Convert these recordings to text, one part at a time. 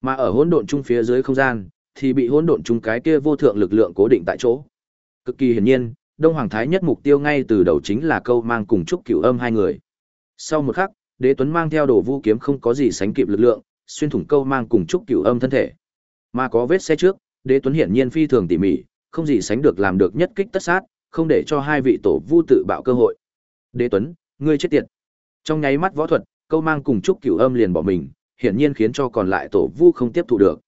Mà ở hỗn độn chung phía dưới không gian, thì bị hỗn độn chung cái kia vô thượng lực lượng cố định tại chỗ. Cực kỳ hiển nhiên, Đông Hoàng Thái nhất mục tiêu ngay từ đầu chính là câu mang cùng trúc cửu âm hai người. Sau một khắc, Đế Tuấn mang theo đồ vu kiếm không có gì sánh kịp lực lượng, xuyên thủng câu mang cùng trúc cửu âm thân thể. Mà có vết xe trước, Đế Tuấn hiển nhiên phi thường tỉ mỉ, không gì sánh được làm được nhất kích tất sát, không để cho hai vị tổ vu tự bạo cơ hội. Đế Tuấn, ngươi chết tiệt. Trong nháy mắt võ thuật, câu mang cùng trúc cửu âm liền bỏ mình, hiển nhiên khiến cho còn lại tổ vu không tiếp thu được.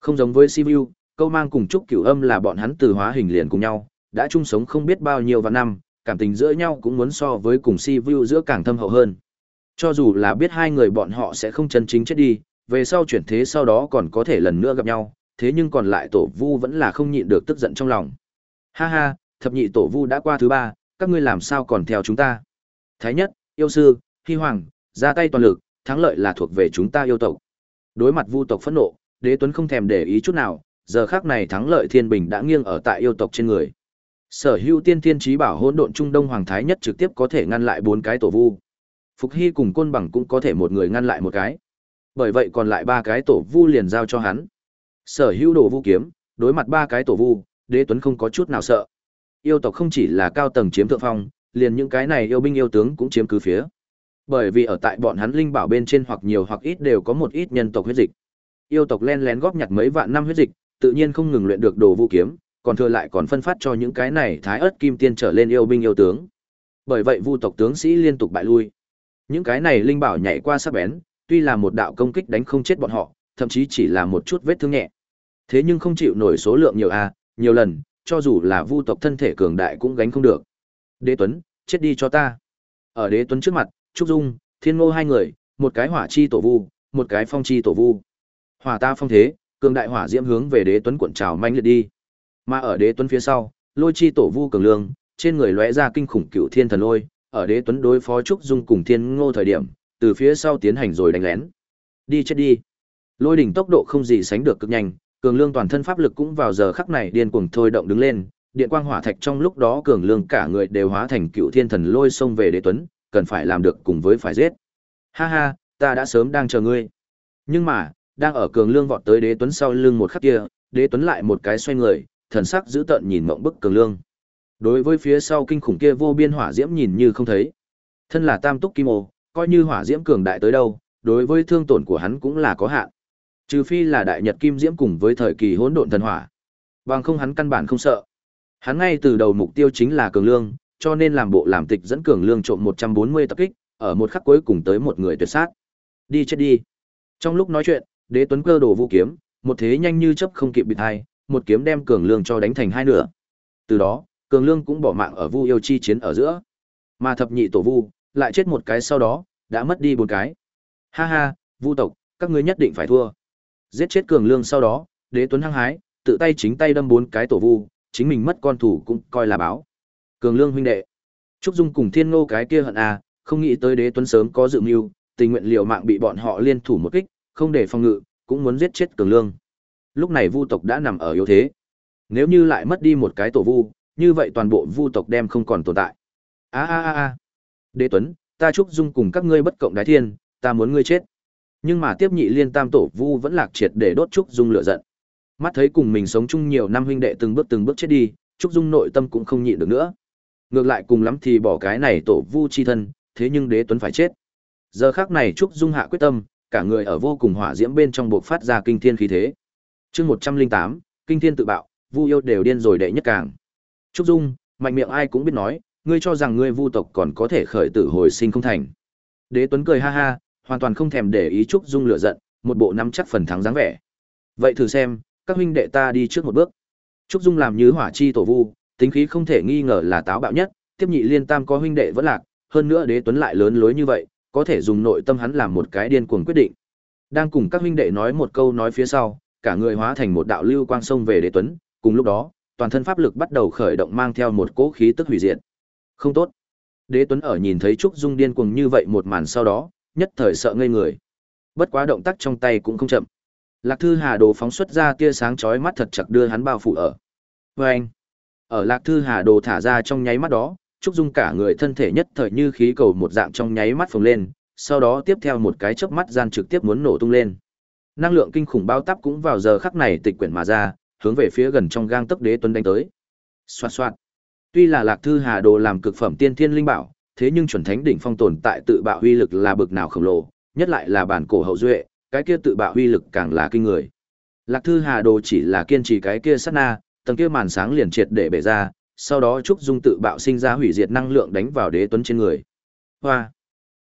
Không giống với Sivu, câu mang cùng trúc cửu âm là bọn hắn từ hóa hình liền cùng nhau, đã chung sống không biết bao nhiêu vạn năm, cảm tình giữa nhau cũng muốn so với cùng Sivu giữa càng thâm hậu hơn. Cho dù là biết hai người bọn họ sẽ không chân chính chết đi, về sau chuyển thế sau đó còn có thể lần nữa gặp nhau, thế nhưng còn lại tổ vu vẫn là không nhịn được tức giận trong lòng. Ha ha, thập nhị tổ vu đã qua thứ ba, các ngươi làm sao còn theo chúng ta? Thái nhất, yêu sư, hy hoàng, ra tay toàn lực, thắng lợi là thuộc về chúng ta yêu tộc. Đối mặt vu tộc phẫn nộ, đế tuấn không thèm để ý chút nào, giờ khắc này thắng lợi thiên bình đã nghiêng ở tại yêu tộc trên người. Sở hữu tiên thiên trí bảo hỗn độn trung đông hoàng thái nhất trực tiếp có thể ngăn lại bốn cái tổ vu. Phục Hy cùng côn bằng cũng có thể một người ngăn lại một cái. Bởi vậy còn lại ba cái tổ vu liền giao cho hắn. Sở hữu đồ vu kiếm, đối mặt ba cái tổ vu, đế tuấn không có chút nào sợ. Yêu tộc không chỉ là cao tầng chiếm thượng phong, liền những cái này yêu binh yêu tướng cũng chiếm cứ phía. Bởi vì ở tại bọn hắn linh bảo bên trên hoặc nhiều hoặc ít đều có một ít nhân tộc huyết dịch. Yêu tộc len lén góp nhặt mấy vạn năm huyết dịch, tự nhiên không ngừng luyện được đồ vũ kiếm, còn thừa lại còn phân phát cho những cái này thái ớt kim tiên trở lên yêu binh yêu tướng. Bởi vậy vu tộc tướng sĩ liên tục bại lui. Những cái này linh bảo nhảy qua sắc bén, tuy là một đạo công kích đánh không chết bọn họ, thậm chí chỉ là một chút vết thương nhẹ. Thế nhưng không chịu nổi số lượng nhiều a, nhiều lần, cho dù là vu tộc thân thể cường đại cũng gánh không được. Đế Tuấn, chết đi cho ta. Ở Đế Tuấn trước mặt, Trúc Dung, Thiên Ngô hai người, một cái hỏa chi tổ vu, một cái phong chi tổ vu. Hỏa ta phong thế, cường đại hỏa diễm hướng về Đế Tuấn cuộn trào manh liệt đi. Mà ở Đế Tuấn phía sau, Lôi chi tổ vu cường lương, trên người lóe ra kinh khủng cựu thiên thần lôi, ở Đế Tuấn đối phó Trúc Dung cùng Thiên Ngô thời điểm, từ phía sau tiến hành rồi đánh lén. Đi chết đi. Lôi đỉnh tốc độ không gì sánh được cực nhanh, cường lương toàn thân pháp lực cũng vào giờ khắc này điên cuồng thôi động đứng lên, điện quang hỏa thạch trong lúc đó cường lương cả người đều hóa thành cựu thiên thần lôi xông về Đế Tuấn, cần phải làm được cùng với phải giết. Ha ha, ta đã sớm đang chờ ngươi. Nhưng mà, đang ở cường lương vọt tới đế tuấn sau lưng một khắc kia, đế tuấn lại một cái xoay người, thần sắc giữ tợn nhìn mộng bức cường lương. Đối với phía sau kinh khủng kia vô biên hỏa diễm nhìn như không thấy. Thân là tam túc kim ô, coi như hỏa diễm cường đại tới đâu, đối với thương tổn của hắn cũng là có hạn. Trừ phi là đại nhật kim diễm cùng với thời kỳ hỗn độn thần hỏa. Bằng không hắn căn bản không sợ. Hắn ngay từ đầu mục tiêu chính là cường lương, cho nên làm bộ làm tịch dẫn cường lương trộm 140 tập kích, ở một khắc cuối cùng tới một người tuyệt sát. Đi chết đi. Trong lúc nói chuyện, Đế Tuấn cơ đồ vũ kiếm, một thế nhanh như chớp không kịp bị hai, một kiếm đem cường lương cho đánh thành hai nửa. Từ đó, cường lương cũng bỏ mạng ở Vu yêu chi chiến ở giữa. Mà thập nhị tổ Vu lại chết một cái sau đó, đã mất đi bốn cái. Ha ha, Vu tộc, các ngươi nhất định phải thua. Giết chết cường lương sau đó, Đế Tuấn hăng hái, tự tay chính tay đâm bốn cái tổ Vu, chính mình mất con thủ cũng coi là báo. Cường Lương huynh đệ. Trúc Dung cùng Thiên Ngô cái kia hận à, không nghĩ tới Đế Tuấn sớm có dự mưu, tình nguyện liều mạng bị bọn họ liên thủ một kích, không để phòng ngự, cũng muốn giết chết Cường Lương. Lúc này Vu tộc đã nằm ở yếu thế. Nếu như lại mất đi một cái tổ vu, như vậy toàn bộ Vu tộc đem không còn tồn tại. A a a a. Đế Tuấn, ta Trúc Dung cùng các ngươi bất cộng đái thiên, ta muốn ngươi chết. Nhưng mà tiếp nhị liên tam tổ vu vẫn lạc triệt để đốt Trúc Dung lửa giận. Mắt thấy cùng mình sống chung nhiều năm huynh đệ từng bước từng bước chết đi, Trúc Dung nội tâm cũng không nhịn được nữa. Ngược lại cùng lắm thì bỏ cái này tổ vu chi thân, thế nhưng đế tuấn phải chết. Giờ khắc này Trúc Dung hạ quyết tâm, cả người ở vô cùng hỏa diễm bên trong bộc phát ra kinh thiên khí thế. Chương một trăm linh tám kinh thiên tự bạo, Vu yêu đều điên rồi đệ nhất càng. Trúc Dung, mạnh miệng ai cũng biết nói, ngươi cho rằng ngươi Vu tộc còn có thể khởi tử hồi sinh không thành. Đế Tuấn cười ha ha, hoàn toàn không thèm để ý Trúc Dung lửa giận, một bộ nắm chắc phần thắng dáng vẻ. Vậy thử xem, các huynh đệ ta đi trước một bước. Trúc Dung làm như hỏa chi tổ vu, tính khí không thể nghi ngờ là táo bạo nhất, tiếp nhị liên tam có huynh đệ vẫn lạc, hơn nữa đế tuấn lại lớn lối như vậy, có thể dùng nội tâm hắn làm một cái điên cuồng quyết định. Đang cùng các huynh đệ nói một câu nói phía sau, cả người hóa thành một đạo lưu quang sông về đế tuấn, cùng lúc đó, toàn thân pháp lực bắt đầu khởi động mang theo một cỗ khí tức hủy diệt. Không tốt. Đế Tuấn ở nhìn thấy Trúc Dung điên cuồng như vậy một màn sau đó, nhất thời sợ ngây người. Bất quá động tác trong tay cũng không chậm. Lạc Thư Hà Đồ phóng xuất ra tia sáng chói mắt thật chặt đưa hắn bao phủ ở. Và anh, ở Lạc Thư Hà Đồ thả ra trong nháy mắt đó, Trúc Dung cả người thân thể nhất thời như khí cầu một dạng trong nháy mắt phồng lên, sau đó tiếp theo một cái chớp mắt gian trực tiếp muốn nổ tung lên. năng lượng kinh khủng bao táp cũng vào giờ khắc này tịch quyển mà ra, hướng về phía gần trong gang tấc đế tuấn đánh tới. Xoạt xoạt. Tuy là Lạc Thư Hà Đồ làm cực phẩm tiên thiên linh bảo, thế nhưng chuẩn thánh đỉnh phong tồn tại tự bạo huy lực là bực nào khổng lồ, nhất lại là bản cổ hậu duệ, cái kia tự bạo huy lực càng là kinh người. Lạc Thư Hà Đồ chỉ là kiên trì cái kia sát na, tầng kia màn sáng liền triệt để bể ra, sau đó trúc dung tự bạo sinh ra hủy diệt năng lượng đánh vào đế tuấn trên người. Hoa!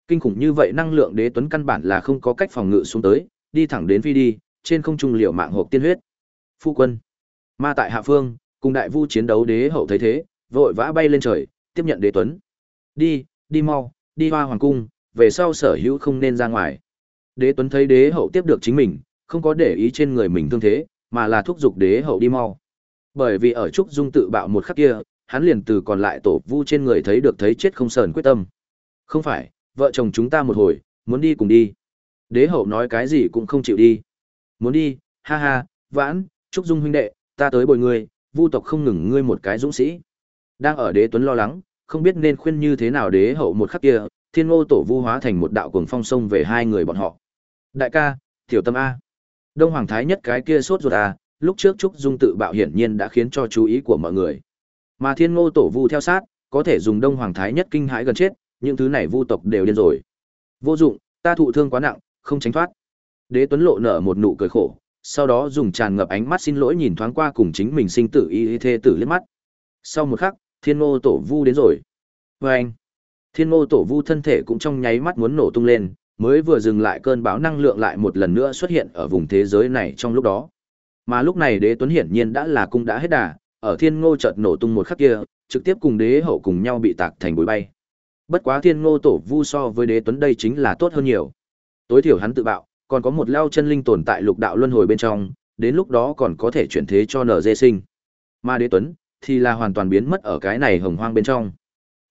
Kinh khủng như vậy năng lượng đế tuấn căn bản là không có cách phòng ngự xuống tới, đi thẳng đến phi đi, trên không trung liều mạng hộp tiên huyết. Phu quân! Ma tại hạ phương, cùng đại vu chiến đấu đế hậu thấy thế, vội vã bay lên trời, tiếp nhận đế tuấn. Đi, đi mau, đi hoa hoàng cung, về sau sở hữu không nên ra ngoài. Đế tuấn thấy đế hậu tiếp được chính mình, không có để ý trên người mình thương thế, mà là thúc giục đế hậu đi mau. Bởi vì ở trúc dung tự bạo một khắc kia, hắn liền từ còn lại tổ vu trên người thấy được thấy chết không sờn quyết tâm. Không phải, vợ chồng chúng ta một hồi, muốn đi cùng đi. Đế hậu nói cái gì cũng không chịu đi. Muốn đi, ha ha, vãn, trúc dung huynh đệ, ta tới bồi ngươi, vu tộc không ngừng ngươi một cái dũng sĩ. Đang ở đế tuấn lo lắng, không biết nên khuyên như thế nào đế hậu một khắc kia, thiên ngô tổ vu hóa thành một đạo cuồng phong sông về hai người bọn họ. Đại ca, tiểu tâm A. Đông Hoàng Thái nhất cái kia sốt ruột A, lúc trước Trúc Dung tự bạo hiển nhiên đã khiến cho chú ý của mọi người. Mà thiên ngô tổ vu theo sát, có thể dùng Đông Hoàng Thái nhất kinh hãi gần chết, những thứ này vu tộc đều điên rồi. Vô dụng, ta thụ thương quá nặng, không tránh thoát. Đế Tuấn lộ nở một nụ cười khổ, sau đó dùng tràn ngập ánh mắt xin lỗi nhìn thoáng qua cùng chính mình sinh tử y thê tử liếc mắt. Sau một khắc, Thiên Ngô Tổ Vu đến rồi. Và anh, Thiên Ngô Tổ Vu thân thể cũng trong nháy mắt muốn nổ tung lên, mới vừa dừng lại cơn bão năng lượng lại một lần nữa xuất hiện ở vùng thế giới này trong lúc đó. Mà lúc này Đế Tuấn hiển nhiên đã là cung đã hết đà, ở Thiên Ngô chợt nổ tung một khắc kia, trực tiếp cùng Đế Hậu cùng nhau bị tạc thành bụi bay. Bất quá Thiên Ngô Tổ Vu so với Đế Tuấn đây chính là tốt hơn nhiều. Tối thiểu hắn tự bạo, còn có một lao chân linh tồn tại lục đạo luân hồi bên trong, đến lúc đó còn có thể chuyển thế cho nở dê sinh. Mà Đế Tuấn thì là hoàn toàn biến mất ở cái này hồng hoang bên trong.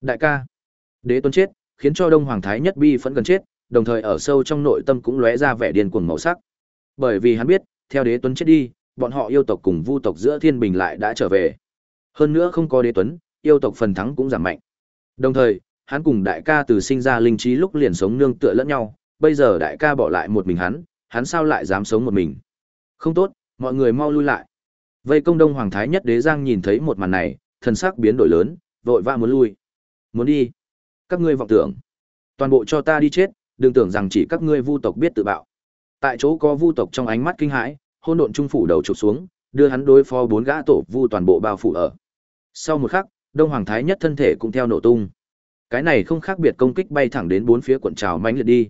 Đại ca, Đế Tuấn chết, khiến cho Đông Hoàng Thái Nhất bi phẫn gần chết, đồng thời ở sâu trong nội tâm cũng lóe ra vẻ điên cuồng màu sắc. Bởi vì hắn biết, theo Đế Tuấn chết đi, bọn họ yêu tộc cùng vu tộc giữa thiên bình lại đã trở về. Hơn nữa không có Đế Tuấn, yêu tộc phần thắng cũng giảm mạnh. Đồng thời, hắn cùng đại ca từ sinh ra linh trí lúc liền sống nương tựa lẫn nhau, bây giờ đại ca bỏ lại một mình hắn, hắn sao lại dám sống một mình. Không tốt, mọi người mau lui lại. Vây công đông hoàng thái nhất đế giang nhìn thấy một màn này, thần sắc biến đổi lớn, vội vã muốn lui. Muốn đi. Các ngươi vọng tưởng. Toàn bộ cho ta đi chết, đừng tưởng rằng chỉ các ngươi vu tộc biết tự bạo. Tại chỗ có vu tộc trong ánh mắt kinh hãi, hôn độn trung phủ đầu chụp xuống, đưa hắn đối phó bốn gã tổ vu toàn bộ bao phủ ở. Sau một khắc, Đông Hoàng Thái nhất thân thể cũng theo nổ tung. Cái này không khác biệt công kích bay thẳng đến bốn phía cuộn trào mãnh liệt đi.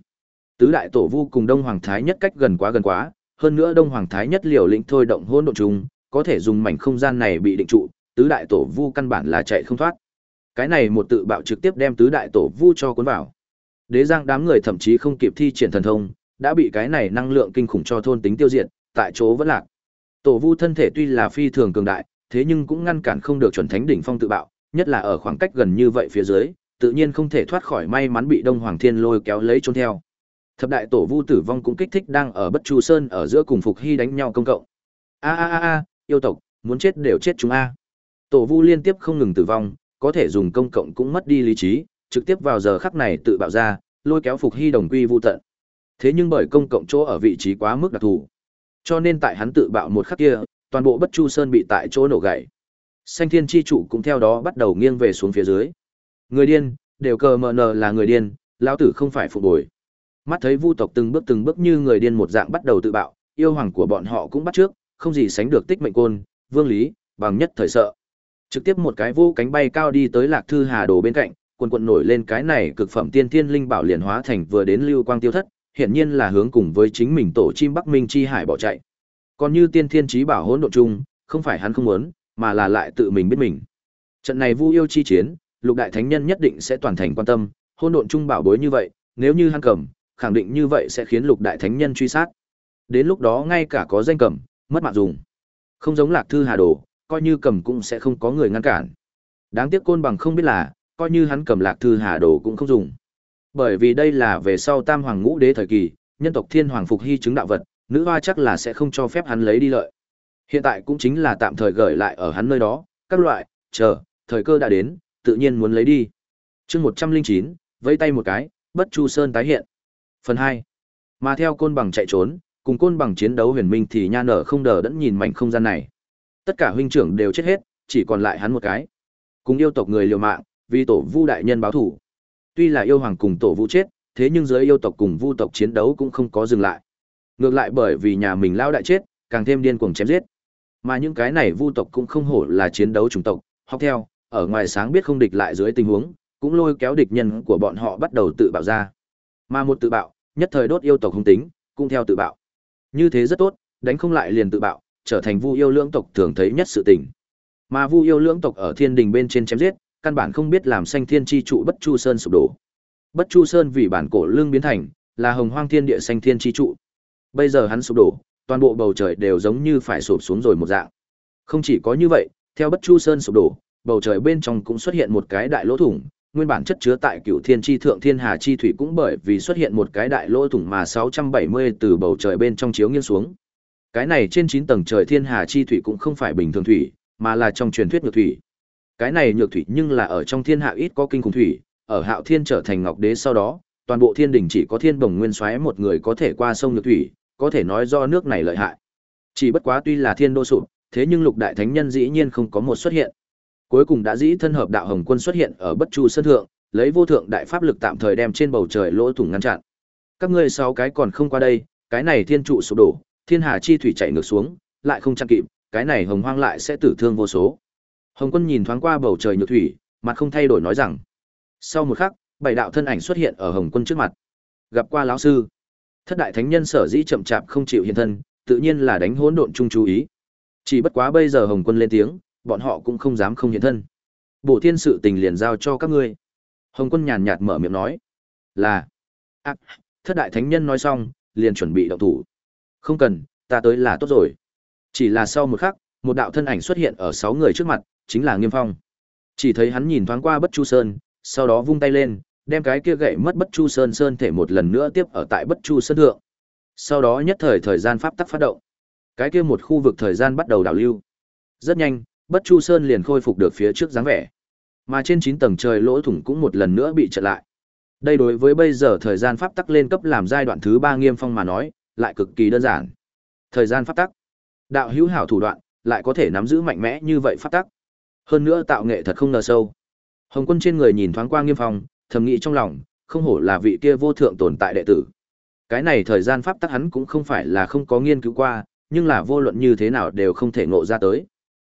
Tứ đại tổ vu cùng Đông Hoàng Thái nhất cách gần quá gần quá, hơn nữa Đông Hoàng Thái nhất liều lĩnh thôi động hôn độn trùng, có thể dùng mảnh không gian này bị định trụ, tứ đại tổ vu căn bản là chạy không thoát. Cái này một tự bạo trực tiếp đem tứ đại tổ vu cho cuốn vào. Đế Giang đám người thậm chí không kịp thi triển thần thông, đã bị cái này năng lượng kinh khủng cho thôn tính tiêu diệt, tại chỗ vẫn lạc. Tổ vu thân thể tuy là phi thường cường đại, thế nhưng cũng ngăn cản không được chuẩn thánh đỉnh phong tự bạo, nhất là ở khoảng cách gần như vậy phía dưới, tự nhiên không thể thoát khỏi may mắn bị Đông Hoàng Thiên lôi kéo lấy trốn theo. Thập đại tổ vu tử vong cũng kích thích đang ở Bất Chu Sơn ở giữa cùng Phục Hy đánh nhau công cộng. A a a a, yêu tộc, muốn chết đều chết chúng a. Tổ vu liên tiếp không ngừng tử vong, có thể dùng công cộng cũng mất đi lý trí, trực tiếp vào giờ khắc này tự bạo ra, lôi kéo Phục Hy đồng quy vu tận. Thế nhưng bởi công cộng chỗ ở vị trí quá mức đặc thù, cho nên tại hắn tự bạo một khắc kia, toàn bộ Bất Chu Sơn bị tại chỗ nổ gãy. Xanh Thiên chi chủ cũng theo đó bắt đầu nghiêng về xuống phía dưới. Người điên, đều cờ mờ nờ là người điên, lão tử không phải phục bồi. Mắt thấy Vu tộc từng bước từng bước như người điên một dạng bắt đầu tự bạo, yêu hoàng của bọn họ cũng bắt trước, không gì sánh được tích mệnh côn, vương lý, bằng nhất thời sợ. Trực tiếp một cái vô cánh bay cao đi tới Lạc Thư Hà Đồ bên cạnh, quần quần nổi lên cái này cực phẩm tiên thiên linh bảo liền hóa thành vừa đến lưu quang tiêu thất, hiển nhiên là hướng cùng với chính mình tổ chim Bắc Minh chi hải bỏ chạy. Còn như tiên thiên chí bảo hỗn độn chung, không phải hắn không muốn, mà là lại tự mình biết mình. Trận này Vu yêu chi chiến, lục đại thánh nhân nhất định sẽ toàn thành quan tâm, hỗn độn trung bảo bối như vậy, nếu như hắn cầm, khẳng định như vậy sẽ khiến lục đại thánh nhân truy sát. Đến lúc đó ngay cả có danh cầm, mất mạng dùng. Không giống Lạc Thư Hà Đồ, coi như cầm cũng sẽ không có người ngăn cản. Đáng tiếc côn bằng không biết là, coi như hắn cầm Lạc Thư Hà Đồ cũng không dùng. Bởi vì đây là về sau Tam Hoàng Ngũ Đế thời kỳ, nhân tộc Thiên Hoàng phục hy chứng đạo vật, nữ hoa chắc là sẽ không cho phép hắn lấy đi lợi. Hiện tại cũng chính là tạm thời gửi lại ở hắn nơi đó, các loại, chờ, thời cơ đã đến, tự nhiên muốn lấy đi. Chương một trăm linh chín vẫy tay một cái, Bất Chu Sơn tái hiện. Phần hai Mà theo côn bằng chạy trốn, cùng côn bằng chiến đấu huyền minh thì nha nở không đờ đẫn nhìn mảnh không gian này. Tất cả huynh trưởng đều chết hết, chỉ còn lại hắn một cái. Cùng yêu tộc người liều mạng, vì tổ vu đại nhân báo thủ. Tuy là yêu hoàng cùng tổ vu chết, thế nhưng dưới yêu tộc cùng vu tộc chiến đấu cũng không có dừng lại. Ngược lại bởi vì nhà mình lao đại chết, càng thêm điên cuồng chém giết. Mà những cái này vu tộc cũng không hổ là chiến đấu chủng tộc, học theo, ở ngoài sáng biết không địch lại dưới tình huống, cũng lôi kéo địch nhân của bọn họ bắt đầu tự bạo ra. Mà một tự bạo, nhất thời đốt yêu tộc hung tính, cũng theo tự bạo. Như thế rất tốt, đánh không lại liền tự bạo, trở thành vu yêu lưỡng tộc thường thấy nhất sự tình. Mà vu yêu lưỡng tộc ở thiên đình bên trên chém giết, căn bản không biết làm xanh thiên chi trụ bất chu sơn sụp đổ. Bất chu sơn vì bản cổ lương biến thành, là hồng hoang thiên địa xanh thiên chi trụ. Bây giờ hắn sụp đổ, toàn bộ bầu trời đều giống như phải sụp xuống rồi một dạng. Không chỉ có như vậy, theo bất chu sơn sụp đổ, bầu trời bên trong cũng xuất hiện một cái đại lỗ thủng, nguyên bản chất chứa tại cựu thiên chi thượng thiên hà chi thủy cũng bởi vì xuất hiện một cái đại lỗ thủng mà 670 từ bầu trời bên trong chiếu nghiêng xuống. Cái này trên 9 tầng trời thiên hà chi thủy cũng không phải bình thường thủy, mà là trong truyền thuyết ngược thủy. Cái này nhược thủy nhưng là ở trong thiên hạ ít có kinh khủng thủy, ở Hạo Thiên trở thành ngọc đế sau đó, toàn bộ thiên đình chỉ có thiên bồng nguyên soái một người có thể qua sông nhược thủy, có thể nói do nước này lợi hại. Chỉ bất quá tuy là thiên đô sụp, thế nhưng lục đại thánh nhân dĩ nhiên không có một xuất hiện. Cuối cùng đã dĩ thân hợp đạo hồng quân xuất hiện ở bất chu sân thượng, lấy vô thượng đại pháp lực tạm thời đem trên bầu trời lỗ thủng ngăn chặn. Các ngươi sáu cái còn không qua đây, cái này thiên trụ sụp đổ, thiên hà chi thủy chảy ngược xuống, lại không chặn kịp, cái này hồng hoang lại sẽ tử thương vô số. Hồng quân nhìn thoáng qua bầu trời nhược thủy, mặt không thay đổi nói rằng. Sau một khắc, bảy đạo thân ảnh xuất hiện ở hồng quân trước mặt. Gặp qua lão sư. Thất đại thánh nhân sở dĩ chậm chạp không chịu hiện thân, tự nhiên là đánh hỗn độn chung chú ý. Chỉ bất quá bây giờ Hồng Quân lên tiếng, bọn họ cũng không dám không hiện thân. Bổ thiên sự tình liền giao cho các ngươi. Hồng Quân nhàn nhạt mở miệng nói, là. À, thất đại thánh nhân nói xong, liền chuẩn bị động thủ. Không cần, ta tới là tốt rồi. Chỉ là sau một khắc, một đạo thân ảnh xuất hiện ở sáu người trước mặt, chính là Nghiêm Phong. Chỉ thấy hắn nhìn thoáng qua Bất Chu Sơn, sau đó vung tay lên, đem cái kia gậy mất Bất Chu Sơn sơn thể một lần nữa tiếp ở tại Bất Chu Sơn thượng. Sau đó nhất thời thời gian pháp tắc phát động. Cái kia một khu vực thời gian bắt đầu đảo lưu. Rất nhanh, Bất Chu Sơn liền khôi phục được phía trước dáng vẻ. Mà trên 9 tầng trời lỗ thủng cũng một lần nữa bị chặn lại. Đây đối với bây giờ thời gian pháp tắc lên cấp làm giai đoạn thứ 3 nghiêm phong mà nói, lại cực kỳ đơn giản. Thời gian pháp tắc. Đạo hữu hảo thủ đoạn, lại có thể nắm giữ mạnh mẽ như vậy pháp tắc. Hơn nữa tạo nghệ thật không ngờ sâu. Hồng Quân trên người nhìn thoáng qua Nghiêm Phong, thầm nghĩ trong lòng, không hổ là vị kia vô thượng tồn tại đệ tử. Cái này thời gian pháp tắc hắn cũng không phải là không có nghiên cứu qua, nhưng là vô luận như thế nào đều không thể ngộ ra tới.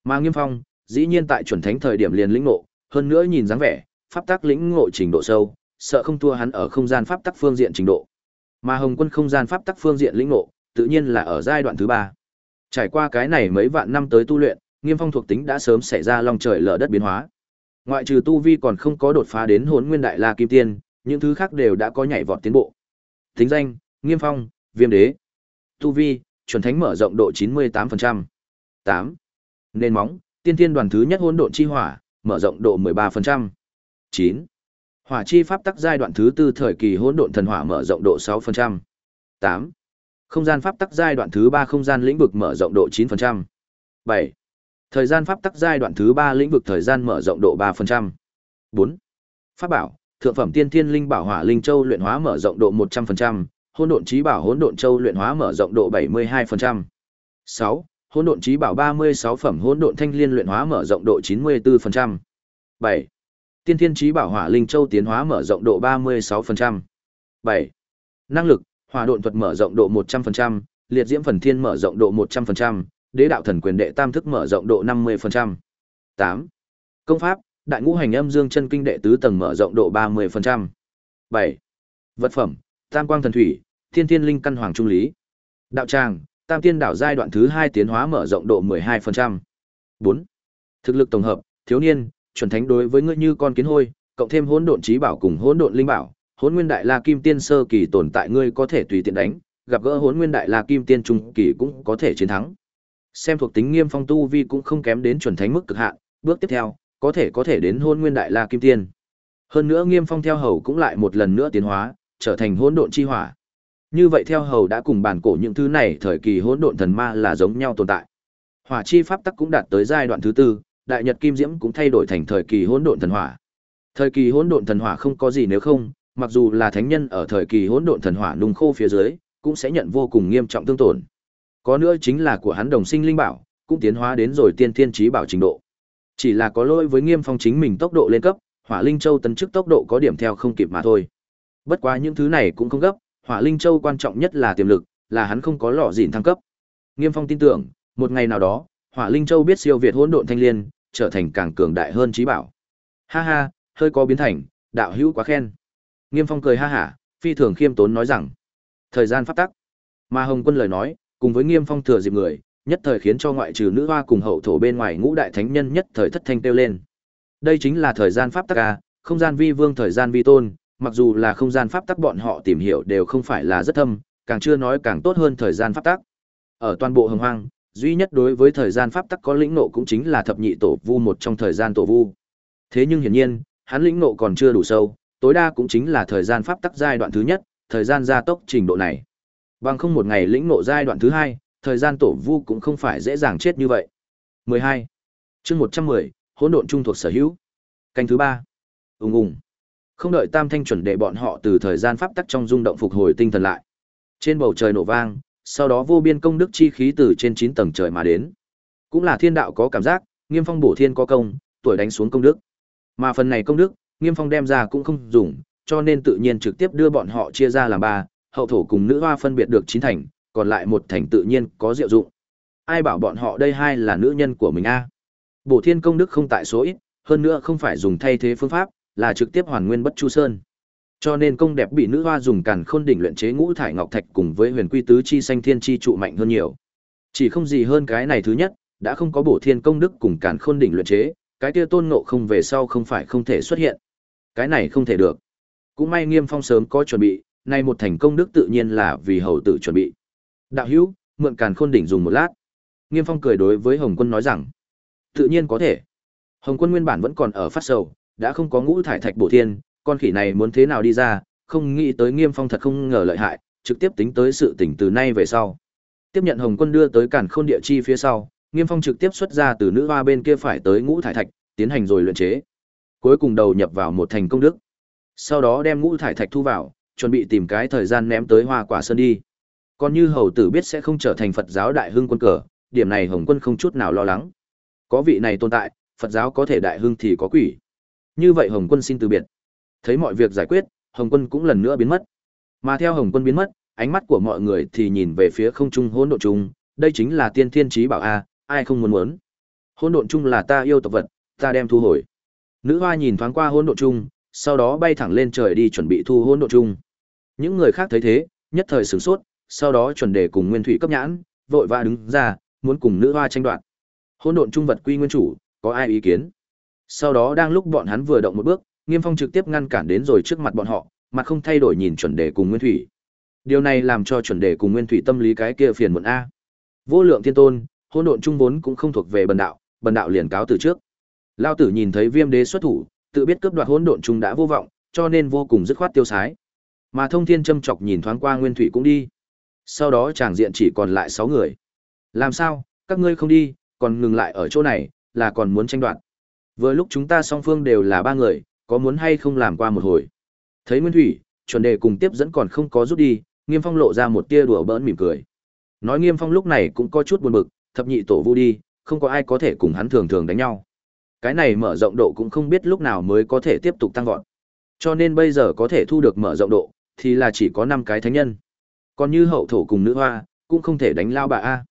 Mà Nghiêm Phong, dĩ nhiên tại chuẩn thánh thời điểm liền lĩnh ngộ, hơn nữa nhìn dáng vẻ, pháp tắc lĩnh ngộ trình độ sâu, sợ không thua hắn ở không gian pháp tắc phương diện trình độ. Mà Hồng Quân không gian pháp tắc phương diện lĩnh ngộ, tự nhiên là ở giai đoạn thứ ba. Trải qua cái này mấy vạn năm tới tu luyện, Nghiêm Phong thuộc tính đã sớm xảy ra long trời lở đất biến hóa. Ngoại trừ tu vi còn không có đột phá đến Hỗn Nguyên Đại La Kim Tiên, những thứ khác đều đã có nhảy vọt tiến bộ. Tính danh: Nghiêm Phong, Viêm Đế. Tu vi: chuẩn thánh mở rộng độ 98%. 8. Nền móng, tiên thiên đoàn thứ nhất hỗn độn chi hỏa, mở rộng độ 13%. 9. Hỏa chi pháp tắc giai đoạn thứ tư thời kỳ hỗn độn thần hỏa mở rộng độ 6%. 8. Không gian pháp tắc giai đoạn thứ ba không gian lĩnh vực mở rộng độ 9%. 7. Thời gian pháp tắc giai đoạn thứ 3 lĩnh vực thời gian mở rộng độ 3%. 4. Pháp bảo, thượng phẩm tiên thiên linh bảo hỏa linh châu luyện hóa mở rộng độ 100%, hỗn độn chí bảo hỗn độn châu luyện hóa mở rộng độ 72%. 6. Hỗn độn chí bảo 36 phẩm hỗn độn thanh liên luyện hóa mở rộng độ 94%. 7. Tiên thiên chí bảo hỏa linh châu tiến hóa mở rộng độ 36%. 7. Năng lực, hỏa độn thuật mở rộng độ 100%, liệt diễm phần thiên mở rộng độ 100%, đế đạo thần quyền đệ tam thức mở rộng độ 50%. 8. Công pháp, đại ngũ hành âm dương chân kinh đệ tứ tầng mở rộng độ 30%. 7. Vật phẩm, tam quang thần thủy, thiên thiên linh căn hoàng trung lý. Đạo tràng, tam tiên đảo giai đoạn thứ hai tiến hóa mở rộng độ 12%. 4. Thực lực tổng hợp, thiếu niên, chuẩn thánh đối với ngươi như con kiến hôi, cộng thêm hỗn độn trí bảo cùng hỗn độn linh bảo, hỗn nguyên đại la kim tiên sơ kỳ tồn tại ngươi có thể tùy tiện đánh, gặp gỡ hỗn nguyên đại la kim tiên trung kỳ cũng có thể chiến thắng. Xem thuộc tính nghiêm phong tu vi cũng không kém đến chuẩn thánh mức cực hạn, bước tiếp theo, có thể có thể đến hôn nguyên đại la kim tiên. Hơn nữa nghiêm phong theo hầu cũng lại một lần nữa tiến hóa, trở thành hỗn độn chi hỏa. Như vậy theo hầu đã cùng bản cổ những thứ này thời kỳ hỗn độn thần ma là giống nhau tồn tại. Hỏa chi pháp tắc cũng đạt tới giai đoạn thứ tư, đại nhật kim diễm cũng thay đổi thành thời kỳ hỗn độn thần hỏa. Thời kỳ hỗn độn thần hỏa không có gì nếu không, mặc dù là thánh nhân ở thời kỳ hỗn độn thần hỏa nung khô phía dưới, cũng sẽ nhận vô cùng nghiêm trọng tương tổn. Có nữa chính là của hắn đồng sinh linh bảo, cũng tiến hóa đến rồi tiên thiên trí bảo trình độ. Chỉ là có lỗi với Nghiêm Phong chính mình tốc độ lên cấp, Hỏa Linh Châu tấn chức tốc độ có điểm theo không kịp mà thôi. Bất quá những thứ này cũng không gấp, Hỏa Linh Châu quan trọng nhất là tiềm lực, là hắn không có lọ gìn thăng cấp. Nghiêm Phong tin tưởng, một ngày nào đó, Hỏa Linh Châu biết siêu việt hỗn độn thanh liên, trở thành càng cường đại hơn trí bảo. Ha ha, hơi có biến thành, đạo hữu quá khen. Nghiêm Phong cười ha hả, phi thường khiêm tốn nói rằng, thời gian phát tắc. Mà Hồng Quân lời nói, cùng với Nghiêm Phong thừa dịp người, nhất thời khiến cho ngoại trừ nữ hoa cùng hậu thổ bên ngoài ngũ đại thánh nhân nhất thời thất thanh kêu lên. Đây chính là thời gian pháp tắc a, không gian vi vương thời gian vi tôn, mặc dù là không gian pháp tắc bọn họ tìm hiểu đều không phải là rất thâm, càng chưa nói càng tốt hơn thời gian pháp tắc. Ở toàn bộ hồng hoang, duy nhất đối với thời gian pháp tắc có lĩnh nộ cũng chính là thập nhị tổ vu một trong thời gian tổ vu. Thế nhưng hiển nhiên, hắn lĩnh nộ còn chưa đủ sâu, tối đa cũng chính là thời gian pháp tắc giai đoạn thứ nhất, thời gian gia tốc trình độ này. Bằng không một ngày lĩnh nộ giai đoạn thứ hai, thời gian tổ vu cũng không phải dễ dàng chết như vậy. 12. Chương 110, hỗn độn trung thuộc sở hữu. Canh thứ 3. Ùng ùng. Không đợi Tam Thanh chuẩn để bọn họ từ thời gian pháp tắc trong rung động phục hồi tinh thần lại. Trên bầu trời nổ vang, sau đó vô biên công đức chi khí từ trên 9 tầng trời mà đến. Cũng là thiên đạo có cảm giác, Nghiêm Phong bổ thiên có công, tuổi đánh xuống công đức. Mà phần này công đức, Nghiêm Phong đem ra cũng không dùng, cho nên tự nhiên trực tiếp đưa bọn họ chia ra làm ba, hậu thổ cùng nữ hoa phân biệt được chín thành, còn lại một thành tự nhiên có diệu dụng. Ai bảo bọn họ đây hai là nữ nhân của mình a? Bổ thiên công đức không tại số ít, hơn nữa không phải dùng thay thế phương pháp, là trực tiếp hoàn nguyên bất chu sơn. Cho nên công đẹp bị nữ hoa dùng càn khôn đỉnh luyện chế ngũ thải ngọc thạch cùng với huyền quy tứ chi xanh thiên chi trụ mạnh hơn nhiều. Chỉ không gì hơn cái này thứ nhất, đã không có bổ thiên công đức cùng càn khôn đỉnh luyện chế, cái kia tôn ngộ không về sau không phải không thể xuất hiện. Cái này không thể được. Cũng may Nghiêm Phong sớm có chuẩn bị, nay một thành công đức tự nhiên là vì hầu tử chuẩn bị. Đạo hữu, mượn càn khôn đỉnh dùng một lát. Nghiêm Phong cười đối với Hồng Quân nói rằng, tự nhiên có thể. Hồng Quân nguyên bản vẫn còn ở phát sầu, đã không có ngũ thải thạch bổ thiên, con khỉ này muốn thế nào đi ra, không nghĩ tới Nghiêm Phong thật không ngờ lợi hại, trực tiếp tính tới sự tỉnh từ nay về sau. Tiếp nhận Hồng Quân đưa tới càn khôn địa chi phía sau, Nghiêm Phong trực tiếp xuất ra từ nữ hoa bên kia phải tới ngũ thải thạch, tiến hành rồi luyện chế. Cuối cùng đầu nhập vào một thành công đức. Sau đó đem ngũ thải thạch thu vào, chuẩn bị tìm cái thời gian ném tới hoa quả sơn đi. Còn như hầu tử biết sẽ không trở thành Phật giáo đại hưng quân cờ, điểm này Hồng Quân không chút nào lo lắng. Có vị này tồn tại, Phật giáo có thể đại hưng thì có quỷ. Như vậy Hồng Quân xin từ biệt. Thấy mọi việc giải quyết, Hồng Quân cũng lần nữa biến mất. Mà theo Hồng Quân biến mất, ánh mắt của mọi người thì nhìn về phía không trung hỗn độn trung, đây chính là tiên thiên chí bảo a, ai không muốn muốn. Hỗn độn trung là ta yêu tộc vật, ta đem thu hồi. Nữ hoa nhìn thoáng qua hỗn độn trung, sau đó bay thẳng lên trời đi chuẩn bị thu hỗn độn trung. Những người khác thấy thế, nhất thời sửng sốt, sau đó chuẩn đề cùng Nguyên Thủy cấp nhãn, vội vã đứng ra, muốn cùng nữ hoa tranh đoạt. Hỗn độn trung vật quy nguyên chủ, có ai ý kiến? Sau đó đang lúc bọn hắn vừa động một bước, Nghiêm Phong trực tiếp ngăn cản đến rồi trước mặt bọn họ, mặt không thay đổi nhìn chuẩn đề cùng Nguyên Thủy. Điều này làm cho chuẩn đề cùng Nguyên Thủy tâm lý cái kia phiền muộn a. Vô lượng thiên tôn, hỗn độn trung vốn cũng không thuộc về bần đạo, bần đạo liền cáo từ trước. Lao tử nhìn thấy Viêm Đế xuất thủ, tự biết cướp đoạt hỗn độn chúng đã vô vọng, cho nên vô cùng dứt khoát tiêu sái. Mà Thông Thiên châm chọc nhìn thoáng qua Nguyên Thủy cũng đi. Sau đó chàng diện chỉ còn lại 6 người. Làm sao, các ngươi không đi, còn ngừng lại ở chỗ này, là còn muốn tranh đoạt. Vừa lúc chúng ta song phương đều là ba người, có muốn hay không làm qua một hồi. Thấy Nguyên Thủy, chuẩn đề cùng tiếp dẫn còn không có rút đi, Nghiêm Phong lộ ra một tia đùa bỡn mỉm cười. Nói Nghiêm Phong lúc này cũng có chút buồn bực, thập nhị tổ vu đi, không có ai có thể cùng hắn thường thường đánh nhau. Cái này mở rộng độ cũng không biết lúc nào mới có thể tiếp tục tăng vọt. Cho nên bây giờ có thể thu được mở rộng độ, thì là chỉ có 5 cái thánh nhân. Còn như hậu thổ cùng nữ hoa, cũng không thể đánh lao bà A.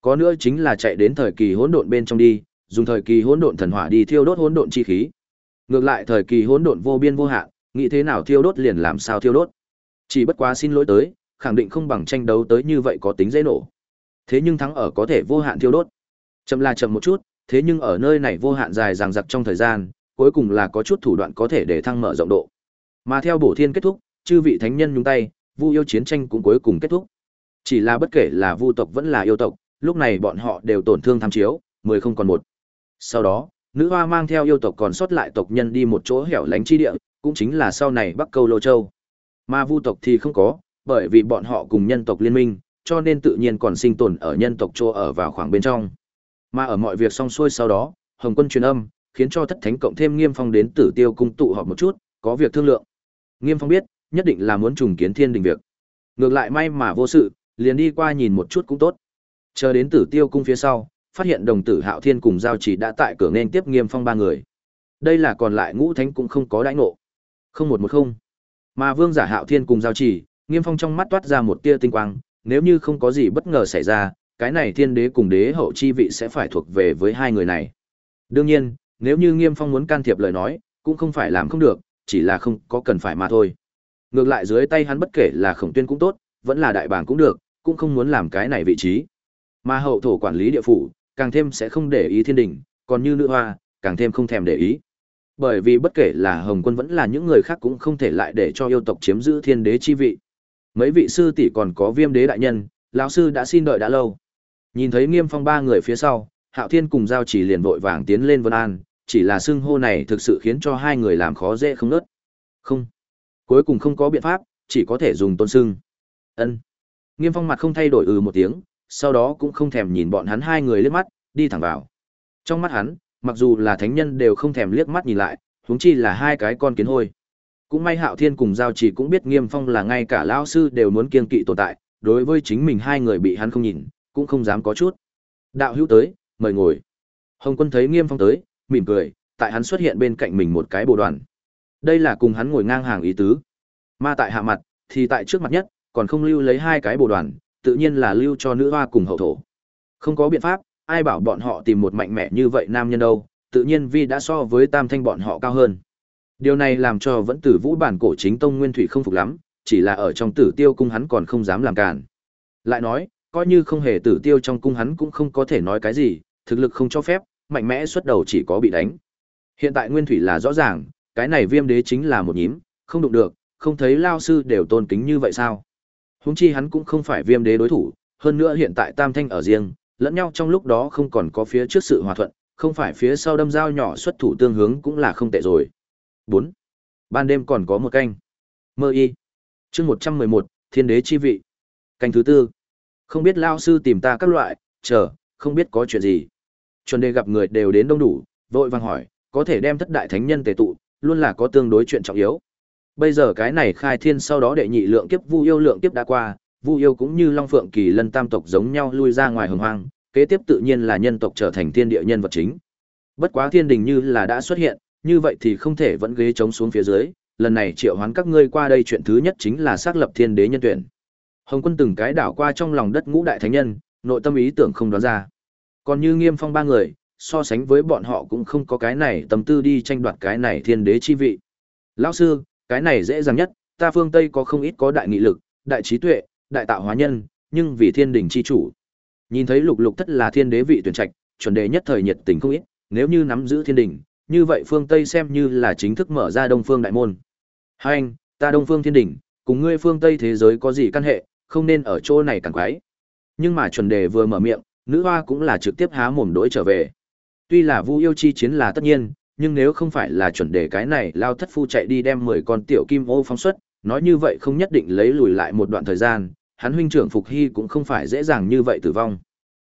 Có nữa chính là chạy đến thời kỳ hỗn độn bên trong đi, dùng thời kỳ hỗn độn thần hỏa đi thiêu đốt hỗn độn chi khí. Ngược lại thời kỳ hỗn độn vô biên vô hạn, nghĩ thế nào thiêu đốt liền làm sao thiêu đốt. Chỉ bất quá xin lỗi tới, khẳng định không bằng tranh đấu tới như vậy có tính dễ nổ. Thế nhưng thắng ở có thể vô hạn thiêu đốt. Chậm là chậm một chút, thế nhưng ở nơi này vô hạn dài dằng dặc trong thời gian, cuối cùng là có chút thủ đoạn có thể để thăng mở rộng độ. Mà theo bổ thiên kết thúc, chư vị thánh nhân nhúng tay, vu yêu chiến tranh cũng cuối cùng kết thúc. Chỉ là bất kể là vu tộc vẫn là yêu tộc, lúc này bọn họ đều tổn thương tham chiếu, mười không còn một. Sau đó, nữ hoa mang theo yêu tộc còn sót lại tộc nhân đi một chỗ hẻo lánh chi địa, cũng chính là sau này Bắc Câu Lô Châu. Mà vu tộc thì không có, bởi vì bọn họ cùng nhân tộc liên minh, cho nên tự nhiên còn sinh tồn ở nhân tộc chỗ ở vào khoảng bên trong. Mà ở mọi việc xong xuôi sau đó, Hồng Quân truyền âm, khiến cho thất thánh cộng thêm Nghiêm Phong đến Tử Tiêu cung tụ họp một chút, có việc thương lượng. Nghiêm Phong biết, nhất định là muốn trùng kiến thiên đình việc. Ngược lại may mà vô sự, liền đi qua nhìn một chút cũng tốt. Chờ đến Tử Tiêu cung phía sau, phát hiện đồng tử Hạo Thiên cùng giao chỉ đã tại cửa nên tiếp Nghiêm Phong ba người. Đây là còn lại ngũ thánh cũng không có đãi ngộ. Không một một không. Mà Vương giả Hạo Thiên cùng giao chỉ, Nghiêm Phong trong mắt toát ra một tia tinh quang, nếu như không có gì bất ngờ xảy ra, cái này thiên đế cùng đế hậu chi vị sẽ phải thuộc về với hai người này. Đương nhiên, nếu như Nghiêm Phong muốn can thiệp lời nói, cũng không phải làm không được, chỉ là không có cần phải mà thôi. Ngược lại dưới tay hắn bất kể là khổng tuyên cũng tốt, vẫn là đại bàng cũng được, cũng không muốn làm cái này vị trí. Mà hậu thổ quản lý địa phủ, càng thêm sẽ không để ý thiên đình, còn như nữ hoa, càng thêm không thèm để ý. Bởi vì bất kể là Hồng Quân vẫn là những người khác cũng không thể lại để cho yêu tộc chiếm giữ thiên đế chi vị. Mấy vị sư tỷ còn có Viêm đế đại nhân, lão sư đã xin đợi đã lâu. Nhìn thấy Nghiêm Phong ba người phía sau, Hạo Thiên cùng giao chỉ liền vội vàng tiến lên Vân An, chỉ là xưng hô này thực sự khiến cho hai người làm khó dễ không nớt. Không. Cuối cùng không có biện pháp, chỉ có thể dùng tôn xưng. Ân. Nghiêm Phong mặt không thay đổi ừ một tiếng, sau đó cũng không thèm nhìn bọn hắn hai người liếc mắt, đi thẳng vào. Trong mắt hắn, mặc dù là thánh nhân đều không thèm liếc mắt nhìn lại, huống chi là hai cái con kiến hôi. Cũng may Hạo Thiên cùng Giao Chỉ cũng biết Nghiêm Phong là ngay cả lão sư đều muốn kiêng kỵ tồn tại, đối với chính mình hai người bị hắn không nhìn, cũng không dám có chút. Đạo hữu tới, mời ngồi. Hồng Quân thấy Nghiêm Phong tới, mỉm cười, tại hắn xuất hiện bên cạnh mình một cái bồ đoàn. Đây là cùng hắn ngồi ngang hàng ý tứ. Ma tại hạ mặt, thì tại trước mặt nhất, còn không lưu lấy hai cái bồ đoàn, tự nhiên là lưu cho nữ hoa cùng hậu thổ. Không có biện pháp, ai bảo bọn họ tìm một mạnh mẽ như vậy nam nhân đâu, tự nhiên vi đã so với tam thanh bọn họ cao hơn. Điều này làm cho vẫn tử vũ bản cổ chính tông nguyên thủy không phục lắm, chỉ là ở trong tử tiêu cung hắn còn không dám làm cản. Lại nói, coi như không hề tử tiêu trong cung hắn cũng không có thể nói cái gì, thực lực không cho phép, mạnh mẽ xuất đầu chỉ có bị đánh. Hiện tại nguyên thủy là rõ ràng, cái này viêm đế chính là một nhím, không đụng được, không thấy lao sư đều tôn kính như vậy sao? Huống chi hắn cũng không phải viêm đế đối thủ, hơn nữa hiện tại tam thanh ở riêng, lẫn nhau trong lúc đó không còn có phía trước sự hòa thuận, không phải phía sau đâm dao nhỏ xuất thủ tương hướng cũng là không tệ rồi. 4. Ban đêm còn có một canh. Mơ y. chương 111, Thiên đế chi vị. Canh thứ tư. Không biết lao sư tìm ta các loại, chờ, không biết có chuyện gì. Chuẩn đề gặp người đều đến đông đủ, vội vàng hỏi, có thể đem thất đại thánh nhân tề tụ, luôn là có tương đối chuyện trọng yếu. Bây giờ cái này khai thiên sau đó đệ nhị lượng kiếp vu yêu lượng kiếp đã qua, vu yêu cũng như long phượng kỳ lân tam tộc giống nhau lui ra ngoài hồng hoang, kế tiếp tự nhiên là nhân tộc trở thành thiên địa nhân vật chính. Bất quá thiên đình như là đã xuất hiện, như vậy thì không thể vẫn ghế chống xuống phía dưới, lần này triệu hoán các ngươi qua đây chuyện thứ nhất chính là xác lập thiên đế nhân tuyển. Hồng quân từng cái đảo qua trong lòng đất ngũ đại thánh nhân, nội tâm ý tưởng không đoán ra. Còn như nghiêm phong ba người, so sánh với bọn họ cũng không có cái này tâm tư đi tranh đoạt cái này thiên đế chi vị. Lão sư, cái này dễ dàng nhất, ta phương Tây có không ít có đại nghị lực, đại trí tuệ, đại tạo hóa nhân, nhưng vì thiên đình chi chủ. Nhìn thấy lục lục thất là thiên đế vị tuyển trạch, chuẩn đề nhất thời nhiệt tình không ít, nếu như nắm giữ thiên đình, như vậy phương Tây xem như là chính thức mở ra đông phương đại môn. Hai anh, ta đông phương thiên đình, cùng ngươi phương Tây thế giới có gì căn hệ, không nên ở chỗ này càng quái. Nhưng mà chuẩn đề vừa mở miệng, nữ hoa cũng là trực tiếp há mồm đối trở về. Tuy là Vu yêu chi chiến là tất nhiên, nhưng nếu không phải là chuẩn đề cái này lao thất phu chạy đi đem 10 con tiểu kim ô phóng xuất, nói như vậy không nhất định lấy lùi lại một đoạn thời gian, hắn huynh trưởng Phục Hy cũng không phải dễ dàng như vậy tử vong.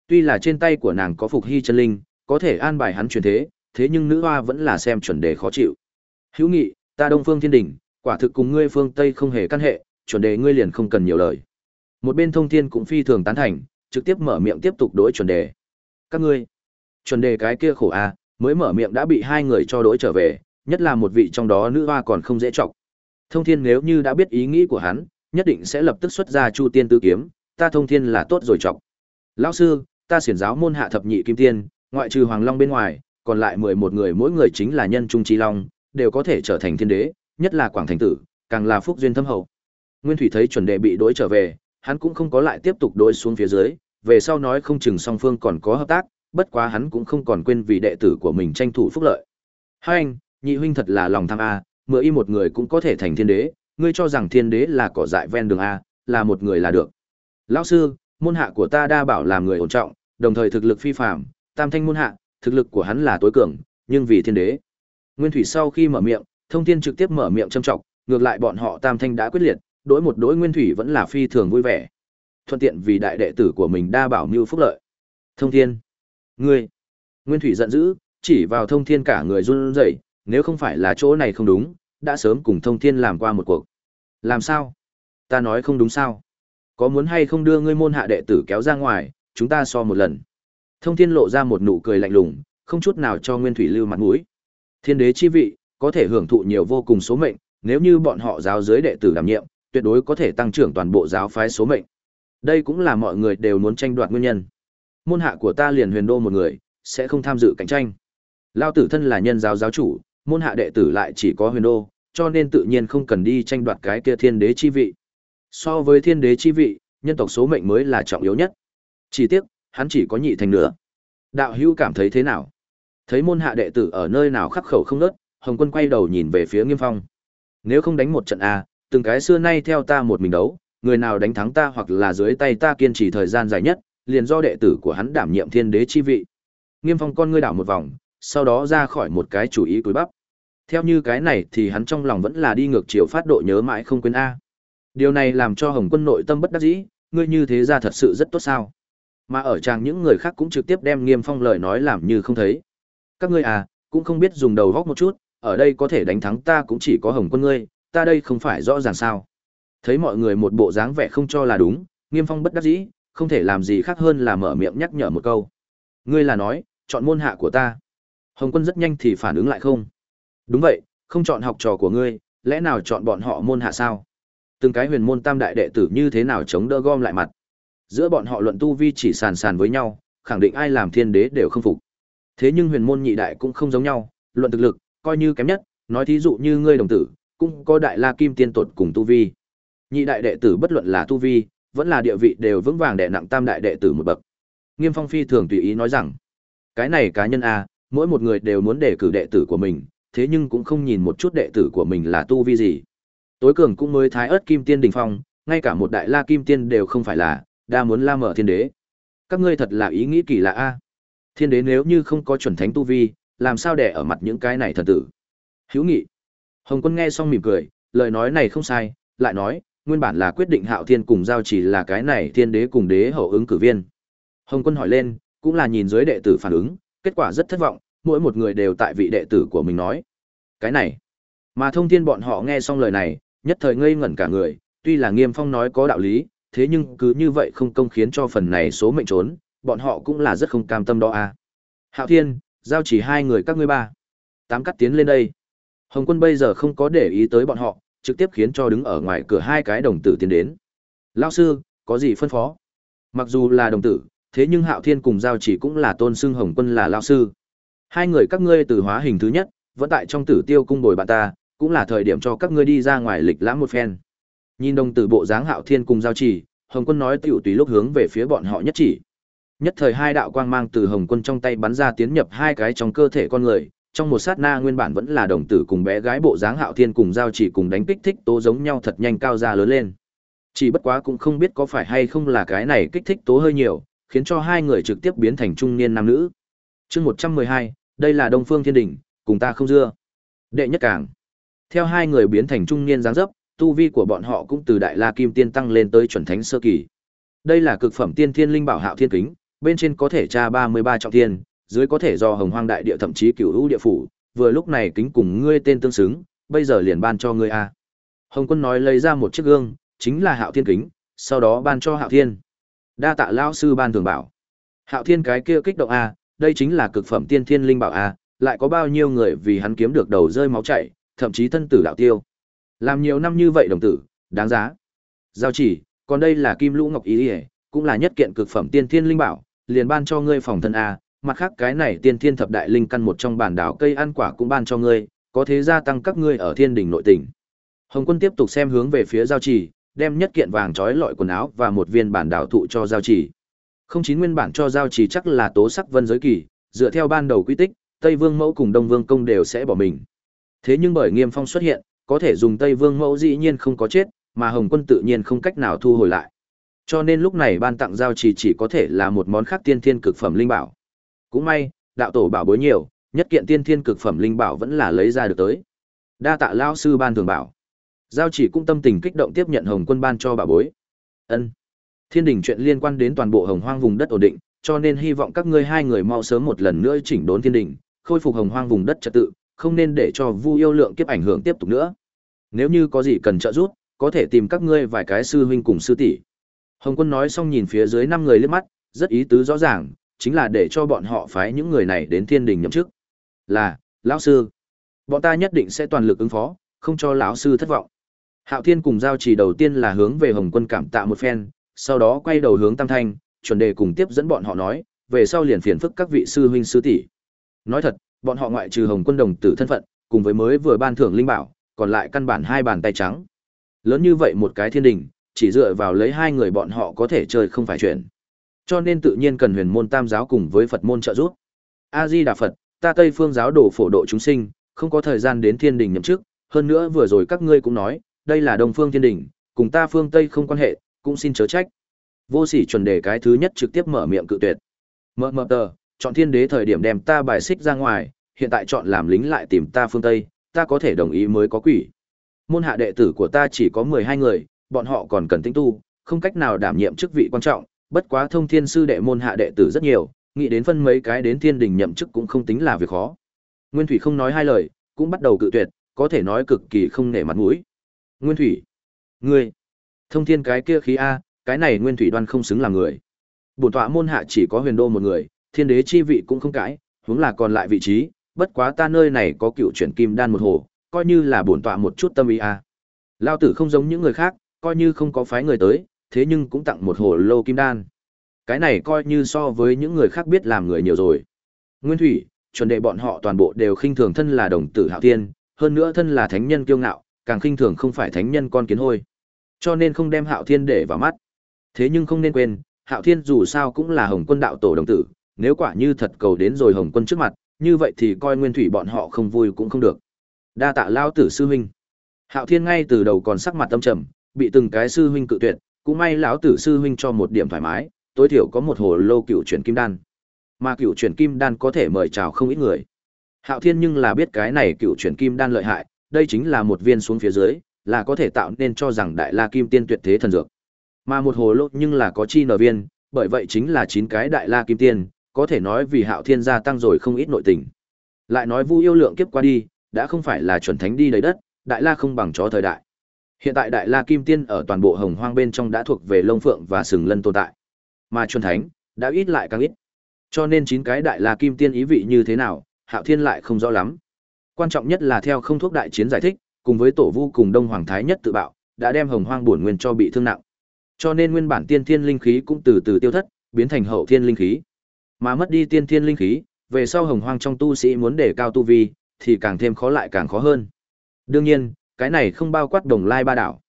Tuy là trên tay của nàng có Phục Hy chân linh, có thể an bài hắn truyền thế, thế nhưng nữ hoa vẫn là xem chuẩn đề khó chịu. Hữu nghị, ta Đông Phương Thiên Đỉnh, quả thực cùng ngươi phương Tây không hề căn hệ, chuẩn đề ngươi liền không cần nhiều lời. Một bên thông thiên cũng phi thường tán thành, trực tiếp mở miệng tiếp tục đối chuẩn đề. Các ngươi, chuẩn đề cái kia khổ a, mới mở miệng đã bị hai người cho đối trở về, nhất là một vị trong đó nữ hoa còn không dễ trọng. Thông thiên nếu như đã biết ý nghĩ của hắn, nhất định sẽ lập tức xuất ra chu tiên tứ kiếm, ta thông thiên là tốt rồi trọng. Lão sư, ta xiển giáo môn hạ thập nhị kim tiên, ngoại trừ hoàng long bên ngoài, còn lại 11 người mỗi người chính là nhân trung trí long, đều có thể trở thành thiên đế, nhất là quảng thành tử, càng là phúc duyên thâm hậu. Nguyên Thủy thấy chuẩn đề bị đối trở về, hắn cũng không có lại tiếp tục đối xuống phía dưới, về sau nói không chừng song phương còn có hợp tác, bất quá hắn cũng không còn quên vì đệ tử của mình tranh thủ phúc lợi. Hai anh, nhị huynh thật là lòng tham a, mượn y một người cũng có thể thành thiên đế, ngươi cho rằng thiên đế là cỏ dại ven đường a, là một người là được. Lão sư, môn hạ của ta đa bảo làm người ổn trọng, đồng thời thực lực phi phàm, tam thanh môn hạ, thực lực của hắn là tối cường, nhưng vì thiên đế. Nguyên Thủy sau khi mở miệng, Thông Thiên trực tiếp mở miệng châm trọng, ngược lại bọn họ tam thanh đã quyết liệt, đối một đối Nguyên Thủy vẫn là phi thường vui vẻ. Thuận tiện vì đại đệ tử của mình đa bảo mưu phúc lợi. Thông Thiên, ngươi. Nguyên Thủy giận dữ, chỉ vào Thông Thiên cả người run rẩy, nếu không phải là chỗ này không đúng, đã sớm cùng Thông Thiên làm qua một cuộc. Làm sao? Ta nói không đúng sao? Có muốn hay không đưa ngươi môn hạ đệ tử kéo ra ngoài, chúng ta so một lần. Thông thiên lộ ra một nụ cười lạnh lùng, không chút nào cho Nguyên Thủy lưu mặt mũi. Thiên đế chi vị, có thể hưởng thụ nhiều vô cùng số mệnh, nếu như bọn họ giáo giới đệ tử đảm nhiệm, tuyệt đối có thể tăng trưởng toàn bộ giáo phái số mệnh. Đây cũng là mọi người đều muốn tranh đoạt nguyên nhân. Môn hạ của ta liền huyền đô một người, sẽ không tham dự cạnh tranh. Lao tử thân là nhân giáo giáo chủ, môn hạ đệ tử lại chỉ có huyền đô, cho nên tự nhiên không cần đi tranh đoạt cái kia thiên đế chi vị. So với thiên đế chi vị, nhân tộc số mệnh mới là trọng yếu nhất. Chỉ tiếc, hắn chỉ có nhị thành nữa. Đạo hữu cảm thấy thế nào? Thấy môn hạ đệ tử ở nơi nào khắc khẩu không nớt, Hồng Quân quay đầu nhìn về phía Nghiêm Phong. Nếu không đánh một trận a, từng cái xưa nay theo ta một mình đấu, người nào đánh thắng ta hoặc là dưới tay ta kiên trì thời gian dài nhất, liền do đệ tử của hắn đảm nhiệm thiên đế chi vị. Nghiêm Phong con ngươi đảo một vòng, sau đó ra khỏi một cái chủ ý cúi bắp. Theo như cái này thì hắn trong lòng vẫn là đi ngược chiều phát độ nhớ mãi không quên a. Điều này làm cho Hồng Quân nội tâm bất đắc dĩ, ngươi như thế ra thật sự rất tốt sao? Mà ở chàng những người khác cũng trực tiếp đem Nghiêm Phong lời nói làm như không thấy. Các ngươi à, cũng không biết dùng đầu góc một chút, ở đây có thể đánh thắng ta cũng chỉ có Hồng Quân ngươi, ta đây không phải rõ ràng sao? Thấy mọi người một bộ dáng vẻ không cho là đúng, Nghiêm Phong bất đắc dĩ, không thể làm gì khác hơn là mở miệng nhắc nhở một câu. Ngươi là nói, chọn môn hạ của ta. Hồng Quân rất nhanh thì phản ứng lại không. Đúng vậy, không chọn học trò của ngươi, lẽ nào chọn bọn họ môn hạ sao? Từng cái huyền môn tam đại đệ tử như thế nào chống đỡ gom lại mặt. Giữa bọn họ luận tu vi chỉ sàn sàn với nhau, khẳng định ai làm thiên đế đều không phục. Thế nhưng huyền môn nhị đại cũng không giống nhau, luận thực lực, coi như kém nhất, nói thí dụ như ngươi đồng tử, cũng có đại la kim tiên tột cùng tu vi. Nhị đại đệ tử bất luận là tu vi, vẫn là địa vị đều vững vàng đệ nặng tam đại đệ tử một bậc. Nghiêm Phong phi thường tùy ý nói rằng, cái này cá nhân a, mỗi một người đều muốn đề cử đệ tử của mình, thế nhưng cũng không nhìn một chút đệ tử của mình là tu vi gì. Tối cường cũng mới thái ớt kim tiên đỉnh phong, ngay cả một đại la kim tiên đều không phải là, đa muốn la mở thiên đế. Các ngươi thật là ý nghĩ kỳ lạ a. Thiên đế nếu như không có chuẩn thánh tu vi, làm sao để ở mặt những cái này thần tử? Hữu nghị. Hồng Quân nghe xong mỉm cười, lời nói này không sai, lại nói, nguyên bản là quyết định Hạo Thiên cùng giao chỉ là cái này thiên đế cùng đế hậu ứng cử viên. Hồng Quân hỏi lên, cũng là nhìn dưới đệ tử phản ứng, kết quả rất thất vọng, mỗi một người đều tại vị đệ tử của mình nói. Cái này. Mà thông thiên bọn họ nghe xong lời này, nhất thời ngây ngẩn cả người, tuy là Nghiêm Phong nói có đạo lý, thế nhưng cứ như vậy không công khiến cho phần này số mệnh trốn, bọn họ cũng là rất không cam tâm đó à. Hạo Thiên, giao chỉ hai người các ngươi ba. Tám cắt tiến lên đây. Hồng quân bây giờ không có để ý tới bọn họ, trực tiếp khiến cho đứng ở ngoài cửa hai cái đồng tử tiến đến. Lao sư, có gì phân phó? Mặc dù là đồng tử, thế nhưng Hạo Thiên cùng Giao chỉ cũng là tôn xưng Hồng quân là Lao sư. Hai người các ngươi từ hóa hình thứ nhất, vẫn tại trong tử tiêu cung bồi bạn ta, cũng là thời điểm cho các ngươi đi ra ngoài lịch lãm một phen. Nhìn đồng tử bộ dáng Hạo Thiên cùng Giao chỉ, Hồng quân nói tiểu tùy lúc hướng về phía bọn họ nhất chỉ. Nhất thời hai đạo quang mang từ Hồng Quân trong tay bắn ra tiến nhập hai cái trong cơ thể con người, trong một sát na nguyên bản vẫn là đồng tử cùng bé gái bộ dáng Hạo Thiên cùng giao chỉ cùng đánh kích thích tố giống nhau thật nhanh cao ra lớn lên. Chỉ bất quá cũng không biết có phải hay không là cái này kích thích tố hơi nhiều, khiến cho hai người trực tiếp biến thành trung niên nam nữ. Chương một trăm mười hai đây là Đông Phương Thiên Đỉnh, cùng ta không dưa. Đệ nhất càng. Theo hai người biến thành trung niên giáng dấp, tu vi của bọn họ cũng từ đại la kim tiên tăng lên tới chuẩn thánh sơ kỳ. Đây là cực phẩm tiên thiên linh bảo Hạo Thiên kính, bên trên có thể tra 33 trọng thiên, dưới có thể do hồng hoang đại địa thậm chí cửu hữu địa phủ, vừa lúc này kính cùng ngươi tên tương xứng, bây giờ liền ban cho ngươi a. Hồng Quân nói lấy ra một chiếc gương, chính là Hạo Thiên kính, sau đó ban cho Hạo Thiên. Đa tạ lão sư ban thường bảo. Hạo Thiên cái kia kích động a, đây chính là cực phẩm tiên thiên linh bảo a, lại có bao nhiêu người vì hắn kiếm được đầu rơi máu chảy, thậm chí thân tử đạo tiêu. Làm nhiều năm như vậy đồng tử, đáng giá. Giao chỉ, còn đây là Kim Lũ Ngọc Ý, cũng là nhất kiện cực phẩm tiên thiên linh bảo, liền ban cho ngươi phòng thân a, mặt khác cái này tiên thiên thập đại linh căn một trong bản đảo cây ăn quả cũng ban cho ngươi, có thế gia tăng các ngươi ở thiên đỉnh nội tỉnh. Hồng Quân tiếp tục xem hướng về phía giao trì đem nhất kiện vàng trói lọi quần áo và một viên bản đảo thụ cho giao trì Không chín nguyên bản cho giao trì chắc là tố sắc vân giới kỳ, dựa theo ban đầu quy tích, Tây Vương Mẫu cùng Đông Vương Công đều sẽ bỏ mình. Thế nhưng bởi Nghiêm Phong xuất hiện, có thể dùng Tây Vương Mẫu dĩ nhiên không có chết, mà Hồng Quân tự nhiên không cách nào thu hồi lại. Cho nên lúc này ban tặng giao chỉ chỉ có thể là một món khác tiên thiên cực phẩm linh bảo. Cũng may, đạo tổ bảo bối nhiều, nhất kiện tiên thiên cực phẩm linh bảo vẫn là lấy ra được tới. Đa tạ lão sư ban thường bảo. Giao chỉ cũng tâm tình kích động tiếp nhận Hồng Quân ban cho bảo bối. Ân. Thiên đình chuyện liên quan đến toàn bộ Hồng Hoang vùng đất ổn định, cho nên hy vọng các ngươi hai người mau sớm một lần nữa chỉnh đốn thiên đình, khôi phục Hồng Hoang vùng đất trật tự, không nên để cho Vu yêu lượng kiếp ảnh hưởng tiếp tục nữa. Nếu như có gì cần trợ giúp, có thể tìm các ngươi vài cái sư huynh cùng sư tỷ. Hồng quân nói xong nhìn phía dưới năm người liếc mắt, rất ý tứ rõ ràng, chính là để cho bọn họ phái những người này đến thiên đình nhậm chức. Là, lão sư, bọn ta nhất định sẽ toàn lực ứng phó, không cho lão sư thất vọng. Hạo Thiên cùng giao chỉ đầu tiên là hướng về Hồng Quân cảm tạ một phen, sau đó quay đầu hướng Tam Thanh, chuẩn đề cùng tiếp dẫn bọn họ nói, về sau liền phiền phức các vị sư huynh sư tỷ. Nói thật, bọn họ ngoại trừ Hồng Quân đồng tử thân phận, cùng với mới vừa ban thưởng linh bảo, còn lại căn bản hai bàn tay trắng. Lớn như vậy một cái thiên đình, chỉ dựa vào lấy hai người bọn họ có thể chơi không phải chuyện. Cho nên tự nhiên cần huyền môn tam giáo cùng với Phật môn trợ giúp. A Di Đà Phật, ta Tây Phương giáo đồ phổ độ chúng sinh, không có thời gian đến thiên đình nhậm chức, hơn nữa vừa rồi các ngươi cũng nói, đây là Đông Phương Thiên Đình, cùng ta phương Tây không quan hệ, cũng xin chớ trách. Vô sỉ chuẩn đề cái thứ nhất trực tiếp mở miệng cự tuyệt. Mờ mờ tờ, chọn thiên đế thời điểm đem ta bài xích ra ngoài, hiện tại chọn làm lính lại tìm ta phương Tây, ta có thể đồng ý mới có quỷ. Môn hạ đệ tử của ta chỉ có 12 người, bọn họ còn cần tinh tu, không cách nào đảm nhiệm chức vị quan trọng, bất quá thông thiên sư đệ môn hạ đệ tử rất nhiều, nghĩ đến phân mấy cái đến thiên đình nhậm chức cũng không tính là việc khó. Nguyên Thủy không nói hai lời, cũng bắt đầu cự tuyệt, có thể nói cực kỳ không nể mặt mũi. Nguyên Thủy, ngươi, thông thiên cái kia khí a, cái này Nguyên Thủy đoan không xứng là người. Bổn tọa môn hạ chỉ có huyền đô một người, thiên đế chi vị cũng không cãi, huống là còn lại vị trí, bất quá ta nơi này có cựu chuyển kim đan một hồ, coi như là bổn tọa một chút tâm ý a. Lao tử không giống những người khác, coi như không có phái người tới, thế nhưng cũng tặng một hồ lô kim đan. Cái này coi như so với những người khác biết làm người nhiều rồi. Nguyên Thủy, chuẩn đệ bọn họ toàn bộ đều khinh thường thân là đồng tử hạo tiên, hơn nữa thân là thánh nhân kiêu ngạo, càng khinh thường không phải thánh nhân con kiến hôi. Cho nên không đem hạo thiên để vào mắt. Thế nhưng không nên quên, hạo thiên dù sao cũng là hồng quân đạo tổ đồng tử, nếu quả như thật cầu đến rồi hồng quân trước mặt, như vậy thì coi nguyên thủy bọn họ không vui cũng không được. Đa tạ lao tử sư huynh. Hạo thiên ngay từ đầu còn sắc mặt tâm trầm, bị từng cái sư huynh cự tuyệt, cũng may lão tử sư huynh cho một điểm thoải mái, tối thiểu có một hồ lô cựu chuyển kim đan. Mà cựu chuyển kim đan có thể mời chào không ít người. Hạo Thiên nhưng là biết cái này cựu chuyển kim đan lợi hại, đây chính là một viên xuống phía dưới, là có thể tạo nên cho rằng đại la kim tiên tuyệt thế thần dược. Mà một hồ lô nhưng là có chi nở viên, bởi vậy chính là chín cái đại la kim tiên, có thể nói vì Hạo Thiên gia tăng rồi không ít nội tình. Lại nói Vu yêu lượng kiếp qua đi, đã không phải là chuẩn thánh đi đầy đất, đại la không bằng chó thời đại. Hiện tại đại la kim tiên ở toàn bộ hồng hoang bên trong đã thuộc về lông phượng và sừng lân tồn tại. Mà chuẩn thánh đã ít lại càng ít. Cho nên chín cái đại la kim tiên ý vị như thế nào, Hạo Thiên lại không rõ lắm. Quan trọng nhất là theo không thuốc đại chiến giải thích, cùng với tổ vu cùng Đông Hoàng Thái nhất tự bạo, đã đem hồng hoang bổn nguyên cho bị thương nặng. Cho nên nguyên bản tiên thiên linh khí cũng từ từ tiêu thất, biến thành hậu thiên linh khí. Mà mất đi tiên thiên linh khí, về sau hồng hoang trong tu sĩ muốn đề cao tu vi, thì càng thêm khó lại càng khó hơn. Đương nhiên, cái này không bao quát Đồng Lai Ba đảo.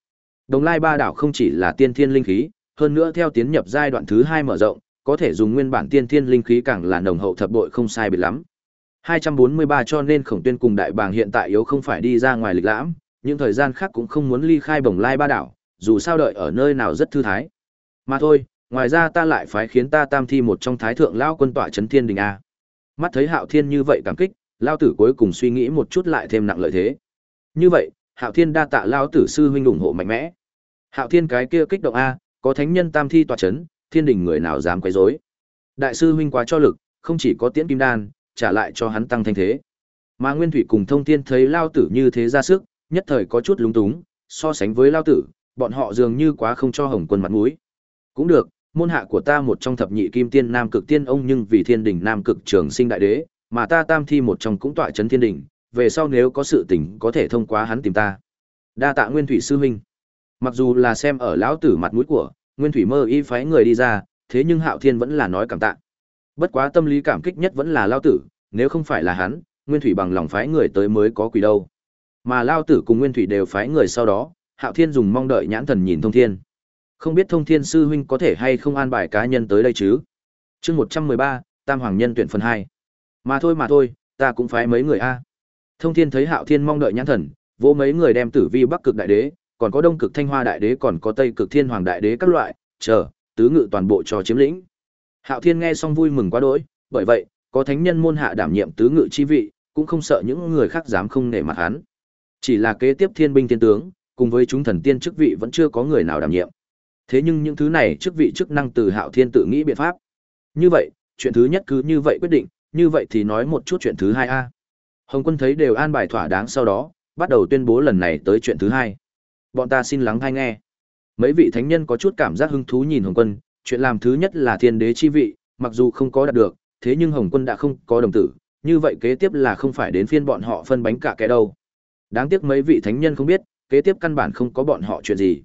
Đồng Lai Ba đảo không chỉ là tiên thiên linh khí, hơn nữa theo tiến nhập giai đoạn thứ hai mở rộng, có thể dùng nguyên bản tiên thiên linh khí càng là nồng hậu thập bội không sai biệt lắm. 243 cho nên Khổng Tuyên cùng Đại Bàng hiện tại yếu không phải đi ra ngoài lịch lãm, những thời gian khác cũng không muốn ly khai Bồng Lai Ba đảo, dù sao đợi ở nơi nào rất thư thái. Mà thôi, ngoài ra ta lại phái khiến ta tam thi một trong thái thượng lão quân tọa trấn thiên đình a. Mắt thấy Hạo Thiên như vậy cảm kích, lão tử cuối cùng suy nghĩ một chút lại thêm nặng lợi thế. Như vậy, Hạo Thiên đa tạ lão tử sư huynh ủng hộ mạnh mẽ. Hạo Thiên cái kia kích động a, có thánh nhân tam thi tọa trấn, thiên đình người nào dám quấy rối. Đại sư huynh quá cho lực, không chỉ có tiễn kim đan, trả lại cho hắn tăng thanh thế. Mà Nguyên Thủy cùng Thông tiên thấy Lao Tử như thế ra sức, nhất thời có chút lúng túng, so sánh với Lao Tử, bọn họ dường như quá không cho Hồng Quân mặt mũi. Cũng được, môn hạ của ta một trong thập nhị kim tiên nam cực tiên ông nhưng vì thiên đình nam cực trường sinh đại đế, mà ta tam thi một trong cũng tọa chấn thiên đình, về sau nếu có sự tình có thể thông qua hắn tìm ta. Đa tạ Nguyên Thủy sư huynh. Mặc dù là xem ở lão tử mặt mũi của, Nguyên Thủy mơ y phái người đi ra, thế nhưng Hạo Thiên vẫn là nói cảm tạ. Bất quá tâm lý cảm kích nhất vẫn là lão Tử, nếu không phải là hắn, Nguyên Thủy bằng lòng phái người tới mới có quỷ đâu. Mà lão Tử cùng Nguyên Thủy đều phái người sau đó, Hạo Thiên dùng mong đợi nhãn thần nhìn Thông Thiên. Không biết Thông Thiên sư huynh có thể hay không an bài cá nhân tới đây chứ? Chương một trăm mười ba, Tam Hoàng Nhân tuyển phần hai. Mà thôi mà thôi, ta cũng phái mấy người a. Thông Thiên thấy Hạo Thiên mong đợi nhãn thần, vô mấy người đem Tử Vi Bắc Cực Đại Đế, còn có Đông Cực Thanh Hoa Đại Đế còn có Tây Cực Thiên Hoàng Đại Đế các loại, chờ, tứ ngự toàn bộ cho chiếm lĩnh. Hạo Thiên nghe xong vui mừng quá đỗi, bởi vậy, có thánh nhân môn hạ đảm nhiệm tứ ngự chi vị, cũng không sợ những người khác dám không nể mặt hắn. Chỉ là kế tiếp thiên binh thiên tướng, cùng với chúng thần tiên chức vị vẫn chưa có người nào đảm nhiệm. Thế nhưng những thứ này chức vị chức năng từ Hạo Thiên tự nghĩ biện pháp. Như vậy, chuyện thứ nhất cứ như vậy quyết định, như vậy thì nói một chút chuyện thứ hai a. Hồng Quân thấy đều an bài thỏa đáng sau đó, bắt đầu tuyên bố lần này tới chuyện thứ hai. Bọn ta xin lắng hay nghe. mấy vị thánh nhân có chút cảm giác hứng thú nhìn Hồng Quân, chuyện làm thứ nhất là thiên đế chi vị, mặc dù không có đạt được, thế nhưng Hồng Quân đã không có đồng tử, như vậy kế tiếp là không phải đến phiên bọn họ phân bánh cả cái đâu. Đáng tiếc mấy vị thánh nhân không biết, kế tiếp căn bản không có bọn họ chuyện gì.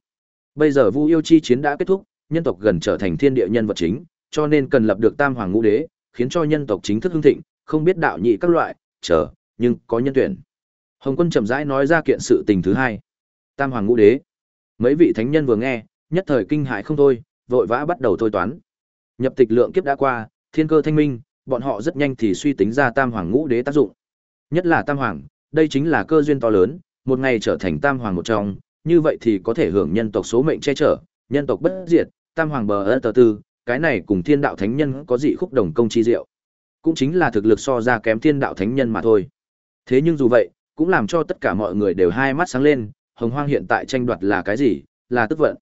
Bây giờ Vu Yêu chi chiến đã kết thúc, nhân tộc gần trở thành thiên địa nhân vật chính, cho nên cần lập được Tam Hoàng Ngũ Đế, khiến cho nhân tộc chính thức hưng thịnh, không biết đạo nhị các loại, chờ, nhưng có nhân tuyển. Hồng Quân chậm rãi nói ra kiện sự tình thứ hai. Tam Hoàng Ngũ Đế. Mấy vị thánh nhân vừa nghe, nhất thời kinh hãi không thôi, vội vã bắt đầu thôi toán. Nhập tịch lượng kiếp đã qua, thiên cơ thanh minh, bọn họ rất nhanh thì suy tính ra Tam Hoàng Ngũ Đế tác dụng. Nhất là Tam Hoàng, đây chính là cơ duyên to lớn, một ngày trở thành Tam Hoàng một trong, như vậy thì có thể hưởng nhân tộc số mệnh che chở, nhân tộc bất diệt, Tam Hoàng bờ ơ tờ tư, cái này cùng thiên đạo thánh nhân có dị khúc đồng công chi diệu. Cũng chính là thực lực so ra kém thiên đạo thánh nhân mà thôi. Thế nhưng dù vậy, cũng làm cho tất cả mọi người đều hai mắt sáng lên, hồng hoang hiện tại tranh đoạt là cái gì? Là tức vận.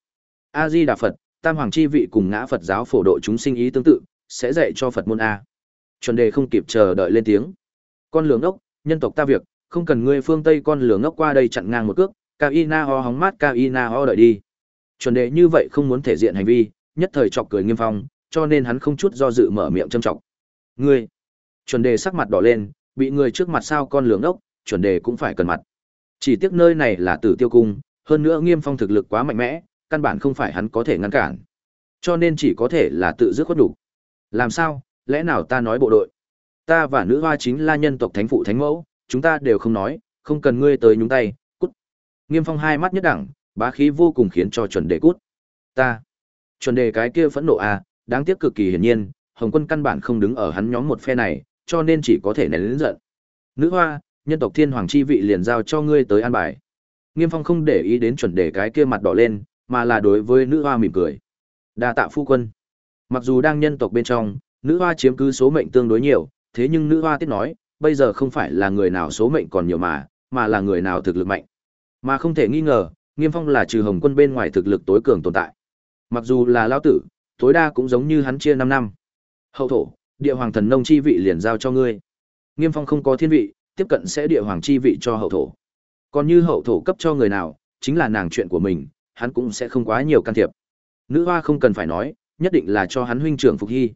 A Di Đà Phật, Tam Hoàng chi vị cùng ngã Phật giáo phổ độ chúng sinh ý tương tự, sẽ dạy cho Phật môn a. Chuẩn đề không kịp chờ đợi lên tiếng. Con lường ốc, nhân tộc ta việc, không cần ngươi phương Tây con lường ốc qua đây chặn ngang một cước, Cao Y Na ho hóng mát Cao Y Na ho đợi đi. Chuẩn đề như vậy không muốn thể diện hành vi, nhất thời chọc cười nghiêm phong, cho nên hắn không chút do dự mở miệng châm trọng. Ngươi, chuẩn đề sắc mặt đỏ lên, bị người trước mặt sao con lường ốc, chuẩn đề cũng phải cần mặt. Chỉ tiếc nơi này là tử tiêu cung, hơn nữa nghiêm phong thực lực quá mạnh mẽ, căn bản không phải hắn có thể ngăn cản. Cho nên chỉ có thể là tự giữ khuất đủ. Làm sao, lẽ nào ta nói bộ đội? Ta và nữ hoa chính là nhân tộc thánh phụ thánh mẫu, chúng ta đều không nói, không cần ngươi tới nhúng tay, cút. Nghiêm phong hai mắt nhất đẳng, bá khí vô cùng khiến cho chuẩn đề cút. Ta. Chuẩn đề cái kia phẫn nộ à, đáng tiếc cực kỳ hiển nhiên, Hồng quân căn bản không đứng ở hắn nhóm một phe này, cho nên chỉ có thể nén lớn giận. Nữ hoa, nhân tộc thiên hoàng chi vị liền giao cho ngươi tới an bài. Nghiêm phong không để ý đến chuẩn đề cái kia mặt đỏ lên, mà là đối với nữ hoa mỉm cười. Đa tạ phu quân. Mặc dù đang nhân tộc bên trong, nữ hoa chiếm cứ số mệnh tương đối nhiều, thế nhưng nữ hoa tiếp nói, bây giờ không phải là người nào số mệnh còn nhiều mà, mà là người nào thực lực mạnh. Mà không thể nghi ngờ, Nghiêm Phong là trừ Hồng Quân bên ngoài thực lực tối cường tồn tại. Mặc dù là lão tử, tối đa cũng giống như hắn chia 5 năm. Hậu thổ, địa hoàng thần nông chi vị liền giao cho ngươi. Nghiêm Phong không có thiên vị, tiếp cận sẽ địa hoàng chi vị cho hậu thổ. Còn như hậu thổ cấp cho người nào, chính là nàng chuyện của mình, hắn cũng sẽ không quá nhiều can thiệp. Nữ hoa không cần phải nói, nhất định là cho hắn huynh trưởng Phục Hy.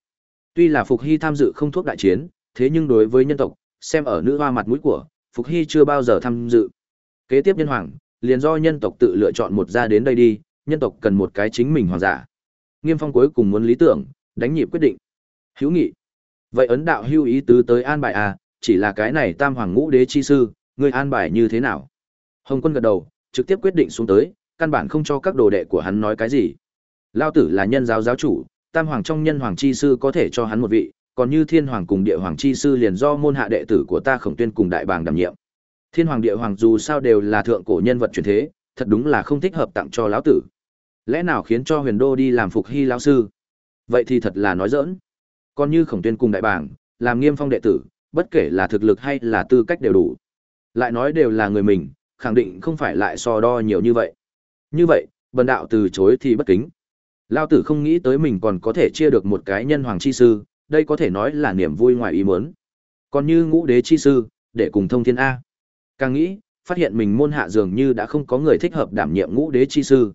Tuy là Phục Hy tham dự không thuốc đại chiến, thế nhưng đối với nhân tộc, xem ở nữ hoa mặt mũi của, Phục Hy chưa bao giờ tham dự. Kế tiếp nhân hoàng, liền do nhân tộc tự lựa chọn một ra đến đây đi, nhân tộc cần một cái chính mình hoàng giả. Nghiêm Phong cuối cùng muốn lý tưởng, đánh nhịp quyết định. Hữu nghị. Vậy ấn đạo hưu ý tứ tới an bài à, chỉ là cái này tam hoàng ngũ đế chi sư, ngươi an bài như thế nào? Hồng quân gật đầu, trực tiếp quyết định xuống tới, căn bản không cho các đồ đệ của hắn nói cái gì. Lao tử là nhân giáo giáo chủ, tam hoàng trong nhân hoàng chi sư có thể cho hắn một vị, còn như thiên hoàng cùng địa hoàng chi sư liền do môn hạ đệ tử của ta khổng tuyên cùng đại bàng đảm nhiệm. Thiên hoàng địa hoàng dù sao đều là thượng cổ nhân vật truyền thế, thật đúng là không thích hợp tặng cho lão tử. Lẽ nào khiến cho huyền đô đi làm phục hy lão sư? Vậy thì thật là nói dỡn. Còn như khổng tuyên cùng đại bàng, làm nghiêm phong đệ tử, bất kể là thực lực hay là tư cách đều đủ. Lại nói đều là người mình, khẳng định không phải lại so đo nhiều như vậy. Như vậy, bần đạo từ chối thì bất kính. Lao tử không nghĩ tới mình còn có thể chia được một cái nhân hoàng chi sư, đây có thể nói là niềm vui ngoài ý muốn. Còn như ngũ đế chi sư, để cùng thông thiên A. Càng nghĩ, phát hiện mình môn hạ dường như đã không có người thích hợp đảm nhiệm ngũ đế chi sư.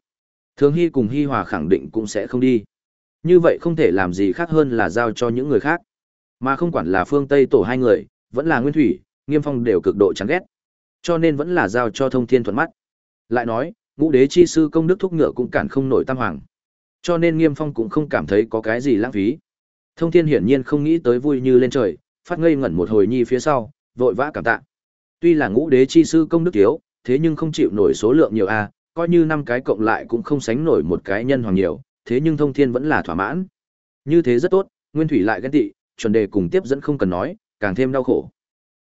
Thường Hy cùng Hy Hòa khẳng định cũng sẽ không đi. Như vậy không thể làm gì khác hơn là giao cho những người khác. Mà không quản là phương Tây tổ hai người, vẫn là Nguyên Thủy, Nghiêm Phong đều cực độ chán ghét. Cho nên vẫn là giao cho thông thiên thuận mắt. Lại nói, ngũ đế chi sư công đức thúc ngựa cũng cản không nổi tam hoàng. Cho nên Nghiêm Phong cũng không cảm thấy có cái gì lãng phí. Thông thiên hiển nhiên không nghĩ tới vui như lên trời, phát ngây ngẩn một hồi nhi phía sau, vội vã cảm tạ. Tuy là ngũ đế chi sư công đức thiếu, thế nhưng không chịu nổi số lượng nhiều a, coi như năm cái cộng lại cũng không sánh nổi một cái nhân hoàng nhiều, thế nhưng thông thiên vẫn là thỏa mãn. Như thế rất tốt, Nguyên Thủy lại ghen tị, chuẩn đề cùng tiếp dẫn không cần nói, càng thêm đau khổ.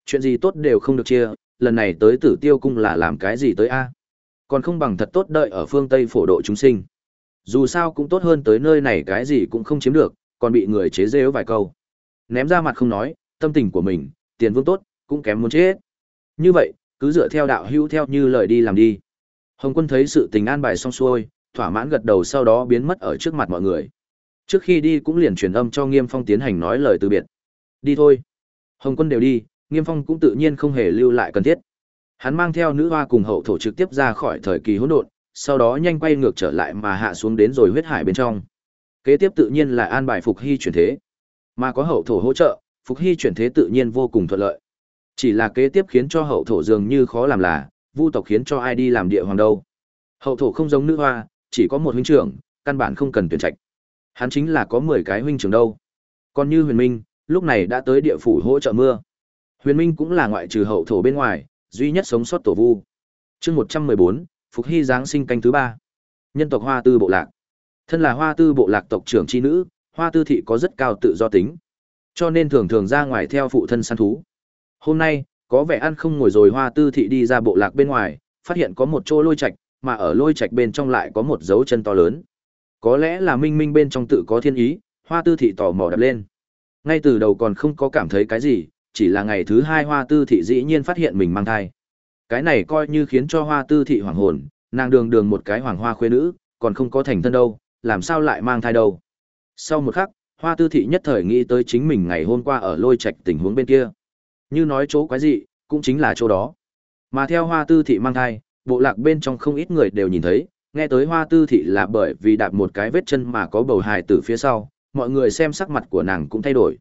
Chuyện gì tốt đều không được chia, lần này tới Tử Tiêu cung là làm cái gì tới a? Còn không bằng thật tốt đợi ở phương Tây phổ độ chúng sinh. Dù sao cũng tốt hơn tới nơi này cái gì cũng không chiếm được, còn bị người chế giễu vài câu. Ném ra mặt không nói, tâm tình của mình, tiền vương tốt, cũng kém muốn chết. Như vậy, cứ dựa theo đạo hữu theo như lời đi làm đi. Hồng quân thấy sự tình an bài xong xuôi, thỏa mãn gật đầu sau đó biến mất ở trước mặt mọi người. Trước khi đi cũng liền truyền âm cho Nghiêm Phong tiến hành nói lời từ biệt. Đi thôi. Hồng quân đều đi, Nghiêm Phong cũng tự nhiên không hề lưu lại cần thiết. Hắn mang theo nữ hoa cùng hậu thổ trực tiếp ra khỏi thời kỳ hỗn độn, sau đó nhanh quay ngược trở lại mà hạ xuống đến rồi huyết hải bên trong. Kế tiếp tự nhiên là an bài Phục Hy chuyển thế. Mà có hậu thổ hỗ trợ, Phục Hy chuyển thế tự nhiên vô cùng thuận lợi. Chỉ là kế tiếp khiến cho hậu thổ dường như khó làm là, vu tộc khiến cho ai đi làm địa hoàng đâu. Hậu thổ không giống nữ hoa, chỉ có một huynh trưởng, căn bản không cần tuyển trạch. Hắn chính là có 10 cái huynh trưởng đâu. Còn như Huyền Minh, lúc này đã tới địa phủ hỗ trợ mưa. Huyền Minh cũng là ngoại trừ hậu thổ bên ngoài, duy nhất sống sót tổ vu. Chương 114, Phục Hy giáng sinh canh thứ ba. Nhân tộc Hoa Tư bộ lạc. Thân là Hoa Tư bộ lạc tộc trưởng chi nữ, Hoa Tư thị có rất cao tự do tính, cho nên thường thường ra ngoài theo phụ thân săn thú. Hôm nay, có vẻ ăn không ngồi rồi Hoa Tư thị đi ra bộ lạc bên ngoài, phát hiện có một chỗ lôi trạch, mà ở lôi trạch bên trong lại có một dấu chân to lớn. Có lẽ là minh minh bên trong tự có thiên ý, Hoa Tư thị tò mò đập lên. Ngay từ đầu còn không có cảm thấy cái gì, chỉ là ngày thứ hai Hoa Tư thị dĩ nhiên phát hiện mình mang thai. Cái này coi như khiến cho Hoa Tư thị hoảng hồn, nàng đường đường một cái hoàng hoa khuê nữ, còn không có thành thân đâu, làm sao lại mang thai đâu. Sau một khắc, Hoa Tư thị nhất thời nghĩ tới chính mình ngày hôm qua ở lôi trạch tình huống bên kia. Như nói chỗ quái gì, cũng chính là chỗ đó. Mà theo Hoa Tư thị mang thai, bộ lạc bên trong không ít người đều nhìn thấy, nghe tới Hoa Tư thị là bởi vì đạp một cái vết chân mà có bầu hài từ phía sau, mọi người xem sắc mặt của nàng cũng thay đổi.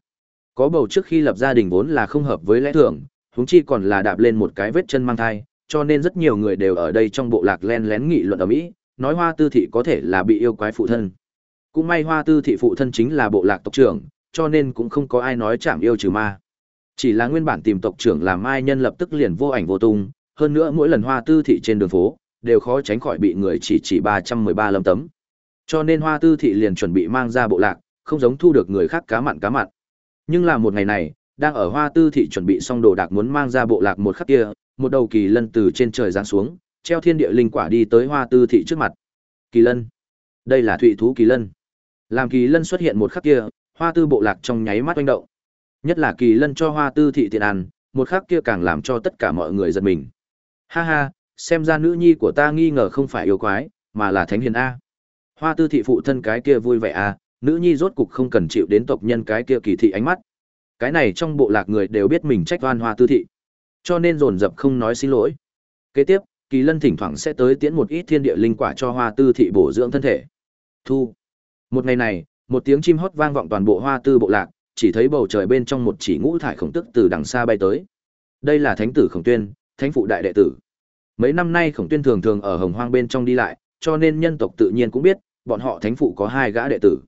Có bầu trước khi lập gia đình vốn là không hợp với lẽ thường, huống chi còn là đạp lên một cái vết chân mang thai, cho nên rất nhiều người đều ở đây trong bộ lạc len lén nghị luận ở mỹ, nói Hoa Tư thị có thể là bị yêu quái phụ thân. Cũng may Hoa Tư thị phụ thân chính là bộ lạc tộc trưởng, cho nên cũng không có ai nói chạm yêu trừ ma. Chỉ là nguyên bản tìm tộc trưởng làm mai nhân lập tức liền vô ảnh vô tung, hơn nữa mỗi lần Hoa Tư thị trên đường phố đều khó tránh khỏi bị người chỉ chỉ 313 lâm tấm. Cho nên Hoa Tư thị liền chuẩn bị mang ra bộ lạc, không giống thu được người khác cá mặn cá mặn. Nhưng là một ngày này, đang ở Hoa Tư thị chuẩn bị xong đồ đạc muốn mang ra bộ lạc một khắc kia, một đầu kỳ lân từ trên trời giáng xuống, treo thiên địa linh quả đi tới Hoa Tư thị trước mặt. Kỳ lân, đây là thụy thú kỳ lân. Làm kỳ lân xuất hiện một khắc kia, Hoa Tư bộ lạc trong nháy mắt oanh động. Nhất là kỳ lân cho Hoa Tư thị tiện ăn, một khắc kia càng làm cho tất cả mọi người giật mình. Ha ha, xem ra nữ nhi của ta nghi ngờ không phải yêu quái, mà là thánh hiền a. Hoa Tư thị phụ thân cái kia vui vẻ a, nữ nhi rốt cục không cần chịu đến tộc nhân cái kia kỳ thị ánh mắt. Cái này trong bộ lạc người đều biết mình trách oan Hoa Tư thị, cho nên dồn dập không nói xin lỗi. Kế tiếp, Kỳ Lân thỉnh thoảng sẽ tới tiễn một ít thiên địa linh quả cho Hoa Tư thị bổ dưỡng thân thể. Thu. Một ngày này, một tiếng chim hót vang vọng toàn bộ Hoa Tư bộ lạc, chỉ thấy bầu trời bên trong một chỉ ngũ thải khổng tức từ đằng xa bay tới. Đây là thánh tử Khổng Tuyên, thánh phụ đại đệ tử. Mấy năm nay Khổng Tuyên thường thường ở Hồng Hoang bên trong đi lại, cho nên nhân tộc tự nhiên cũng biết, bọn họ thánh phụ có hai gã đệ tử.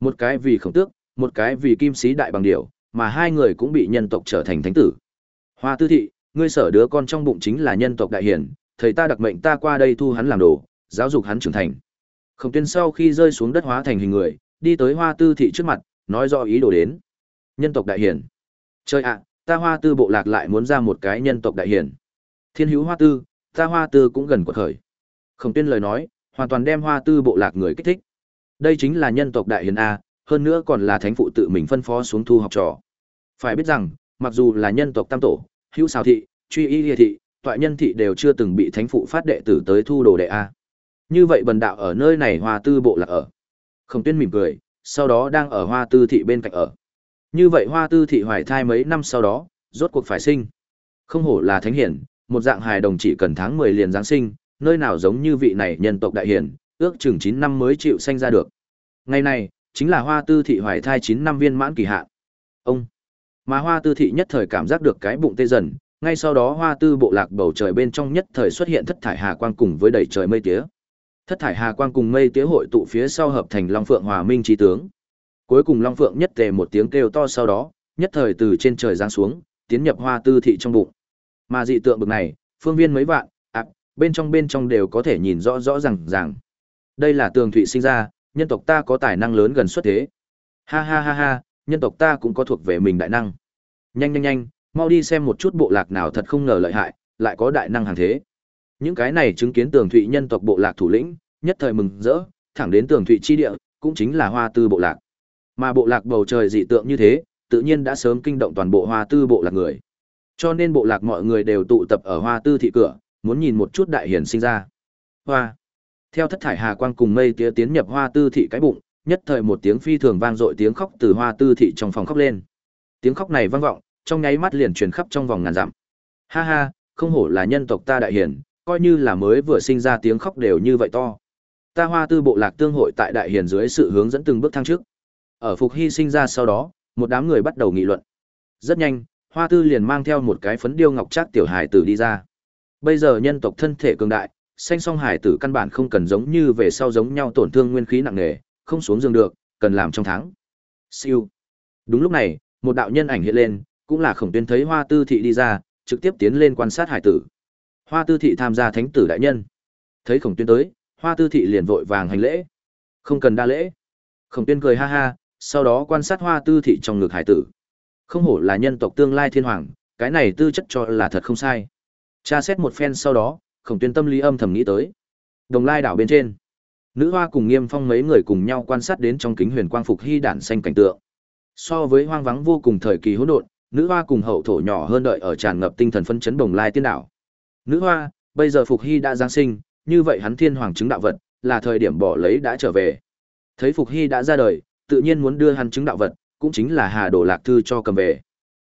Một cái vì Khổng Tước, một cái vì Kim Sĩ đại bằng điểu, mà hai người cũng bị nhân tộc trở thành thánh tử. Hoa Tư thị, ngươi sở đứa con trong bụng chính là nhân tộc đại hiển, thầy ta đặc mệnh ta qua đây thu hắn làm đồ, giáo dục hắn trưởng thành. Khổng Tuyên sau khi rơi xuống đất hóa thành hình người, đi tới Hoa Tư thị trước mặt, nói rõ ý đồ đến. Nhân tộc đại hiển. Chơi ạ, ta Hoa Tư bộ lạc lại muốn ra một cái nhân tộc đại hiển. Thiên hữu Hoa Tư, ta Hoa Tư cũng gần cuộc khởi. Khổng Tuyên lời nói, hoàn toàn đem Hoa Tư bộ lạc người kích thích. Đây chính là nhân tộc đại Hiền a, hơn nữa còn là thánh phụ tự mình phân phó xuống thu học trò. Phải biết rằng, mặc dù là nhân tộc tam tổ, hữu xào thị, truy y địa thị, toại nhân thị đều chưa từng bị thánh phụ phát đệ tử tới thu đồ đệ a. Như vậy bần đạo ở nơi này Hoa Tư bộ lạc ở. Khổng Tuyên mỉm cười, sau đó đang ở Hoa Tư thị bên cạnh ở. Như vậy Hoa Tư thị hoài thai mấy năm sau đó, rốt cuộc phải sinh. Không hổ là thánh hiển, một dạng hài đồng chỉ cần tháng 10 liền giáng sinh, nơi nào giống như vị này nhân tộc đại hiển, ước chừng 9 năm mới chịu sanh ra được. Ngày này, chính là Hoa Tư thị hoài thai 9 năm viên mãn kỳ hạn. Ông mà Hoa Tư thị nhất thời cảm giác được cái bụng tê dần, ngay sau đó Hoa Tư bộ lạc bầu trời bên trong nhất thời xuất hiện thất thải hà quang cùng với đầy trời mây tía. Thất thải hà quang cùng mây tía hội tụ phía sau hợp thành Long Phượng Hòa Minh trí tướng. Cuối cùng Long Phượng nhất tề một tiếng kêu to sau đó, nhất thời từ trên trời giáng xuống, tiến nhập Hoa Tư thị trong bụng. Mà dị tượng bực này, phương viên mấy vạn, ạp, bên trong bên trong đều có thể nhìn rõ rõ ràng ràng. Đây là tường thụy sinh ra, nhân tộc ta có tài năng lớn gần xuất thế. Ha ha ha ha, nhân tộc ta cũng có thuộc về mình đại năng. Nhanh nhanh nhanh, mau đi xem một chút bộ lạc nào thật không ngờ lợi hại, lại có đại năng hàng thế. Những cái này chứng kiến tường thụy nhân tộc bộ lạc thủ lĩnh, nhất thời mừng rỡ, thẳng đến tường thụy chi địa, cũng chính là hoa tư bộ lạc. Mà bộ lạc bầu trời dị tượng như thế, tự nhiên đã sớm kinh động toàn bộ hoa tư bộ lạc người. Cho nên bộ lạc mọi người đều tụ tập ở hoa tư thị cửa, muốn nhìn một chút đại hiển sinh ra. Hoa. Theo thất thải hà quang cùng mây tía tiến nhập hoa tư thị cái bụng, nhất thời một tiếng phi thường vang dội tiếng khóc từ hoa tư thị trong phòng khóc lên. Tiếng khóc này vang vọng, trong nháy mắt liền truyền khắp trong vòng ngàn dặm. Ha ha, không hổ là nhân tộc ta đại hiển, coi như là mới vừa sinh ra tiếng khóc đều như vậy to. Ta Hoa Tư bộ lạc tương hội tại đại hiền dưới sự hướng dẫn từng bước thăng trước. Ở Phục Hy sinh ra sau đó, một đám người bắt đầu nghị luận. Rất nhanh, Hoa Tư liền mang theo một cái phấn điêu ngọc trác tiểu Hải tử đi ra. Bây giờ nhân tộc thân thể cường đại, xanh song Hải tử căn bản không cần giống như về sau giống nhau tổn thương nguyên khí nặng nề, không xuống giường được, cần làm trong tháng. Siêu. Đúng lúc này, một đạo nhân ảnh hiện lên, cũng là Khổng Tuyên thấy Hoa Tư thị đi ra, trực tiếp tiến lên quan sát hải tử. Hoa Tư thị tham gia thánh tử đại nhân. Thấy Khổng Tuyên tới, Hoa Tư thị liền vội vàng hành lễ. Không cần đa lễ. Khổng Tuyên cười ha ha, sau đó quan sát Hoa Tư thị trong ngực hải tử. Không hổ là nhân tộc tương lai thiên hoàng, cái này tư chất cho là thật không sai. Tra xét một phen sau đó, Khổng Tuyên tâm lý âm thầm nghĩ tới. Đồng Lai đảo bên trên, nữ hoa cùng Nghiêm Phong mấy người cùng nhau quan sát đến trong kính huyền quang phục hy đản xanh cảnh tượng. So với hoang vắng vô cùng thời kỳ hỗn độn, nữ hoa cùng hậu thổ nhỏ hơn đợi ở tràn ngập tinh thần phân chấn Đồng Lai tiên đảo. Nữ hoa, bây giờ Phục Hy đã giáng sinh, như vậy hắn thiên hoàng chứng đạo vật, là thời điểm bỏ lấy đã trở về. Thấy Phục Hy đã ra đời, tự nhiên muốn đưa hắn chứng đạo vật, cũng chính là Hà Đồ Lạc Thư cho cầm về.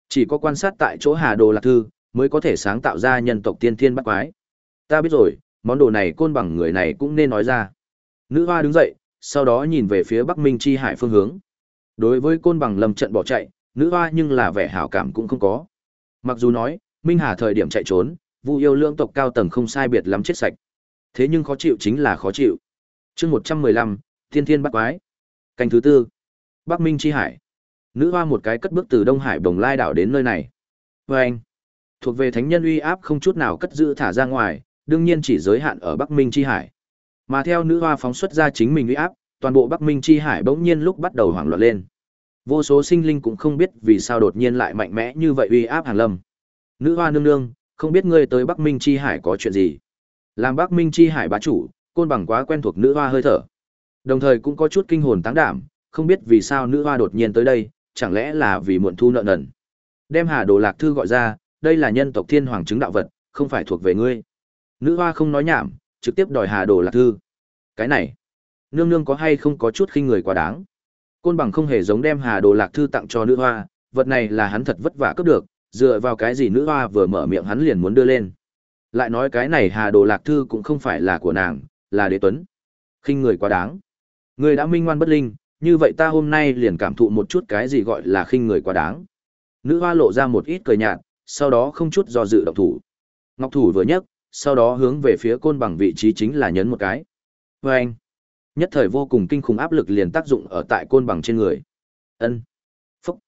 Chỉ có quan sát tại chỗ Hà Đồ Lạc Thư, mới có thể sáng tạo ra nhân tộc tiên thiên bắt quái. Ta biết rồi, món đồ này côn bằng người này cũng nên nói ra. Nữ hoa đứng dậy, sau đó nhìn về phía Bắc Minh Chi Hải phương hướng. Đối với côn bằng lầm trận bỏ chạy, nữ hoa nhưng là vẻ hảo cảm cũng không có. Mặc dù nói, Minh Hà thời điểm chạy trốn, Vu yêu lương tộc cao tầng không sai biệt lắm chết sạch. Thế nhưng khó chịu chính là khó chịu. Chương một trăm mười lăm Thiên Thiên bắt quái. Canh thứ tư. Bắc Minh Chi Hải. Nữ hoa một cái cất bước từ Đông Hải Bồng Lai đảo đến nơi này. Và anh, thuộc về thánh nhân uy áp không chút nào cất giữ thả ra ngoài, đương nhiên chỉ giới hạn ở Bắc Minh Chi Hải. Mà theo nữ hoa phóng xuất ra chính mình uy áp, toàn bộ Bắc Minh Chi Hải bỗng nhiên lúc bắt đầu hoảng loạn lên. Vô số sinh linh cũng không biết vì sao đột nhiên lại mạnh mẽ như vậy uy áp Hàn Lâm. Nữ hoa nương nương, không biết ngươi tới Bắc Minh Chi Hải có chuyện gì? Làm Bắc Minh Chi Hải bá chủ, côn bằng quá quen thuộc nữ hoa hơi thở. Đồng thời cũng có chút kinh hồn táng đảm, không biết vì sao nữ hoa đột nhiên tới đây, chẳng lẽ là vì muộn thu nợ nần. Đem Hà Đồ Lạc Thư gọi ra, đây là nhân tộc thiên hoàng chứng đạo vật, không phải thuộc về ngươi. Nữ hoa không nói nhảm, trực tiếp đòi Hà Đồ Lạc Thư. Cái này, nương nương có hay không có chút khinh người quá đáng. Côn bằng không hề giống đem Hà Đồ Lạc Thư tặng cho nữ hoa, vật này là hắn thật vất vả cướp được, dựa vào cái gì nữ hoa vừa mở miệng hắn liền muốn đưa lên. Lại nói cái này Hà Đồ Lạc Thư cũng không phải là của nàng, là đế tuấn. khinh người quá đáng. Người đã minh ngoan bất linh, như vậy ta hôm nay liền cảm thụ một chút cái gì gọi là khinh người quá đáng. Nữ hoa lộ ra một ít cười nhạt, sau đó không chút do dự động thủ. Ngọc thủ vừa nhấc, sau đó hướng về phía côn bằng vị trí chính là nhấn một cái. Và anh, nhất thời vô cùng kinh khủng áp lực liền tác dụng ở tại côn bằng trên người. Ân, phúc.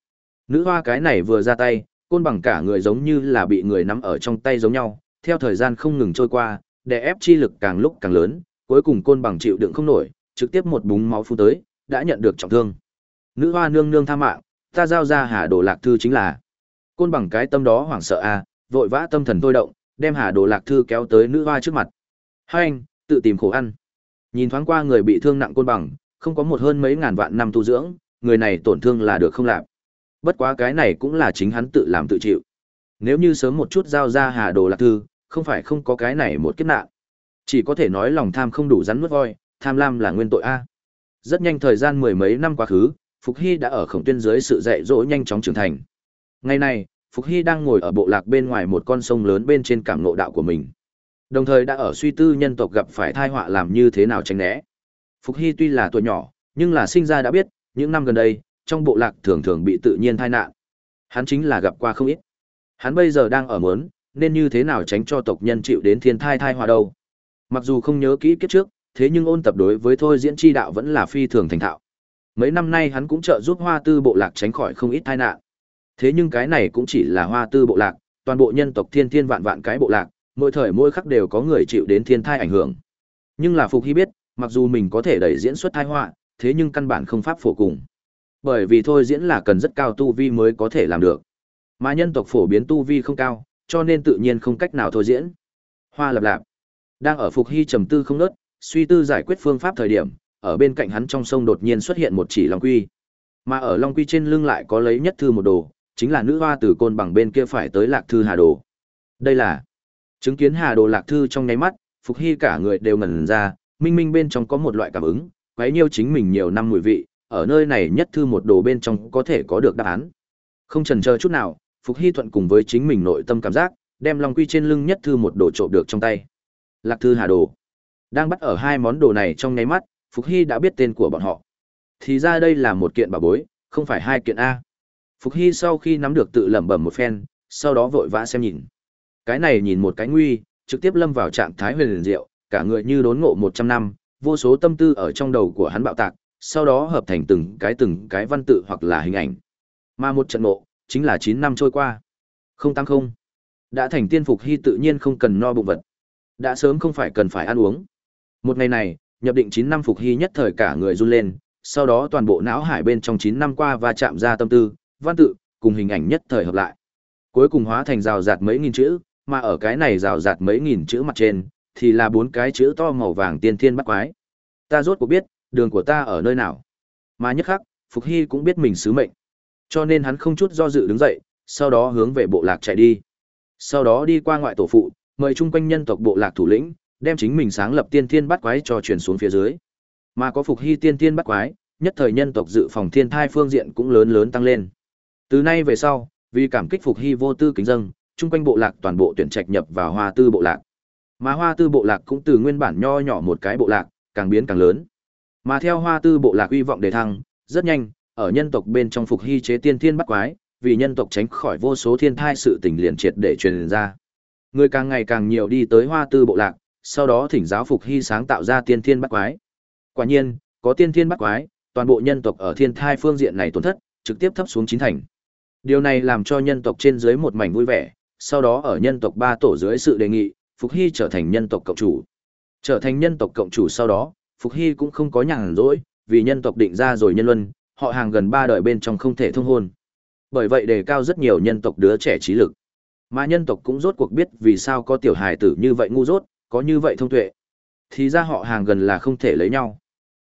Nữ hoa cái này vừa ra tay, côn bằng cả người giống như là bị người nắm ở trong tay giống nhau. Theo thời gian không ngừng trôi qua, đè ép chi lực càng lúc càng lớn, cuối cùng côn bằng chịu đựng không nổi, trực tiếp một búng máu phun tới, đã nhận được trọng thương. Nữ hoa nương nương tha mạng, ta giao ra Hà Đồ Lạc Thư chính là. Côn bằng cái tâm đó hoảng sợ a, vội vã tâm thần thôi động, đem Hà Đồ Lạc Thư kéo tới nữ hoa trước mặt. Hai anh, tự tìm khổ ăn. Nhìn thoáng qua người bị thương nặng côn bằng, không có một hơn mấy ngàn vạn năm tu dưỡng, người này tổn thương là được không làm. Bất quá cái này cũng là chính hắn tự làm tự chịu. Nếu như sớm một chút giao ra Hà Đồ Lạc Thư, không phải không có cái này một kiếp nạn. Chỉ có thể nói lòng tham không đủ rắn nuốt voi, tham lam là nguyên tội a. Rất nhanh thời gian mười mấy năm quá khứ, Phục Hy đã ở khổng tuyên dưới sự dạy dỗ nhanh chóng trưởng thành. Ngày này, Phục Hy đang ngồi ở bộ lạc bên ngoài một con sông lớn bên trên cảm ngộ đạo của mình. Đồng thời đã ở suy tư nhân tộc gặp phải thai họa làm như thế nào tránh né. Phục Hy tuy là tuổi nhỏ, nhưng là sinh ra đã biết, những năm gần đây, trong bộ lạc thường thường bị tự nhiên tai nạn. Hắn chính là gặp qua không ít. Hắn bây giờ đang ở mớn, nên như thế nào tránh cho tộc nhân chịu đến thiên thai thai họa đâu. Mặc dù không nhớ kỹ kiếp trước, thế nhưng ôn tập đối với thôi diễn chi đạo vẫn là phi thường thành thạo. Mấy năm nay hắn cũng trợ giúp Hoa Tư bộ lạc tránh khỏi không ít tai nạn. Thế nhưng cái này cũng chỉ là Hoa Tư bộ lạc, toàn bộ nhân tộc thiên thiên vạn vạn cái bộ lạc, mỗi thời mỗi khắc đều có người chịu đến thiên thai ảnh hưởng. Nhưng là Phục Hy biết, mặc dù mình có thể đẩy diễn xuất tai họa, thế nhưng căn bản không pháp phổ cùng. Bởi vì thôi diễn là cần rất cao tu vi mới có thể làm được. Mà nhân tộc phổ biến tu vi không cao, cho nên tự nhiên không cách nào thôi diễn. Hoa lập lạp, đang ở Phục Hy trầm tư không nớt, suy tư giải quyết phương pháp thời điểm, ở bên cạnh hắn trong sông đột nhiên xuất hiện một chỉ long quy. Mà ở long quy trên lưng lại có lấy nhất thư một đồ, chính là nữ hoa từ côn bằng bên kia phải tới lạc thư hà đồ. Đây là chứng kiến hà đồ lạc thư trong nháy mắt, Phục Hy cả người đều ngẩn ra, minh minh bên trong có một loại cảm ứng, quấy nhiêu chính mình nhiều năm mùi vị, ở nơi này nhất thư một đồ bên trong có thể có được đáp án. Không chần chờ chút nào, Phục Hy thuận cùng với chính mình nội tâm cảm giác, đem long quy trên lưng nhất thư một đồ trộm được trong tay. Lạc Thư Hà Đồ. Đang bắt ở hai món đồ này trong nháy mắt, Phục Hy đã biết tên của bọn họ. Thì ra đây là một kiện bảo bối, không phải hai kiện A. Phục Hy sau khi nắm được tự lẩm bẩm một phen, sau đó vội vã xem nhìn. Cái này nhìn một cái nguy, trực tiếp lâm vào trạng thái huyền liền diệu, cả người như đốn ngộ một trăm năm, vô số tâm tư ở trong đầu của hắn bạo tạc, sau đó hợp thành từng cái từng cái văn tự hoặc là hình ảnh. Mà một trận ngộ, chính là chín năm trôi qua. Không tăng không. Đã thành tiên phục hy tự nhiên không cần no bụng vật. Đã sớm không phải cần phải ăn uống. Một ngày này, nhập định chín năm phục hy nhất thời cả người run lên, sau đó toàn bộ não hải bên trong chín năm qua và chạm ra tâm tư, văn tự, cùng hình ảnh nhất thời hợp lại. Cuối cùng hóa thành rào rạt mấy nghìn chữ, mà ở cái này rào rạt mấy nghìn chữ mặt trên, thì là bốn cái chữ to màu vàng tiên thiên bắt quái. Ta rốt cuộc biết, đường của ta ở nơi nào. Mà nhất khắc, Phục Hy cũng biết mình sứ mệnh. Cho nên hắn không chút do dự đứng dậy, sau đó hướng về bộ lạc chạy đi. Sau đó đi qua ngoại tổ phụ, mời chung quanh nhân tộc bộ lạc thủ lĩnh, đem chính mình sáng lập tiên thiên bắt quái cho truyền xuống phía dưới. Mà có Phục Hy tiên thiên bắt quái, nhất thời nhân tộc dự phòng thiên thai phương diện cũng lớn lớn tăng lên. Từ nay về sau, vì cảm kích Phục Hy vô tư kính dâng, chung quanh bộ lạc toàn bộ tuyển trạch nhập vào Hoa Tư bộ lạc. Mà Hoa Tư bộ lạc cũng từ nguyên bản nho nhỏ một cái bộ lạc, càng biến càng lớn. Mà theo Hoa Tư bộ lạc uy vọng đề thăng, rất nhanh, ở nhân tộc bên trong Phục Hy chế tiên thiên bắt quái, vì nhân tộc tránh khỏi vô số thiên thai sự tình liền triệt để truyền ra. Người càng ngày càng nhiều đi tới Hoa Tư bộ lạc, sau đó thỉnh giáo Phục Hy sáng tạo ra tiên thiên bắt quái. Quả nhiên, có tiên thiên bắt quái, toàn bộ nhân tộc ở thiên thai phương diện này tổn thất, trực tiếp thấp xuống chín thành. Điều này làm cho nhân tộc trên dưới một mảnh vui vẻ, sau đó ở nhân tộc ba tổ dưới sự đề nghị, Phục Hy trở thành nhân tộc cộng chủ. Trở thành nhân tộc cộng chủ sau đó, Phục Hy cũng không có nhàn rỗi, vì nhân tộc định ra rồi nhân luân, họ hàng gần ba đời bên trong không thể thông hôn. Bởi vậy đề cao rất nhiều nhân tộc đứa trẻ trí lực. Mà nhân tộc cũng rốt cuộc biết vì sao có tiểu hài tử như vậy ngu dốt, có như vậy thông tuệ. Thì ra họ hàng gần là không thể lấy nhau.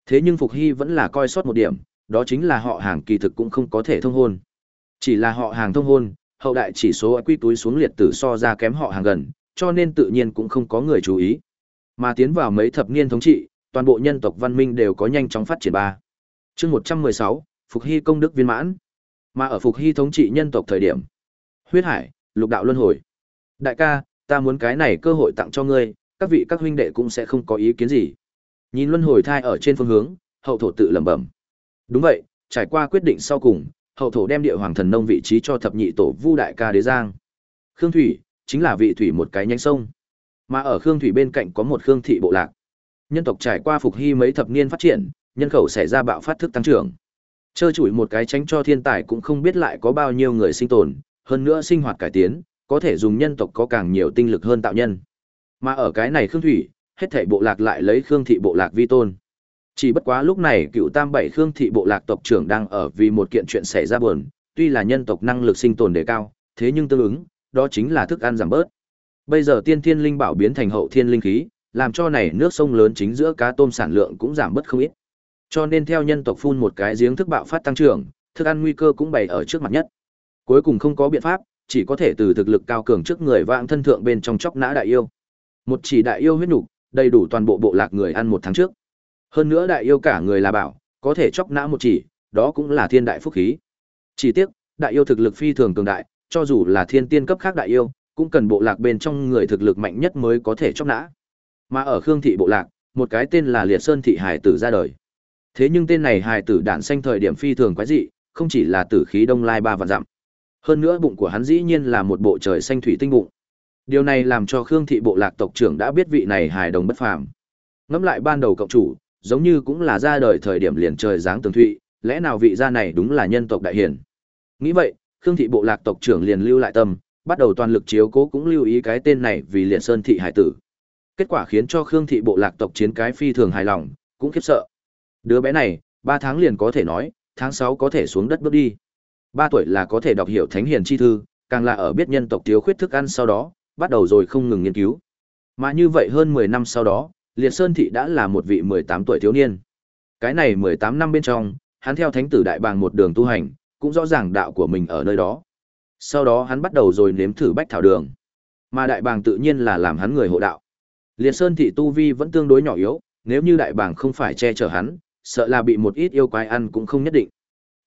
Thế nhưng Phục Hy vẫn là coi sót một điểm, đó chính là họ hàng kỳ thực cũng không có thể thông hôn. Chỉ là họ hàng thông hôn, hậu đại chỉ số quy túi xuống liệt tử so ra kém họ hàng gần, cho nên tự nhiên cũng không có người chú ý. Mà tiến vào mấy thập niên thống trị, toàn bộ nhân tộc văn minh đều có nhanh chóng phát triển ba. Chương 116, Phục Hy công đức viên mãn. Mà ở Phục Hy thống trị nhân tộc thời điểm, huyết hải, lục đạo luân hồi. Đại ca, ta muốn cái này cơ hội tặng cho ngươi, các vị các huynh đệ cũng sẽ không có ý kiến gì. Nhìn luân hồi thai ở trên phương hướng, hậu thổ tự lẩm bẩm. Đúng vậy, trải qua quyết định sau cùng, hậu thổ đem địa hoàng thần nông vị trí cho thập nhị tổ Vu đại ca đế giang. Khương Thủy chính là vị thủy một cái nhánh sông. Mà ở Khương Thủy bên cạnh có một Khương thị bộ lạc. Nhân tộc trải qua phục hy mấy thập niên phát triển, nhân khẩu xảy ra bạo phát thức tăng trưởng. trơ trụi một cái tránh cho thiên tài cũng không biết lại có bao nhiêu người sinh tồn, hơn nữa sinh hoạt cải tiến, có thể dùng nhân tộc có càng nhiều tinh lực hơn tạo nhân. Mà ở cái này Khương Thủy, hết thảy bộ lạc lại lấy Khương thị bộ lạc vi tôn. Chỉ bất quá lúc này cựu tam bảy Khương thị bộ lạc tộc trưởng đang ở vì một kiện chuyện xảy ra buồn, tuy là nhân tộc năng lực sinh tồn đề cao, thế nhưng tương ứng, đó chính là thức ăn giảm bớt. Bây giờ tiên thiên linh bảo biến thành hậu thiên linh khí, làm cho này nước sông lớn chính giữa cá tôm sản lượng cũng giảm bớt không ít. Cho nên theo nhân tộc phun một cái giếng thức bạo phát tăng trưởng, thức ăn nguy cơ cũng bày ở trước mặt nhất. Cuối cùng không có biện pháp, chỉ có thể từ thực lực cao cường trước người vãng thân thượng bên trong chóc nã đại yêu. Một chỉ đại yêu huyết nục, đầy đủ toàn bộ bộ lạc người ăn một tháng trước. Hơn nữa đại yêu cả người là bảo, có thể chóc nã một chỉ, đó cũng là thiên đại phúc khí. Chỉ tiếc, đại yêu thực lực phi thường cường đại, cho dù là thiên tiên cấp khác đại yêu, cũng cần bộ lạc bên trong người thực lực mạnh nhất mới có thể chóc nã. Mà ở Khương thị bộ lạc, một cái tên là Liệt Sơn thị hải tử ra đời. Thế nhưng tên này hải tử đản sanh thời điểm phi thường quái dị, không chỉ là tử khí đông lai ba vạn dặm. Hơn nữa bụng của hắn dĩ nhiên là một bộ trời xanh thủy tinh bụng. Điều này làm cho Khương thị bộ lạc tộc trưởng đã biết vị này hài đồng bất phàm. Ngẫm lại ban đầu cộng chủ, giống như cũng là ra đời thời điểm liền trời dáng tường thụy, lẽ nào vị gia này đúng là nhân tộc đại hiển. Nghĩ vậy, Khương thị bộ lạc tộc trưởng liền lưu lại tâm, bắt đầu toàn lực chiếu cố cũng lưu ý cái tên này vì Liệt Sơn thị hải tử. Kết quả khiến cho Khương thị bộ lạc tộc chiến cái phi thường hài lòng, cũng khiếp sợ. Đứa bé này, 3 tháng liền có thể nói, tháng 6 có thể xuống đất bước đi. 3 tuổi là có thể đọc hiểu thánh hiền chi thư, càng là ở biết nhân tộc thiếu khuyết thức ăn sau đó, bắt đầu rồi không ngừng nghiên cứu. Mà như vậy hơn 10 năm sau đó, Liệt Sơn thị đã là một vị 18 tuổi thiếu niên. Cái này 18 năm bên trong, hắn theo thánh tử đại bàng một đường tu hành, cũng rõ ràng đạo của mình ở nơi đó. Sau đó hắn bắt đầu rồi nếm thử bách thảo đường. Mà đại bàng tự nhiên là làm hắn người hộ đạo. Liệt Sơn thị tu vi vẫn tương đối nhỏ yếu, nếu như đại bàng không phải che chở hắn, sợ là bị một ít yêu quái ăn cũng không nhất định.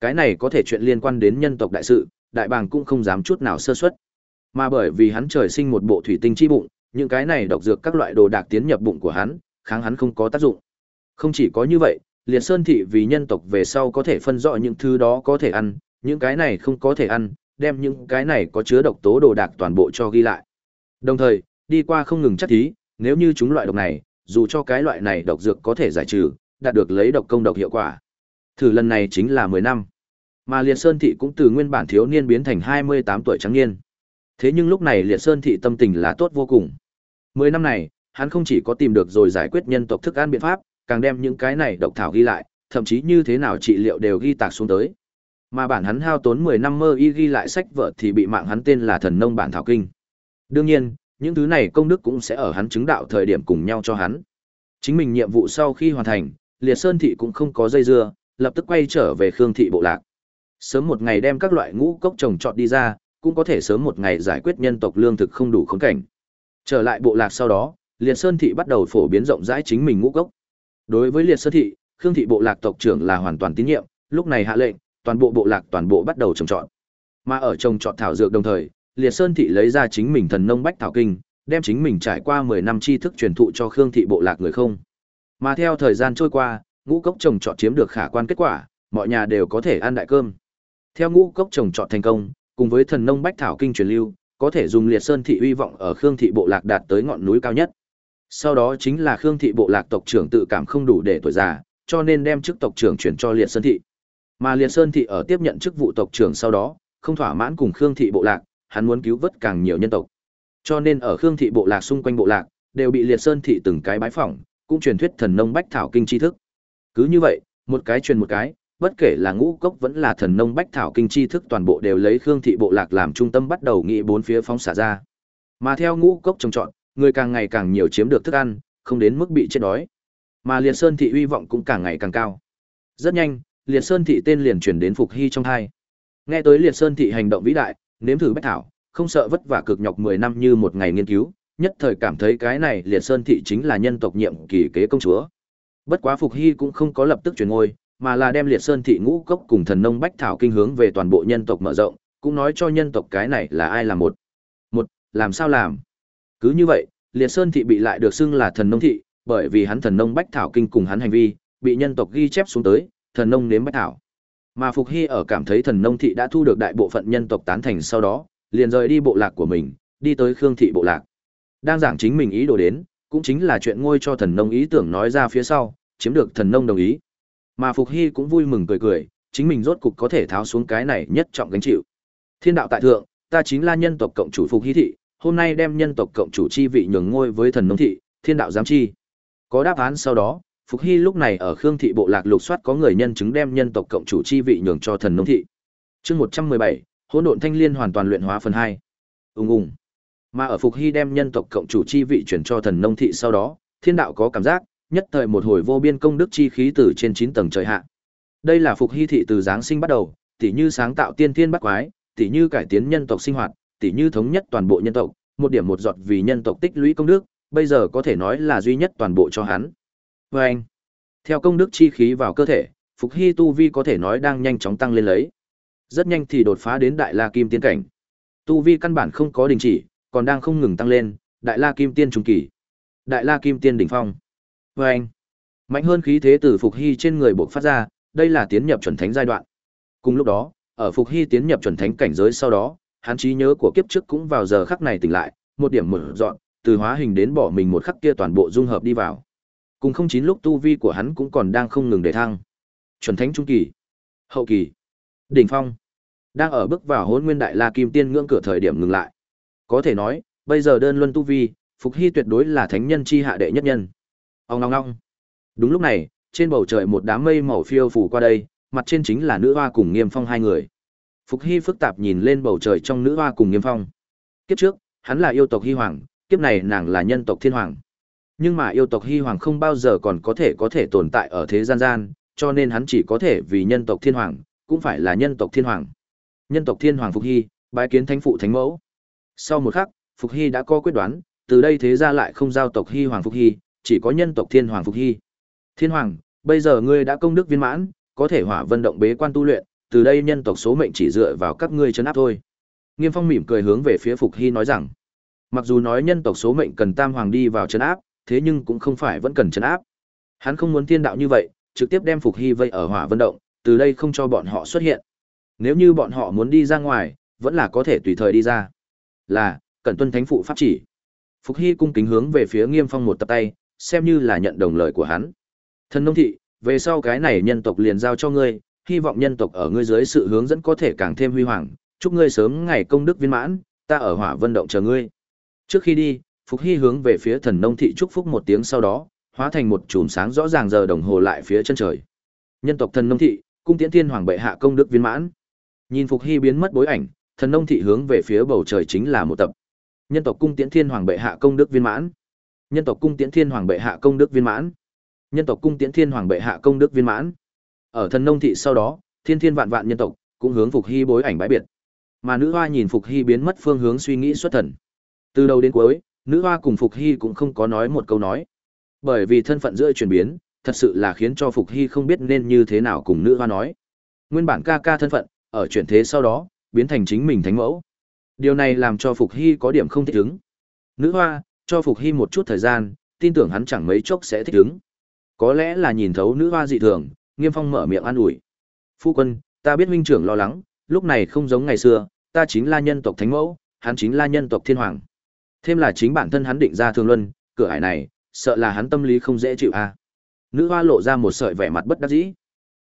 Cái này có thể chuyện liên quan đến nhân tộc đại sự, đại bàng cũng không dám chút nào sơ suất. Mà bởi vì hắn trời sinh một bộ thủy tinh chi bụng, những cái này độc dược các loại đồ đạc tiến nhập bụng của hắn, kháng hắn không có tác dụng. Không chỉ có như vậy, Liệt Sơn thị vì nhân tộc về sau có thể phân rõ những thứ đó có thể ăn, những cái này không có thể ăn, đem những cái này có chứa độc tố đồ đạc toàn bộ cho ghi lại. Đồng thời, đi qua không ngừng chắc thí, nếu như chúng loại độc này, dù cho cái loại này độc dược có thể giải trừ, đạt được lấy độc công độc hiệu quả. Thử lần này chính là 10 năm. Mà Liệt Sơn thị cũng từ nguyên bản thiếu niên biến thành 28 tuổi trắng niên. Thế nhưng lúc này Liệt Sơn thị tâm tình là tốt vô cùng. 10 năm này, hắn không chỉ có tìm được rồi giải quyết nhân tộc thức ăn biện pháp, càng đem những cái này độc thảo ghi lại, thậm chí như thế nào trị liệu đều ghi tạc xuống tới. Mà bản hắn hao tốn 10 năm mơ y ghi lại sách vợ thì bị mạng hắn tên là Thần Nông bản thảo kinh. Đương nhiên, những thứ này công đức cũng sẽ ở hắn chứng đạo thời điểm cùng nhau cho hắn. Chính mình nhiệm vụ sau khi hoàn thành, Liệt Sơn thị cũng không có dây dưa, lập tức quay trở về Khương thị bộ lạc. Sớm một ngày đem các loại ngũ cốc trồng trọt đi ra, cũng có thể sớm một ngày giải quyết nhân tộc lương thực không đủ khốn cảnh. Trở lại bộ lạc sau đó, Liệt Sơn thị bắt đầu phổ biến rộng rãi chính mình ngũ cốc. Đối với Liệt Sơn thị, Khương thị bộ lạc tộc trưởng là hoàn toàn tín nhiệm, lúc này hạ lệnh, toàn bộ bộ lạc toàn bộ bắt đầu trồng trọt. Mà ở trồng trọt thảo dược đồng thời, Liệt Sơn thị lấy ra chính mình thần nông bách thảo kinh, đem chính mình trải qua 10 năm tri thức truyền thụ cho Khương thị bộ lạc người không. Mà theo thời gian trôi qua, ngũ cốc trồng trọt chiếm được khả quan kết quả, mọi nhà đều có thể ăn đại cơm. Theo ngũ cốc trồng trọt thành công, cùng với thần nông bách thảo kinh truyền lưu, có thể dùng Liệt Sơn thị uy vọng ở Khương thị bộ lạc đạt tới ngọn núi cao nhất. Sau đó chính là Khương thị bộ lạc tộc trưởng tự cảm không đủ để tuổi già, cho nên đem chức tộc trưởng chuyển cho Liệt Sơn thị. Mà Liệt Sơn thị ở tiếp nhận chức vụ tộc trưởng sau đó, không thỏa mãn cùng Khương thị bộ lạc, hắn muốn cứu vớt càng nhiều nhân tộc. Cho nên ở Khương thị bộ lạc xung quanh bộ lạc, đều bị Liệt Sơn thị từng cái bái phỏng, cũng truyền thuyết thần nông bách thảo kinh tri thức. Cứ như vậy, một cái truyền một cái, bất kể là ngũ cốc vẫn là thần nông bách thảo kinh tri thức toàn bộ đều lấy Khương thị bộ lạc làm trung tâm bắt đầu nghĩ bốn phía phóng xả ra. Mà theo ngũ cốc trồng trọt, người càng ngày càng nhiều chiếm được thức ăn, không đến mức bị chết đói. Mà Liệt Sơn thị uy vọng cũng càng ngày càng cao. Rất nhanh, Liệt Sơn thị tên liền chuyển đến Phục Hy trong hai. Nghe tới Liệt Sơn thị hành động vĩ đại, nếm thử bách thảo, không sợ vất vả cực nhọc 10 năm như một ngày nghiên cứu, nhất thời cảm thấy cái này Liệt Sơn thị chính là nhân tộc nhiệm kỳ kế công chúa. Bất quá Phục Hy cũng không có lập tức chuyển ngôi, mà là đem Liệt Sơn thị ngũ cốc cùng thần nông bách thảo kinh hướng về toàn bộ nhân tộc mở rộng, cũng nói cho nhân tộc cái này là ai là một. Một, làm sao làm? Cứ như vậy, Liệt Sơn thị bị lại được xưng là thần nông thị, bởi vì hắn thần nông bách thảo kinh cùng hắn hành vi, bị nhân tộc ghi chép xuống tới, thần nông nếm bách thảo. Mà Phục Hy ở cảm thấy thần nông thị đã thu được đại bộ phận nhân tộc tán thành sau đó, liền rời đi bộ lạc của mình, đi tới Khương thị bộ lạc. Đang giảng chính mình ý đồ đến, cũng chính là chuyện ngôi cho thần nông ý tưởng nói ra phía sau, chiếm được thần nông đồng ý. Mà Phục Hy cũng vui mừng cười cười, chính mình rốt cục có thể tháo xuống cái này nhất trọng gánh chịu. Thiên đạo tại thượng, ta chính là nhân tộc cộng chủ Phục Hy thị, hôm nay đem nhân tộc cộng chủ chi vị nhường ngôi với thần nông thị, thiên đạo giám chi. Có đáp án sau đó, Phục Hy lúc này ở Khương thị bộ lạc lục soát có người nhân chứng đem nhân tộc cộng chủ chi vị nhường cho thần nông thị. Chương 117, hỗn độn thanh liên hoàn toàn luyện hóa phần hai Ùng ùng. Mà ở Phục Hy đem nhân tộc cộng chủ chi vị chuyển cho thần nông thị sau đó, thiên đạo có cảm giác, nhất thời một hồi vô biên công đức chi khí từ trên 9 tầng trời hạ. Đây là Phục Hy thị từ giáng sinh bắt đầu, tỉ như sáng tạo tiên thiên bắt quái, tỉ như cải tiến nhân tộc sinh hoạt, tỉ như thống nhất toàn bộ nhân tộc, một điểm một giọt vì nhân tộc tích lũy công đức, bây giờ có thể nói là duy nhất toàn bộ cho hắn. Và anh, theo công đức chi khí vào cơ thể, Phục Hy tu vi có thể nói đang nhanh chóng tăng lên lấy. Rất nhanh thì đột phá đến Đại La Kim Tiên cảnh. Tu vi căn bản không có đình chỉ, còn đang không ngừng tăng lên, Đại La Kim Tiên trung kỳ. Đại La Kim Tiên đỉnh phong. Và anh, mạnh hơn khí thế từ Phục Hy trên người bộc phát ra, đây là tiến nhập chuẩn thánh giai đoạn. Cùng lúc đó, ở Phục Hy tiến nhập chuẩn thánh cảnh giới sau đó, hắn trí nhớ của kiếp trước cũng vào giờ khắc này tỉnh lại, một điểm mở dọn, từ hóa hình đến bỏ mình một khắc kia toàn bộ dung hợp đi vào. Cùng không chín lúc tu vi của hắn cũng còn đang không ngừng để thăng. Chuẩn thánh trung kỳ, hậu kỳ, đỉnh phong, đang ở bước vào Hỗn Nguyên Đại La Kim Tiên ngưỡng cửa thời điểm ngừng lại. Có thể nói, bây giờ đơn luân tu vi, Phục Hy tuyệt đối là thánh nhân chi hạ đệ nhất nhân. Ông ngong ngong. Đúng lúc này, trên bầu trời một đám mây màu phiêu phủ qua đây, mặt trên chính là nữ hoa cùng Nghiêm Phong hai người. Phục Hy phức tạp nhìn lên bầu trời trong nữ hoa cùng Nghiêm Phong. Kiếp trước, hắn là yêu tộc Hy Hoàng, kiếp này nàng là nhân tộc Thiên Hoàng. Nhưng mà yêu tộc Hy Hoàng không bao giờ còn có thể có thể tồn tại ở thế gian gian, cho nên hắn chỉ có thể vì nhân tộc Thiên Hoàng, cũng phải là nhân tộc Thiên Hoàng. Nhân tộc Thiên Hoàng Phục Hy, bái kiến thánh phụ thánh mẫu. Sau một khắc, Phục Hy đã có quyết đoán, từ đây thế ra lại không giao tộc Hy Hoàng Phục Hy, chỉ có nhân tộc Thiên Hoàng Phục Hy. Thiên Hoàng, bây giờ ngươi đã công đức viên mãn, có thể hỏa vân động bế quan tu luyện, từ đây nhân tộc số mệnh chỉ dựa vào các ngươi chấn áp thôi. Nghiêm Phong mỉm cười hướng về phía Phục Hy nói rằng, Mặc dù nói nhân tộc số mệnh cần Tam Hoàng đi vào chấn áp, thế nhưng cũng không phải vẫn cần chấn áp. Hắn không muốn thiên đạo như vậy, trực tiếp đem Phục Hy vây ở Hỏa Vân động, từ đây không cho bọn họ xuất hiện. Nếu như bọn họ muốn đi ra ngoài, vẫn là có thể tùy thời đi ra. Là, cần tuân thánh phụ pháp chỉ. Phục Hy cung kính hướng về phía Nghiêm Phong một tập tay, xem như là nhận đồng lời của hắn. Thần nông thị, về sau cái này nhân tộc liền giao cho ngươi, hy vọng nhân tộc ở ngươi dưới sự hướng dẫn có thể càng thêm huy hoàng, chúc ngươi sớm ngày công đức viên mãn, ta ở Hỏa Vân động chờ ngươi. Trước khi đi, Phục Hy hướng về phía thần nông thị chúc phúc một tiếng sau đó, hóa thành một chùm sáng rõ ràng giờ đồng hồ lại phía chân trời. Nhân tộc thần nông thị, cung tiễn thiên hoàng bệ hạ công đức viên mãn. Nhìn Phục Hy biến mất bối ảnh, thần nông thị hướng về phía bầu trời chính là một tập. Nhân tộc cung tiễn thiên hoàng bệ hạ công đức viên mãn. Nhân tộc cung tiễn thiên hoàng bệ hạ công đức viên mãn. Nhân tộc cung tiễn thiên hoàng bệ hạ công đức viên mãn. Ở thần nông thị sau đó, thiên thiên vạn vạn nhân tộc cũng hướng Phục Hy bối ảnh bãi biệt. Mà nữ hoa nhìn Phục Hy biến mất phương hướng suy nghĩ xuất thần. Từ đầu đến cuối, nữ hoa cùng Phục Hy cũng không có nói một câu nói. Bởi vì thân phận giữa chuyển biến, thật sự là khiến cho Phục Hy không biết nên như thế nào cùng nữ hoa nói. Nguyên bản ca ca thân phận, ở chuyển thế sau đó, biến thành chính mình thánh mẫu. Điều này làm cho Phục Hy có điểm không thích ứng. Nữ hoa, cho Phục Hy một chút thời gian, tin tưởng hắn chẳng mấy chốc sẽ thích ứng. Có lẽ là nhìn thấu nữ hoa dị thường, Nghiêm Phong mở miệng an ủi. Phu quân, ta biết huynh trưởng lo lắng, lúc này không giống ngày xưa, ta chính là nhân tộc thánh mẫu, hắn chính là nhân tộc thiên hoàng. Thêm là chính bản thân hắn định ra thương luân, cửa ải này, sợ là hắn tâm lý không dễ chịu a. À. Nữ hoa lộ ra một sợi vẻ mặt bất đắc dĩ.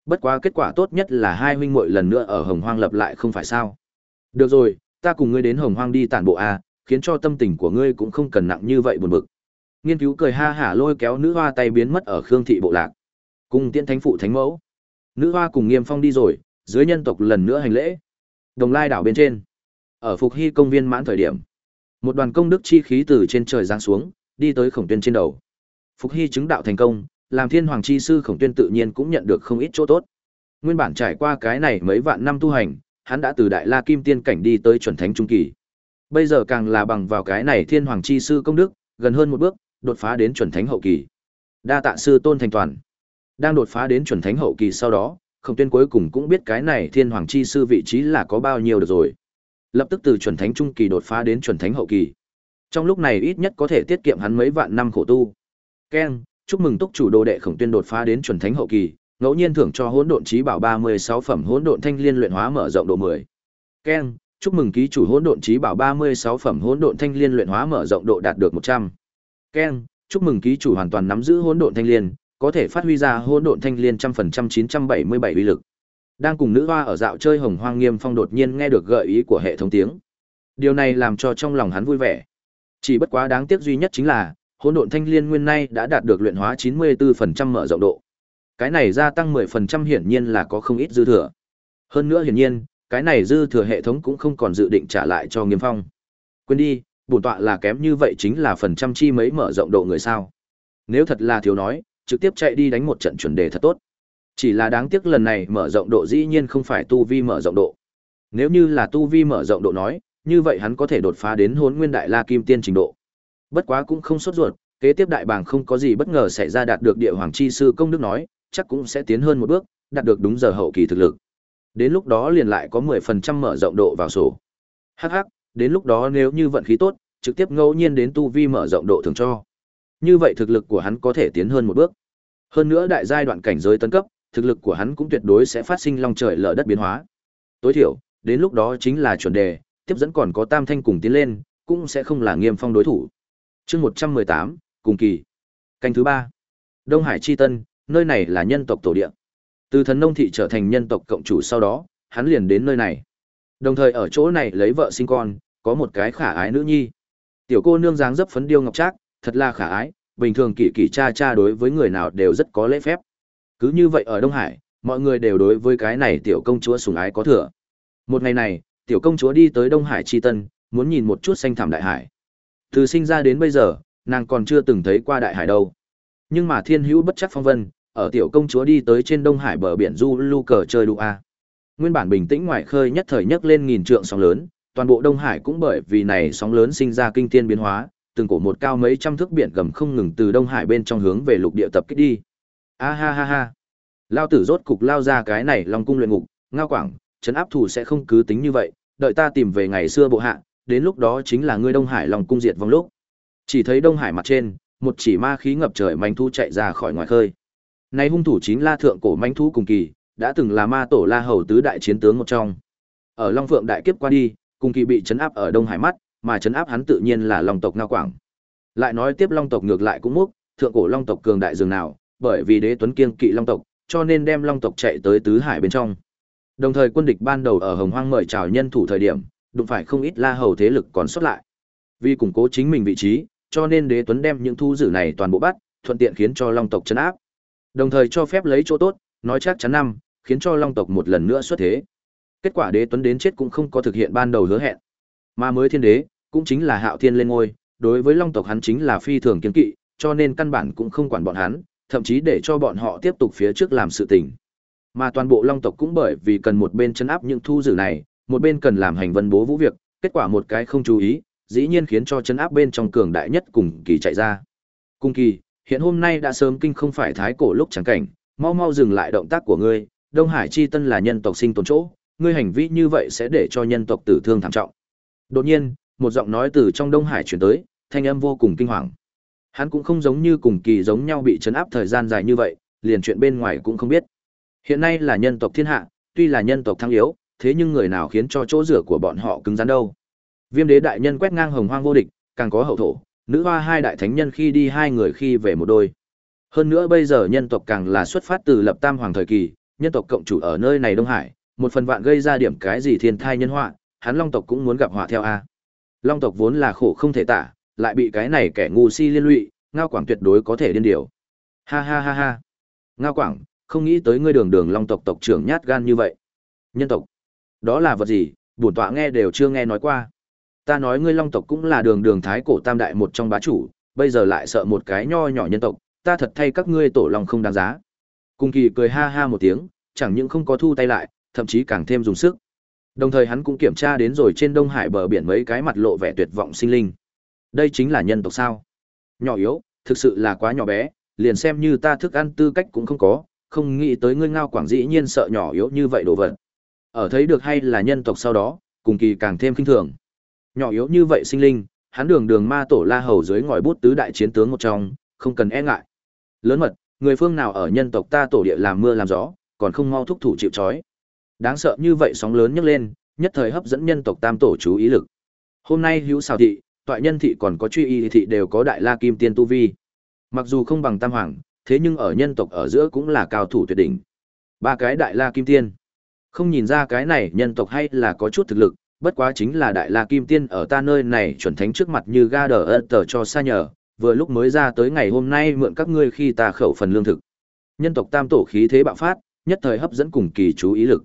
Bất quá kết quả tốt nhất là hai huynh muội lần nữa ở Hồng Hoang lập lại không phải sao? Được rồi, ta cùng ngươi đến Hồng Hoang đi tản bộ a, à, khiến cho tâm tình của ngươi cũng không cần nặng như vậy buồn bực. Nghiên cứu cười ha hả lôi kéo nữ hoa tay biến mất ở Khương thị bộ lạc. Cùng tiễn thánh phụ thánh mẫu. Nữ hoa cùng Nghiêm Phong đi rồi, dưới nhân tộc lần nữa hành lễ. Đồng Lai đảo bên trên, ở Phục Hy công viên mãn thời điểm, một đoàn công đức chi khí từ trên trời giáng xuống, đi tới Khổng Tuyên trên đầu. Phục Hy chứng đạo thành công, làm Thiên Hoàng chi sư Khổng Tuyên tự nhiên cũng nhận được không ít chỗ tốt. Nguyên bản trải qua cái này mấy vạn năm tu hành, hắn đã từ Đại La Kim Tiên cảnh đi tới chuẩn thánh trung kỳ. Bây giờ càng là bằng vào cái này Thiên Hoàng chi sư công đức, gần hơn một bước, đột phá đến chuẩn thánh hậu kỳ. Đa tạ sư tôn thành toàn. Đang đột phá đến chuẩn thánh hậu kỳ sau đó, Khổng Tuyên cuối cùng cũng biết cái này Thiên Hoàng chi sư vị trí là có bao nhiêu được rồi. Lập tức từ chuẩn thánh trung kỳ đột phá đến chuẩn thánh hậu kỳ. Trong lúc này ít nhất có thể tiết kiệm hắn mấy vạn năm khổ tu. keng chúc mừng túc chủ đồ đệ Khổng Tuyên đột phá đến chuẩn thánh hậu kỳ, ngẫu nhiên thưởng cho hỗn độn trí bảo 36 phẩm hỗn độn thanh liên luyện hóa mở rộng độ 10. keng chúc mừng ký chủ hỗn độn trí bảo 36 phẩm hỗn độn thanh liên luyện hóa mở rộng độ đạt được 100. Ken, chúc mừng ký chủ hoàn toàn nắm giữ hỗn độn thanh liên, có thể phát huy ra hỗn độn thanh liên trăm phần trăm chín trăm bảy mươi bảy uy lực. Đang cùng nữ hoa ở dạo chơi hồng hoang nghiêm phong đột nhiên nghe được gợi ý của hệ thống tiếng. Điều này làm cho trong lòng hắn vui vẻ. Chỉ bất quá đáng tiếc duy nhất chính là, hỗn độn thanh liên nguyên nay đã đạt được luyện hóa chín mươi 94% mở rộng độ. Cái này gia tăng mười phần trăm hiển nhiên là có không ít dư thừa. Hơn nữa hiển nhiên, cái này dư thừa hệ thống cũng không còn dự định trả lại cho Nghiêm Phong. Quên đi, bổn tọa là kém như vậy chính là phần trăm chi mấy mở rộng độ người sao? Nếu thật là thiếu nói, trực tiếp chạy đi đánh một trận chuẩn đề thật tốt. Chỉ là đáng tiếc lần này mở rộng độ dĩ nhiên không phải tu vi mở rộng độ. Nếu như là tu vi mở rộng độ nói, như vậy hắn có thể đột phá đến Hỗn Nguyên Đại La Kim Tiên trình độ. Bất quá cũng không sốt ruột, kế tiếp đại bàng không có gì bất ngờ xảy ra đạt được địa hoàng chi sư công đức nói, chắc cũng sẽ tiến hơn một bước, đạt được đúng giờ hậu kỳ thực lực. Đến lúc đó liền lại có 10% mở rộng độ vào sổ. Hắc hắc, đến lúc đó nếu như vận khí tốt, trực tiếp ngẫu nhiên đến tu vi mở rộng độ thường cho. Như vậy thực lực của hắn có thể tiến hơn một bước. Hơn nữa đại giai đoạn cảnh giới tấn cấp, thực lực của hắn cũng tuyệt đối sẽ phát sinh long trời lở đất biến hóa. Tối thiểu, đến lúc đó chính là chuẩn đề, tiếp dẫn còn có Tam Thanh cùng tiến lên, cũng sẽ không là Nghiêm Phong đối thủ. Chương 118, cùng kỳ. Canh thứ ba Đông Hải chi tân, nơi này là nhân tộc tổ địa. Từ thần nông thị trở thành nhân tộc cộng chủ sau đó, hắn liền đến nơi này. Đồng thời ở chỗ này lấy vợ sinh con, có một cái khả ái nữ nhi. Tiểu cô nương dáng dấp phấn điêu ngọc trác, thật là khả ái, bình thường kỳ kỳ cha cha đối với người nào đều rất có lễ phép. Cứ như vậy ở Đông Hải, mọi người đều đối với cái này tiểu công chúa sủng ái có thừa. Một ngày này, tiểu công chúa đi tới Đông Hải chi tân, muốn nhìn một chút xanh thảm đại hải. Từ sinh ra đến bây giờ, nàng còn chưa từng thấy qua đại hải đâu. Nhưng mà thiên hữu bất chắc phong vân, ở tiểu công chúa đi tới trên Đông Hải bờ biển du lu cờ chơi đu a. Nguyên bản bình tĩnh ngoài khơi nhất thời nhấc lên nghìn trượng sóng lớn, toàn bộ Đông Hải cũng bởi vì này sóng lớn sinh ra kinh thiên biến hóa, từng cổ một cao mấy trăm thước biển gầm không ngừng từ Đông Hải bên trong hướng về lục địa tập kích đi. A ha ha ha. Lao tử rốt cục lao ra cái này Long cung luyện ngục, ngao quảng, trấn áp thủ sẽ không cứ tính như vậy, đợi ta tìm về ngày xưa bộ hạ, đến lúc đó chính là ngươi Đông Hải lòng cung diệt vong lúc. Chỉ thấy Đông Hải mặt trên, một chỉ ma khí ngập trời manh thu chạy ra khỏi ngoài khơi. Này hung thủ chính La thượng cổ manh thú cùng kỳ, đã từng là ma tổ La hầu tứ đại chiến tướng một trong. Ở Long Phượng đại kiếp qua đi, cùng kỳ bị chấn áp ở Đông Hải mắt, mà chấn áp hắn tự nhiên là Long tộc Ngao Quảng. Lại nói tiếp Long tộc ngược lại cũng múc, thượng cổ Long tộc cường đại dường nào, bởi vì Đế Tuấn kiêng kỵ Long tộc, cho nên đem Long tộc chạy tới tứ hải bên trong. Đồng thời quân địch ban đầu ở Hồng Hoang mời chào nhân thủ thời điểm, đụng phải không ít La hầu thế lực còn sót lại. Vì củng cố chính mình vị trí, cho nên Đế Tuấn đem những thu dữ này toàn bộ bắt, thuận tiện khiến cho Long tộc chấn áp. Đồng thời cho phép lấy chỗ tốt, nói chắc chắn năm, khiến cho Long tộc một lần nữa xuất thế. Kết quả Đế Tuấn đến chết cũng không có thực hiện ban đầu hứa hẹn. Mà mới thiên đế, cũng chính là Hạo Thiên lên ngôi, đối với Long tộc hắn chính là phi thường kiên kỵ, cho nên căn bản cũng không quản bọn hắn, thậm chí để cho bọn họ tiếp tục phía trước làm sự tình. Mà toàn bộ Long tộc cũng bởi vì cần một bên chấn áp những thu dữ này, một bên cần làm hành vân bố vũ việc, kết quả một cái không chú ý, dĩ nhiên khiến cho chấn áp bên trong cường đại nhất cùng kỳ chạy ra. cùng kỳ, hiện hôm nay đã sớm kinh không phải thái cổ lúc chẳng cảnh, mau mau dừng lại động tác của ngươi, Đông Hải chi tân là nhân tộc sinh tồn chỗ, ngươi hành vi như vậy sẽ để cho nhân tộc tử thương thảm trọng. Đột nhiên, một giọng nói từ trong Đông Hải truyền tới, thanh âm vô cùng kinh hoàng. Hắn cũng không giống như cùng kỳ giống nhau bị chấn áp thời gian dài như vậy, liền chuyện bên ngoài cũng không biết. Hiện nay là nhân tộc thiên hạ, tuy là nhân tộc thắng yếu, thế nhưng người nào khiến cho chỗ rửa của bọn họ cứng rắn đâu. Viêm đế đại nhân quét ngang hồng hoang vô địch, càng có hậu thổ, nữ hoa hai đại thánh nhân khi đi hai người khi về một đôi. Hơn nữa bây giờ nhân tộc càng là xuất phát từ lập tam hoàng thời kỳ, nhân tộc cộng chủ ở nơi này Đông Hải, một phần vạn gây ra điểm cái gì thiên thai nhân họa, hắn Long tộc cũng muốn gặp họa theo a. Long tộc vốn là khổ không thể tả, lại bị cái này kẻ ngu si liên lụy, Ngao Quảng tuyệt đối có thể điên điều. Ha ha ha ha. Ngao Quảng, không nghĩ tới ngươi đường đường Long tộc tộc trưởng nhát gan như vậy. Nhân tộc, đó là vật gì, bổn tọa nghe đều chưa nghe nói qua. Ta nói ngươi Long tộc cũng là đường đường thái cổ tam đại một trong bá chủ, bây giờ lại sợ một cái nho nhỏ nhân tộc, ta thật thay các ngươi tổ long không đáng giá. Cung kỳ cười ha ha một tiếng, chẳng những không có thu tay lại, thậm chí càng thêm dùng sức. Đồng thời hắn cũng kiểm tra đến rồi trên Đông Hải bờ biển mấy cái mặt lộ vẻ tuyệt vọng sinh linh. Đây chính là nhân tộc sao? Nhỏ yếu, thực sự là quá nhỏ bé, liền xem như ta thức ăn tư cách cũng không có, không nghĩ tới ngươi ngao quảng dĩ nhiên sợ nhỏ yếu như vậy đồ vật. Ở thấy được hay là nhân tộc sau đó, cùng kỳ càng thêm kinh thường. Nhỏ yếu như vậy sinh linh, hắn đường đường ma tổ la hầu dưới ngòi bút tứ đại chiến tướng một trong, không cần e ngại. Lớn mật, người phương nào ở nhân tộc ta tổ địa làm mưa làm gió, còn không mau thúc thủ chịu trói. Đáng sợ như vậy sóng lớn nhấc lên, nhất thời hấp dẫn nhân tộc tam tổ chú ý lực. Hôm nay hữu xào thị, toại nhân thị còn có truy y thị đều có đại la kim tiên tu vi. Mặc dù không bằng tam hoàng, thế nhưng ở nhân tộc ở giữa cũng là cao thủ tuyệt đỉnh. Ba cái đại la kim tiên. Không nhìn ra cái này nhân tộc hay là có chút thực lực, bất quá chính là đại la kim tiên ở ta nơi này chuẩn thánh trước mặt như ga đờ ơ tờ cho xa nhờ, vừa lúc mới ra tới ngày hôm nay mượn các ngươi khi ta khẩu phần lương thực. Nhân tộc tam tổ khí thế bạo phát, nhất thời hấp dẫn cùng kỳ chú ý lực.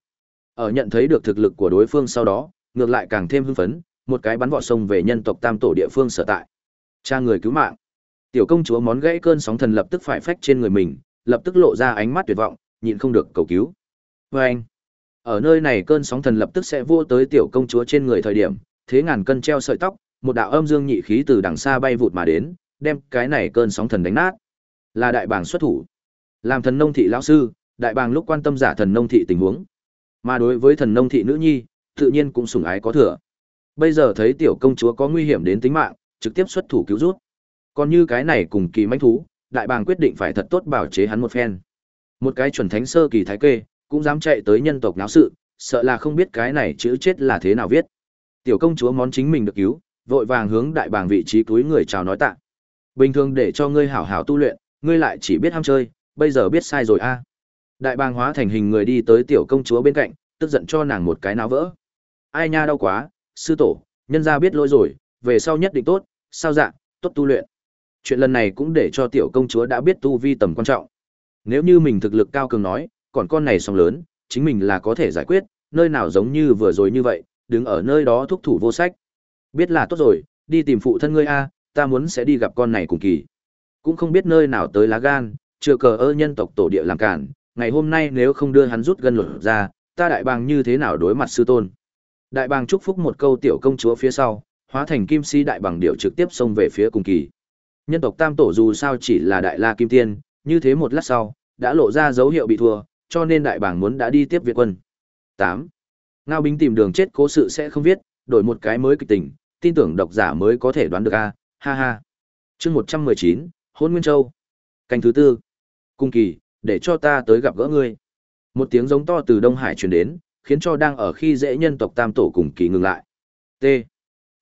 Ở nhận thấy được thực lực của đối phương sau đó, ngược lại càng thêm hưng phấn, một cái bắn vọt sông về nhân tộc tam tổ địa phương sở tại. Cha người cứu mạng. Tiểu công chúa món gãy cơn sóng thần lập tức phải phách trên người mình, lập tức lộ ra ánh mắt tuyệt vọng, nhịn không được cầu cứu. vê anh, ở nơi này cơn sóng thần lập tức sẽ vô tới tiểu công chúa trên người thời điểm, thế ngàn cân treo sợi tóc, một đạo âm dương nhị khí từ đằng xa bay vụt mà đến, đem cái này cơn sóng thần đánh nát. Là đại bàng xuất thủ. Làm thần nông thị lão sư, đại bàng lúc quan tâm giả thần nông thị tình huống. Mà đối với thần nông thị nữ nhi, tự nhiên cũng sủng ái có thừa. Bây giờ thấy tiểu công chúa có nguy hiểm đến tính mạng, trực tiếp xuất thủ cứu rút. Còn như cái này cùng kỳ mãnh thú, đại bàng quyết định phải thật tốt bảo chế hắn một phen. Một cái chuẩn thánh sơ kỳ thái kê, cũng dám chạy tới nhân tộc náo sự, sợ là không biết cái này chữ chết là thế nào viết. Tiểu công chúa món chính mình được cứu, vội vàng hướng đại bàng vị trí túi người chào nói tạ. Bình thường để cho ngươi hảo hảo tu luyện, ngươi lại chỉ biết ham chơi, bây giờ biết sai rồi a. Đại bàng hóa thành hình người đi tới tiểu công chúa bên cạnh, tức giận cho nàng một cái náo vỡ. Ai nha đau quá, sư tổ, nhân gia biết lỗi rồi, về sau nhất định tốt, sao dạ, tốt tu luyện. Chuyện lần này cũng để cho tiểu công chúa đã biết tu vi tầm quan trọng. Nếu như mình thực lực cao cường nói, còn con này song lớn, chính mình là có thể giải quyết, nơi nào giống như vừa rồi như vậy, đứng ở nơi đó thúc thủ vô sách. Biết là tốt rồi, đi tìm phụ thân ngươi a, ta muốn sẽ đi gặp con này cùng kỳ. Cũng không biết nơi nào tới lá gan, chưa cờ ơ nhân tộc tổ địa làm cản, ngày hôm nay nếu không đưa hắn rút gân lột ra, ta đại bàng như thế nào đối mặt sư tôn. Đại bàng chúc phúc một câu tiểu công chúa phía sau, hóa thành kim si đại bàng điệu trực tiếp xông về phía cùng kỳ. Nhân tộc tam tổ dù sao chỉ là đại la kim tiên, như thế một lát sau, đã lộ ra dấu hiệu bị thua, cho nên đại bàng muốn đã đi tiếp viện quân. 8. Ngao Bính tìm đường chết cố sự sẽ không viết, đổi một cái mới kịch tình, tin tưởng độc giả mới có thể đoán được a, ha ha. Chương 119, Hôn Nguyên Châu. Canh thứ tư. Cung kỳ, để cho ta tới gặp gỡ ngươi. Một tiếng giống to từ Đông Hải truyền đến, khiến cho đang ở khi dễ nhân tộc Tam tổ cùng kỳ ngừng lại. T.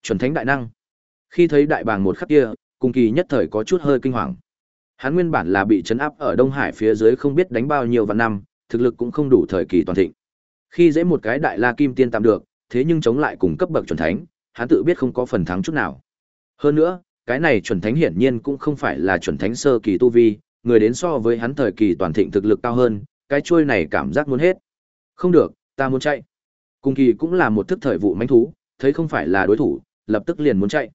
Chuẩn thánh đại năng. Khi thấy đại bàng một khắc kia, cung kỳ nhất thời có chút hơi kinh hoàng. Hắn nguyên bản là bị chấn áp ở Đông Hải phía dưới không biết đánh bao nhiêu vạn năm, thực lực cũng không đủ thời kỳ toàn thịnh. Khi dễ một cái đại la kim tiên tạm được, thế nhưng chống lại cùng cấp bậc chuẩn thánh, hắn tự biết không có phần thắng chút nào. Hơn nữa, cái này chuẩn thánh hiển nhiên cũng không phải là chuẩn thánh sơ kỳ tu vi, người đến so với hắn thời kỳ toàn thịnh thực lực cao hơn, cái chuôi này cảm giác muốn hết. Không được, ta muốn chạy. Cung kỳ cũng là một thức thời vụ mãnh thú, thấy không phải là đối thủ, lập tức liền muốn chạy.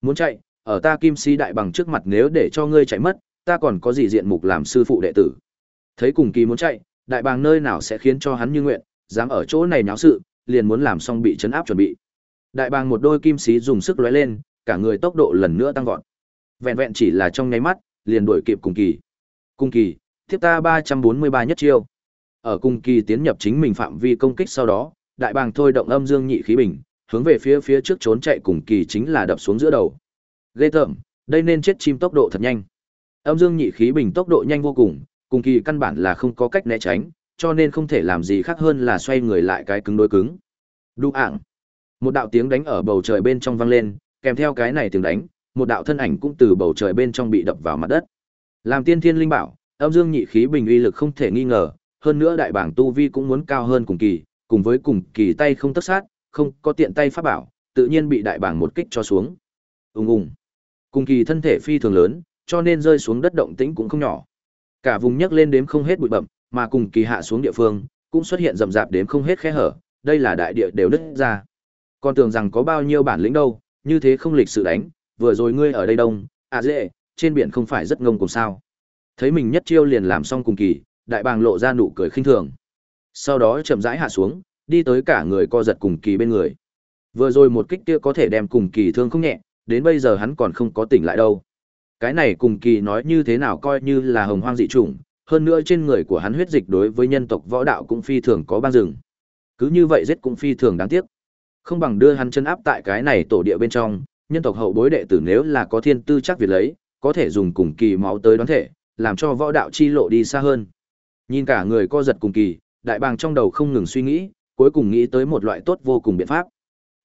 Muốn chạy, ở ta kim si đại bằng trước mặt nếu để cho ngươi chạy mất, ta còn có gì diện mục làm sư phụ đệ tử. Thấy cùng kỳ muốn chạy, đại bàng nơi nào sẽ khiến cho hắn như nguyện, dám ở chỗ này náo sự, liền muốn làm xong bị chấn áp chuẩn bị. Đại bàng một đôi kim xí dùng sức lóe lên, cả người tốc độ lần nữa tăng vọt. Vẹn vẹn chỉ là trong nháy mắt, liền đuổi kịp cùng kỳ. Cung kỳ, tiếp ta 343 nhất chiêu. Ở cung kỳ tiến nhập chính mình phạm vi công kích sau đó, đại bàng thôi động âm dương nhị khí bình, hướng về phía phía trước trốn chạy cùng kỳ chính là đập xuống giữa đầu. Ghê tởm, đây nên chết chim tốc độ thật nhanh. Âm dương nhị khí bình tốc độ nhanh vô cùng, cùng kỳ căn bản là không có cách né tránh, cho nên không thể làm gì khác hơn là xoay người lại cái cứng đối cứng. Đu ảng. Một đạo tiếng đánh ở bầu trời bên trong vang lên, kèm theo cái này tiếng đánh, một đạo thân ảnh cũng từ bầu trời bên trong bị đập vào mặt đất. Làm tiên thiên linh bảo, âm dương nhị khí bình uy lực không thể nghi ngờ, hơn nữa đại bảng tu vi cũng muốn cao hơn cùng kỳ, cùng với cùng kỳ tay không tất sát, không có tiện tay pháp bảo, tự nhiên bị đại bảng một kích cho xuống. Ùng ùng. Cùng kỳ thân thể phi thường lớn, cho nên rơi xuống đất động tĩnh cũng không nhỏ. Cả vùng nhấc lên đếm không hết bụi bậm, mà cùng kỳ hạ xuống địa phương, cũng xuất hiện rậm rạp đếm không hết khe hở, đây là đại địa đều nứt ra. Còn tưởng rằng có bao nhiêu bản lĩnh đâu, như thế không lịch sự đánh, vừa rồi ngươi ở đây đông, à dễ, trên biển không phải rất ngông cùng sao. Thấy mình nhất chiêu liền làm xong cùng kỳ, đại bàng lộ ra nụ cười khinh thường. Sau đó chậm rãi hạ xuống, đi tới cả người co giật cùng kỳ bên người. Vừa rồi một kích kia có thể đem cùng kỳ thương không nhẹ, đến bây giờ hắn còn không có tỉnh lại đâu. Cái này cùng kỳ nói như thế nào coi như là hồng hoang dị chủng, hơn nữa trên người của hắn huyết dịch đối với nhân tộc võ đạo cũng phi thường có ban rừng. Cứ như vậy giết cũng phi thường đáng tiếc. Không bằng đưa hắn chân áp tại cái này tổ địa bên trong, nhân tộc hậu bối đệ tử nếu là có thiên tư chắc việc lấy, có thể dùng cùng kỳ máu tới đoán thể, làm cho võ đạo chi lộ đi xa hơn. Nhìn cả người co giật cùng kỳ, đại bàng trong đầu không ngừng suy nghĩ, cuối cùng nghĩ tới một loại tốt vô cùng biện pháp.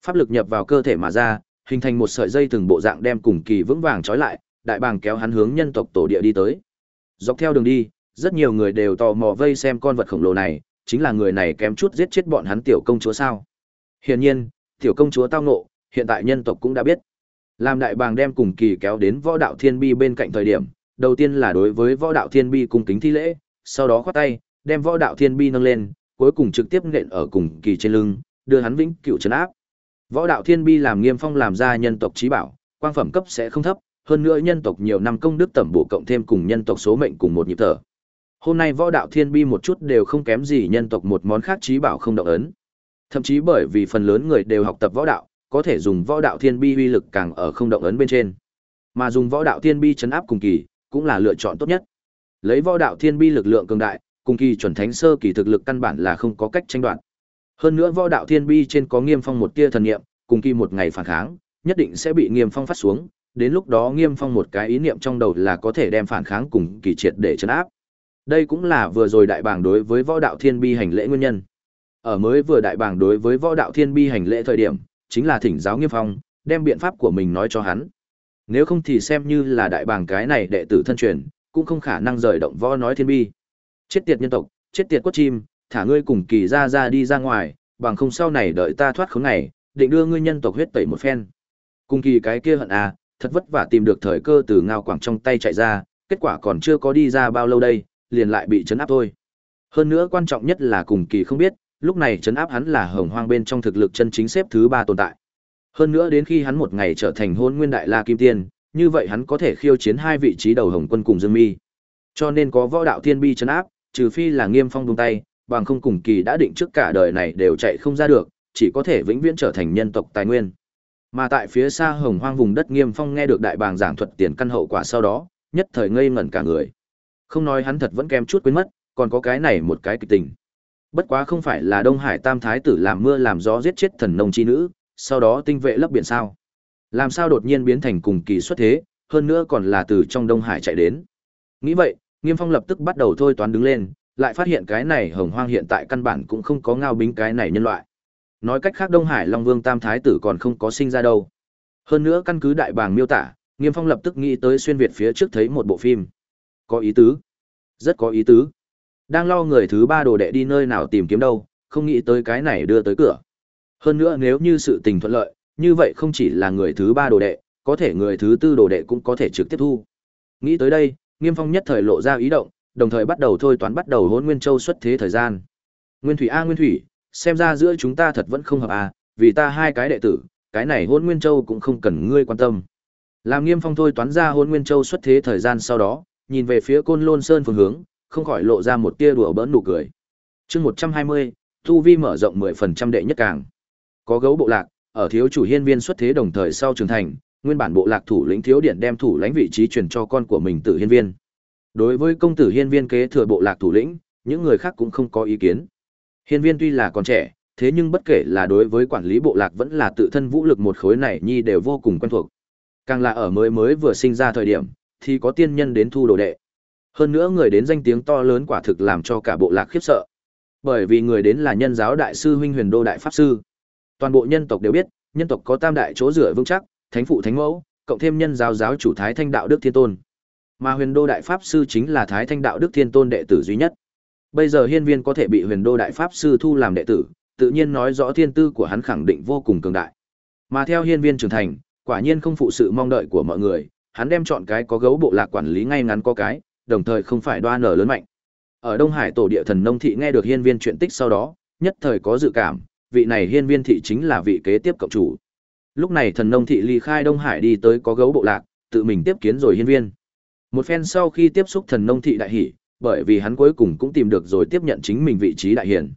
Pháp lực nhập vào cơ thể mà ra, hình thành một sợi dây từng bộ dạng đem cùng kỳ vững vàng trói lại, đại bàng kéo hắn hướng nhân tộc tổ địa đi tới. Dọc theo đường đi, rất nhiều người đều tò mò vây xem con vật khổng lồ này, chính là người này kém chút giết chết bọn hắn tiểu công chúa sao. Hiển nhiên, tiểu công chúa tao ngộ, hiện tại nhân tộc cũng đã biết. Làm đại bàng đem cùng kỳ kéo đến võ đạo thiên bi bên cạnh thời điểm, đầu tiên là đối với võ đạo thiên bi cung kính thi lễ, sau đó khoát tay, đem võ đạo thiên bi nâng lên, cuối cùng trực tiếp nện ở cùng kỳ trên lưng, đưa hắn vĩnh cựu trấn áp. Võ đạo thiên bi làm nghiêm phong làm ra nhân tộc trí bảo, quang phẩm cấp sẽ không thấp, hơn nữa nhân tộc nhiều năm công đức tẩm bổ cộng thêm cùng nhân tộc số mệnh cùng một nhịp thở. Hôm nay võ đạo thiên bi một chút đều không kém gì nhân tộc một món khác trí bảo không động ấn. Thậm chí bởi vì phần lớn người đều học tập võ đạo, có thể dùng võ đạo thiên bi uy lực càng ở không động ấn bên trên. Mà dùng võ đạo thiên bi chấn áp cùng kỳ, cũng là lựa chọn tốt nhất. Lấy võ đạo thiên bi lực lượng cường đại, cùng kỳ chuẩn thánh sơ kỳ thực lực căn bản là không có cách tranh đoạt. Hơn nữa võ đạo thiên bi trên có nghiêm phong một tia thần niệm, cùng kỳ một ngày phản kháng, nhất định sẽ bị nghiêm phong phát xuống, đến lúc đó nghiêm phong một cái ý niệm trong đầu là có thể đem phản kháng cùng kỳ triệt để chấn áp. Đây cũng là vừa rồi đại bảng đối với võ đạo thiên bi hành lễ nguyên nhân. Ở mới vừa đại bảng đối với võ đạo thiên bi hành lễ thời điểm, chính là thỉnh giáo nghiêm phong, đem biện pháp của mình nói cho hắn. Nếu không thì xem như là đại bảng cái này đệ tử thân truyền, cũng không khả năng rời động võ nói thiên bi. Chết tiệt nhân tộc, chết tiệt quất chim, thả ngươi cùng kỳ ra ra đi ra ngoài, bằng không sau này đợi ta thoát khốn này định đưa ngươi nhân tộc huyết tẩy một phen. Cùng kỳ cái kia hận à, thật vất vả tìm được thời cơ từ ngao quảng trong tay chạy ra, kết quả còn chưa có đi ra bao lâu đây, liền lại bị chấn áp thôi. Hơn nữa quan trọng nhất là cùng kỳ không biết, lúc này chấn áp hắn là hồng hoang bên trong thực lực chân chính xếp thứ ba tồn tại. Hơn nữa đến khi hắn một ngày trở thành hôn nguyên đại la kim tiên, như vậy hắn có thể khiêu chiến hai vị trí đầu hồng quân cùng dương mi. Cho nên có võ đạo thiên bi chấn áp, trừ phi là nghiêm phong buông tay, bằng không cùng kỳ đã định trước cả đời này đều chạy không ra được, chỉ có thể vĩnh viễn trở thành nhân tộc tài nguyên. Mà tại phía xa hồng hoang vùng đất nghiêm phong nghe được đại bàng giảng thuật tiền căn hậu quả sau đó, nhất thời ngây ngẩn cả người. Không nói hắn thật vẫn kém chút quên mất, còn có cái này một cái kịch tình. Bất quá không phải là Đông Hải Tam Thái tử làm mưa làm gió giết chết thần nông chi nữ, sau đó tinh vệ lấp biển sao. Làm sao đột nhiên biến thành cùng kỳ xuất thế, hơn nữa còn là từ trong Đông Hải chạy đến. Nghĩ vậy, Nghiêm Phong lập tức bắt đầu thôi toán đứng lên, lại phát hiện cái này hồng hoang hiện tại căn bản cũng không có ngao bính cái này nhân loại. Nói cách khác Đông Hải Long Vương Tam Thái tử còn không có sinh ra đâu. Hơn nữa căn cứ đại bàng miêu tả, Nghiêm Phong lập tức nghĩ tới xuyên Việt phía trước thấy một bộ phim. Có ý tứ. Rất có ý tứ. Đang lo người thứ ba đồ đệ đi nơi nào tìm kiếm đâu, không nghĩ tới cái này đưa tới cửa. Hơn nữa nếu như sự tình thuận lợi, như vậy không chỉ là người thứ ba đồ đệ, có thể người thứ tư đồ đệ cũng có thể trực tiếp thu. Nghĩ tới đây, Nghiêm Phong nhất thời lộ ra ý động, đồng thời bắt đầu thôi toán bắt đầu hôn Nguyên Châu xuất thế thời gian. Nguyên Thủy A Nguyên Thủy, xem ra giữa chúng ta thật vẫn không hợp à vì ta hai cái đệ tử, cái này hôn Nguyên Châu cũng không cần ngươi quan tâm. Làm Nghiêm Phong thôi toán ra hôn Nguyên Châu xuất thế thời gian sau đó, nhìn về phía Côn Lôn Sơn phương hướng, không khỏi lộ ra một tia đùa bỡn nụ cười. Chương 120, tu vi mở rộng 10% đệ nhất càng. Có gấu bộ lạc, ở thiếu chủ hiên viên xuất thế đồng thời sau trưởng thành, nguyên bản bộ lạc thủ lĩnh thiếu điện đem thủ lãnh vị trí truyền cho con của mình Tử Hiên Viên. Đối với công tử Hiên Viên kế thừa bộ lạc thủ lĩnh, những người khác cũng không có ý kiến. Hiên Viên tuy là còn trẻ, thế nhưng bất kể là đối với quản lý bộ lạc vẫn là tự thân vũ lực một khối này nhi đều vô cùng quen thuộc. Càng là ở mới mới vừa sinh ra thời điểm, thì có tiên nhân đến thu đồ đệ. Hơn nữa người đến danh tiếng to lớn quả thực làm cho cả bộ lạc khiếp sợ. Bởi vì người đến là nhân giáo đại sư huynh huyền đô đại pháp sư. Toàn bộ nhân tộc đều biết, nhân tộc có tam đại chỗ rửa vững chắc, thánh phụ thánh mẫu, cộng thêm nhân giáo giáo chủ Thái Thanh Đạo Đức Thiên Tôn. Mà Huyền Đô Đại Pháp Sư chính là Thái Thanh Đạo Đức Thiên Tôn đệ tử duy nhất. Bây giờ hiên viên có thể bị Huyền Đô Đại Pháp Sư thu làm đệ tử, tự nhiên nói rõ thiên tư của hắn khẳng định vô cùng cường đại. Mà theo hiên viên trưởng thành, quả nhiên không phụ sự mong đợi của mọi người, hắn đem chọn cái có gấu bộ lạc quản lý ngay ngắn có cái, đồng thời không phải đoan nở lớn mạnh. Ở Đông Hải tổ địa thần nông thị nghe được hiên viên chuyện tích sau đó, nhất thời có dự cảm, vị này hiên viên thị chính là vị kế tiếp cộng chủ. Lúc này thần nông thị ly khai Đông Hải đi tới có gấu bộ lạc, tự mình tiếp kiến rồi hiên viên. Một phen sau khi tiếp xúc thần nông thị đại hỉ bởi vì hắn cuối cùng cũng tìm được rồi tiếp nhận chính mình vị trí đại hiển.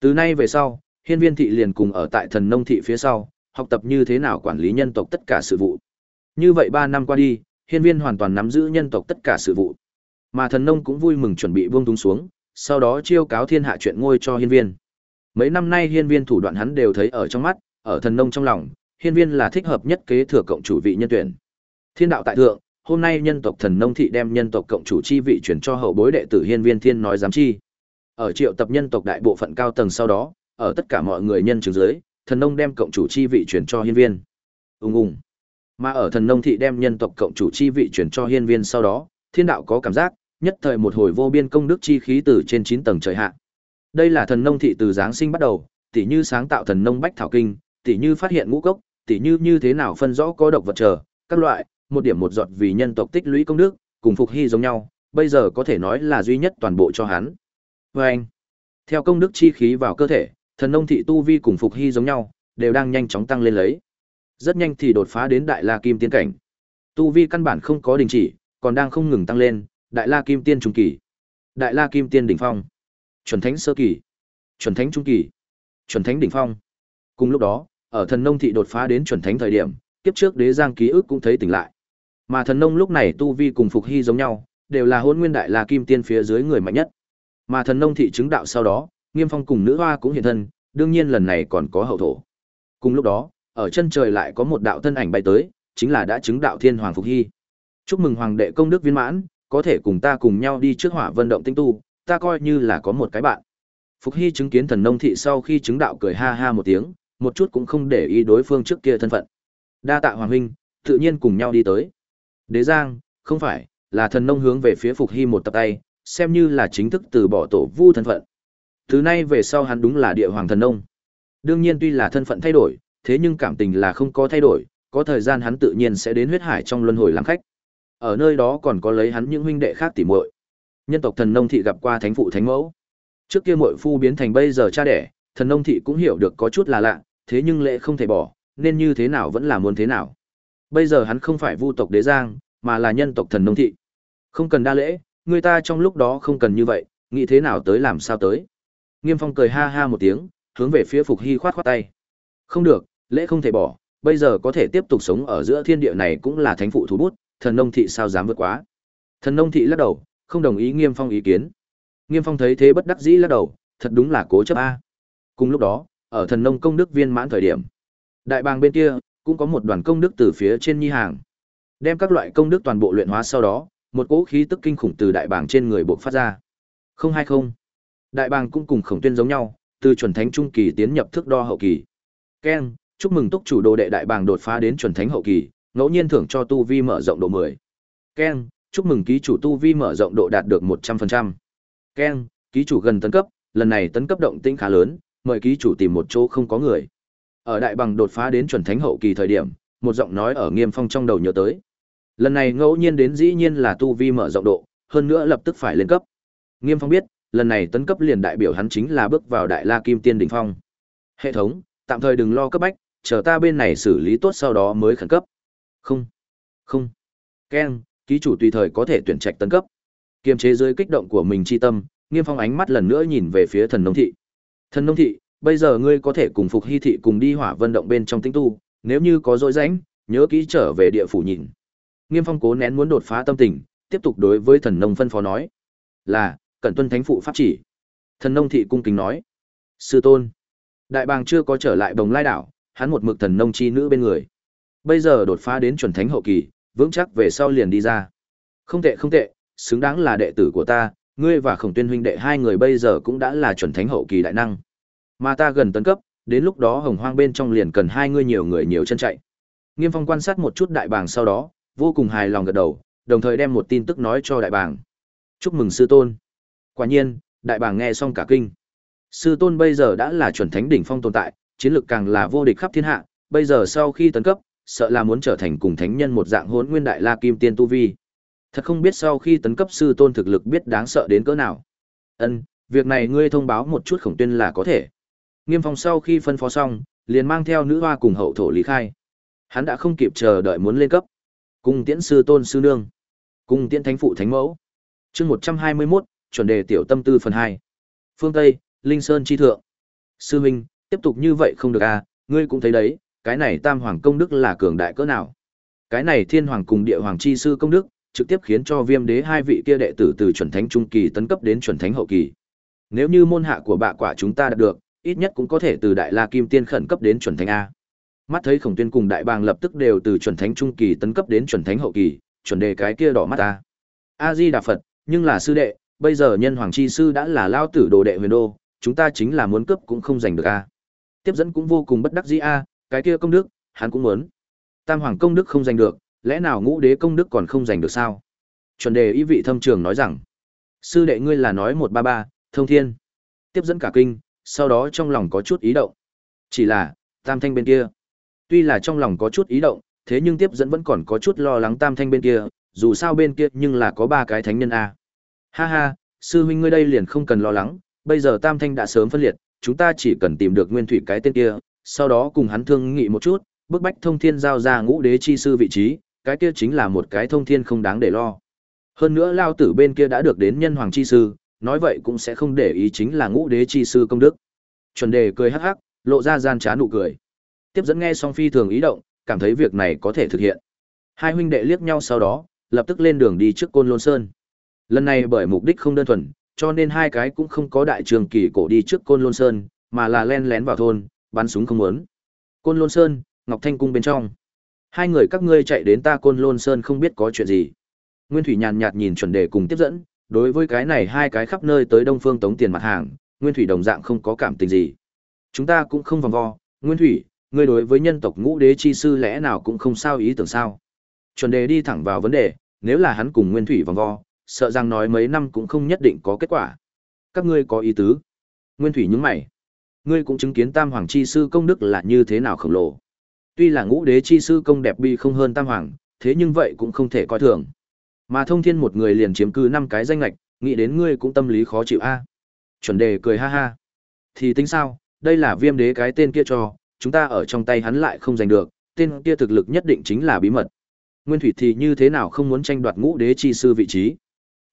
Từ nay về sau, hiên viên thị liền cùng ở tại thần nông thị phía sau, học tập như thế nào quản lý nhân tộc tất cả sự vụ. Như vậy 3 năm qua đi, hiên viên hoàn toàn nắm giữ nhân tộc tất cả sự vụ. Mà thần nông cũng vui mừng chuẩn bị buông tung xuống, sau đó chiêu cáo thiên hạ chuyện ngôi cho hiên viên. Mấy năm nay hiên viên thủ đoạn hắn đều thấy ở trong mắt, ở thần nông trong lòng, hiên viên là thích hợp nhất kế thừa cộng chủ vị nhân tuyển. Thiên đạo tại thượng, hôm nay nhân tộc thần nông thị đem nhân tộc cộng chủ chi vị chuyển cho hậu bối đệ tử hiên viên thiên nói giám chi. Ở triệu tập nhân tộc đại bộ phận cao tầng sau đó, ở tất cả mọi người nhân chứng dưới, thần nông đem cộng chủ chi vị chuyển cho hiên viên. Ung ung. Mà ở thần nông thị đem nhân tộc cộng chủ chi vị chuyển cho hiên viên sau đó, thiên đạo có cảm giác, nhất thời một hồi vô biên công đức chi khí từ trên chín tầng trời hạ. Đây là thần nông thị từ giáng sinh bắt đầu, tỉ như sáng tạo thần nông bách thảo kinh, tỉ như phát hiện ngũ cốc, tỉ như như thế nào phân rõ có độc vật trở, các loại, một điểm một giọt vì nhân tộc tích lũy công đức, cùng phục hy giống nhau, bây giờ có thể nói là duy nhất toàn bộ cho hắn. Và anh, theo công đức chi khí vào cơ thể, thần nông thị tu vi cùng phục hy giống nhau, đều đang nhanh chóng tăng lên lấy. Rất nhanh thì đột phá đến đại la kim tiên cảnh. Tu vi căn bản không có đình chỉ, còn đang không ngừng tăng lên, đại la kim tiên trung kỳ, đại la kim tiên đỉnh phong, chuẩn thánh sơ kỳ, chuẩn thánh trung kỳ, chuẩn thánh đỉnh phong. Cùng lúc đó, ở thần nông thị đột phá đến chuẩn thánh thời điểm, kiếp trước đế giang ký ức cũng thấy tỉnh lại. Mà thần nông lúc này tu vi cùng phục hy giống nhau, đều là hôn nguyên đại la kim tiên phía dưới người mạnh nhất. Mà thần nông thị chứng đạo sau đó, Nghiêm Phong cùng nữ hoa cũng hiện thân, đương nhiên lần này còn có hậu thổ. Cùng lúc đó, ở chân trời lại có một đạo thân ảnh bay tới, chính là đã chứng đạo thiên hoàng phục hy. Chúc mừng hoàng đệ công đức viên mãn, có thể cùng ta cùng nhau đi trước hỏa vận động tinh tu, ta coi như là có một cái bạn. Phục Hy chứng kiến thần nông thị sau khi chứng đạo cười ha ha một tiếng, một chút cũng không để ý đối phương trước kia thân phận. Đa tạ hoàng huynh, tự nhiên cùng nhau đi tới. Đế Giang, không phải, là thần nông hướng về phía Phục Hy một tập tay, xem như là chính thức từ bỏ tổ vu thân phận. Từ nay về sau hắn đúng là địa hoàng thần nông. Đương nhiên tuy là thân phận thay đổi, thế nhưng cảm tình là không có thay đổi, có thời gian hắn tự nhiên sẽ đến huyết hải trong luân hồi làm khách. Ở nơi đó còn có lấy hắn những huynh đệ khác tỉ muội. Nhân tộc thần nông thị gặp qua thánh phụ thánh mẫu. Trước kia muội phu biến thành bây giờ cha đẻ, thần nông thị cũng hiểu được có chút là lạ, thế nhưng lệ không thể bỏ, nên như thế nào vẫn là muốn thế nào. Bây giờ hắn không phải vu tộc đế giang, mà là nhân tộc thần nông thị. Không cần đa lễ, người ta trong lúc đó không cần như vậy, nghĩ thế nào tới làm sao tới. Nghiêm Phong cười ha ha một tiếng, hướng về phía Phục Hy khoát khoát tay. Không được, lễ không thể bỏ, bây giờ có thể tiếp tục sống ở giữa thiên địa này cũng là thánh phụ thú bút, thần nông thị sao dám vượt quá. Thần nông thị lắc đầu, không đồng ý Nghiêm Phong ý kiến. Nghiêm Phong thấy thế bất đắc dĩ lắc đầu, thật đúng là cố chấp a. Cùng lúc đó, ở thần nông công đức viên mãn thời điểm, đại bàng bên kia, cũng có một đoàn công đức từ phía trên nhi hàng. Đem các loại công đức toàn bộ luyện hóa sau đó, một cỗ khí tức kinh khủng từ đại bàng trên người bộc phát ra. Không hay không. Đại bàng cũng cùng khổng tuyên giống nhau, từ chuẩn thánh trung kỳ tiến nhập thức đo hậu kỳ. Ken, chúc mừng túc chủ đồ đệ đại bàng đột phá đến chuẩn thánh hậu kỳ, ngẫu nhiên thưởng cho tu vi mở rộng độ 10. Ken, chúc mừng ký chủ tu vi mở rộng độ đạt được 100%. Ken, ký chủ gần tấn cấp, lần này tấn cấp động tĩnh khá lớn, mời ký chủ tìm một chỗ không có người. Ở đại bằng đột phá đến chuẩn thánh hậu kỳ thời điểm, một giọng nói ở Nghiêm Phong trong đầu nhớ tới. Lần này ngẫu nhiên đến dĩ nhiên là tu vi mở rộng độ, hơn nữa lập tức phải lên cấp. Nghiêm Phong biết, lần này tấn cấp liền đại biểu hắn chính là bước vào Đại La Kim Tiên đỉnh phong. Hệ thống, tạm thời đừng lo cấp bách, chờ ta bên này xử lý tốt sau đó mới khẩn cấp. Không. Không. Ken, ký chủ tùy thời có thể tuyển trạch tấn cấp. Kiềm chế dưới kích động của mình chi tâm, Nghiêm Phong ánh mắt lần nữa nhìn về phía Thần Nông thị. Thần Nông thị, bây giờ ngươi có thể cùng Phục Hy thị cùng đi Hỏa Vân động bên trong tinh tu, nếu như có dỗi rãnh, nhớ kỹ trở về địa phủ nhìn. Nghiêm Phong cố nén muốn đột phá tâm tình, tiếp tục đối với Thần Nông phân phó nói: "Là, cẩn tuân thánh phụ pháp chỉ." Thần Nông thị cung kính nói: "Sư tôn." Đại bàng chưa có trở lại Bồng Lai đảo, hắn một mực thần nông chi nữ bên người. Bây giờ đột phá đến chuẩn thánh hậu kỳ, vững chắc về sau liền đi ra. Không tệ không tệ, xứng đáng là đệ tử của ta, ngươi và Khổng Tuyên huynh đệ hai người bây giờ cũng đã là chuẩn thánh hậu kỳ đại năng. Mà ta gần tấn cấp, đến lúc đó hồng hoang bên trong liền cần hai ngươi nhiều người nhiều chân chạy. Nghiêm Phong quan sát một chút đại bàng sau đó, vô cùng hài lòng gật đầu, đồng thời đem một tin tức nói cho đại bàng. Chúc mừng sư tôn. Quả nhiên, đại bàng nghe xong cả kinh. Sư tôn bây giờ đã là chuẩn thánh đỉnh phong tồn tại, chiến lược càng là vô địch khắp thiên hạ, bây giờ sau khi tấn cấp, sợ là muốn trở thành cùng thánh nhân một dạng hỗn nguyên đại la kim tiên tu vi. Thật không biết sau khi tấn cấp sư tôn thực lực biết đáng sợ đến cỡ nào. Ân, việc này ngươi thông báo một chút khổng tuyên là có thể. Nghiêm Phong sau khi phân phó xong, liền mang theo nữ hoa cùng hậu thổ lý khai. Hắn đã không kịp chờ đợi muốn lên cấp. Cung tiễn sư tôn sư nương. Cung tiễn thánh phụ thánh mẫu. Chương 121, chuẩn đề tiểu tâm tư phần 2. Phương Tây, Linh Sơn chi thượng. Sư huynh, tiếp tục như vậy không được à, ngươi cũng thấy đấy, cái này tam hoàng công đức là cường đại cỡ nào. Cái này thiên hoàng cùng địa hoàng chi sư công đức, trực tiếp khiến cho viêm đế hai vị kia đệ tử từ chuẩn thánh trung kỳ tấn cấp đến chuẩn thánh hậu kỳ. Nếu như môn hạ của bạ quả chúng ta đạt được, ít nhất cũng có thể từ đại la kim tiên khẩn cấp đến chuẩn thánh A. Mắt thấy khổng tuyên cùng đại bàng lập tức đều từ chuẩn thánh trung kỳ tấn cấp đến chuẩn thánh hậu kỳ, chuẩn đề cái kia đỏ mắt ta. A Di Đà Phật, nhưng là sư đệ, bây giờ nhân hoàng chi sư đã là lao tử đồ đệ huyền đô, chúng ta chính là muốn cướp cũng không giành được a. Tiếp dẫn cũng vô cùng bất đắc dĩ a, cái kia công đức, hắn cũng muốn. Tam hoàng công đức không giành được, lẽ nào ngũ đế công đức còn không giành được sao? Chuẩn đề ý vị thâm trường nói rằng, sư đệ ngươi là nói một ba ba, thông thiên. Tiếp dẫn cả kinh, sau đó trong lòng có chút ý động. Chỉ là, tam thanh bên kia. Tuy là trong lòng có chút ý động, thế nhưng tiếp dẫn vẫn còn có chút lo lắng tam thanh bên kia, dù sao bên kia nhưng là có ba cái thánh nhân a. Ha ha, sư huynh ngươi đây liền không cần lo lắng, bây giờ tam thanh đã sớm phân liệt, chúng ta chỉ cần tìm được nguyên thủy cái tên kia, sau đó cùng hắn thương nghị một chút, bức bách thông thiên giao ra ngũ đế chi sư vị trí, cái kia chính là một cái thông thiên không đáng để lo. Hơn nữa lao tử bên kia đã được đến nhân hoàng chi sư, nói vậy cũng sẽ không để ý chính là ngũ đế chi sư công đức. Chuẩn đề cười hắc hắc, lộ ra gian trá nụ cười. Tiếp dẫn nghe song phi thường ý động, cảm thấy việc này có thể thực hiện. Hai huynh đệ liếc nhau sau đó, lập tức lên đường đi trước Côn Lôn Sơn. Lần này bởi mục đích không đơn thuần, cho nên hai cái cũng không có đại trường kỳ cổ đi trước Côn Lôn Sơn, mà là len lén vào thôn, bắn súng không muốn. Côn Lôn Sơn, Ngọc Thanh cung bên trong. Hai người các ngươi chạy đến ta Côn Lôn Sơn không biết có chuyện gì. Nguyên Thủy nhàn nhạt nhìn chuẩn đề cùng tiếp dẫn, đối với cái này hai cái khắp nơi tới Đông Phương tống tiền mặt hàng, Nguyên Thủy đồng dạng không có cảm tình gì. Chúng ta cũng không vòng vo, Nguyên Thủy, ngươi đối với nhân tộc ngũ đế chi sư lẽ nào cũng không sao ý tưởng sao. Chuẩn đề đi thẳng vào vấn đề, nếu là hắn cùng Nguyên Thủy vòng vo, sợ rằng nói mấy năm cũng không nhất định có kết quả. Các ngươi có ý tứ. Nguyên Thủy nhúng mày. Ngươi cũng chứng kiến Tam Hoàng chi sư công đức là như thế nào khổng lồ. Tuy là ngũ đế chi sư công đẹp bi không hơn Tam Hoàng, thế nhưng vậy cũng không thể coi thường. Mà thông thiên một người liền chiếm cứ năm cái danh lệch, nghĩ đến ngươi cũng tâm lý khó chịu a. Chuẩn đề cười ha ha. Thì tính sao, đây là viêm đế cái tên kia cho, chúng ta ở trong tay hắn lại không giành được, tên kia thực lực nhất định chính là bí mật. Nguyên Thủy thì như thế nào không muốn tranh đoạt ngũ đế chi sư vị trí.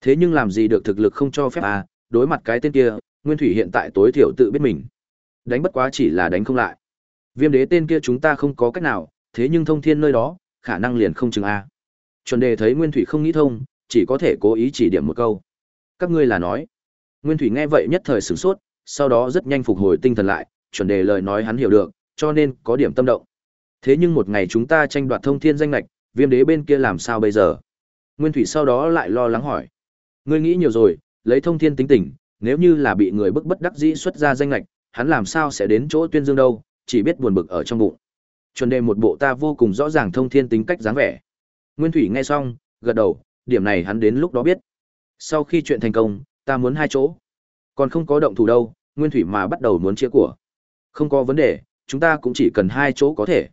Thế nhưng làm gì được thực lực không cho phép à, đối mặt cái tên kia, Nguyên Thủy hiện tại tối thiểu tự biết mình. Đánh bất quá chỉ là đánh không lại. Viêm đế tên kia chúng ta không có cách nào, thế nhưng thông thiên nơi đó, khả năng liền không chừng a. À. Chuẩn đề thấy Nguyên Thủy không nghĩ thông, chỉ có thể cố ý chỉ điểm một câu. Các ngươi là nói. Nguyên Thủy nghe vậy nhất thời sửng sốt, sau đó rất nhanh phục hồi tinh thần lại, chuẩn đề lời nói hắn hiểu được, cho nên có điểm tâm động. Thế nhưng một ngày chúng ta tranh đoạt thông thiên danh lệch viêm đế bên kia làm sao bây giờ? Nguyên Thủy sau đó lại lo lắng hỏi. Ngươi nghĩ nhiều rồi, lấy thông thiên tính tình, nếu như là bị người bức bất đắc dĩ xuất ra danh lệch hắn làm sao sẽ đến chỗ tuyên dương đâu, chỉ biết buồn bực ở trong bụng. Chuẩn đề một bộ ta vô cùng rõ ràng thông thiên tính cách dáng vẻ. Nguyên Thủy nghe xong, gật đầu, điểm này hắn đến lúc đó biết. Sau khi chuyện thành công, ta muốn hai chỗ. Còn không có động thủ đâu, Nguyên Thủy mà bắt đầu muốn chia của. Không có vấn đề, chúng ta cũng chỉ cần hai chỗ có thể.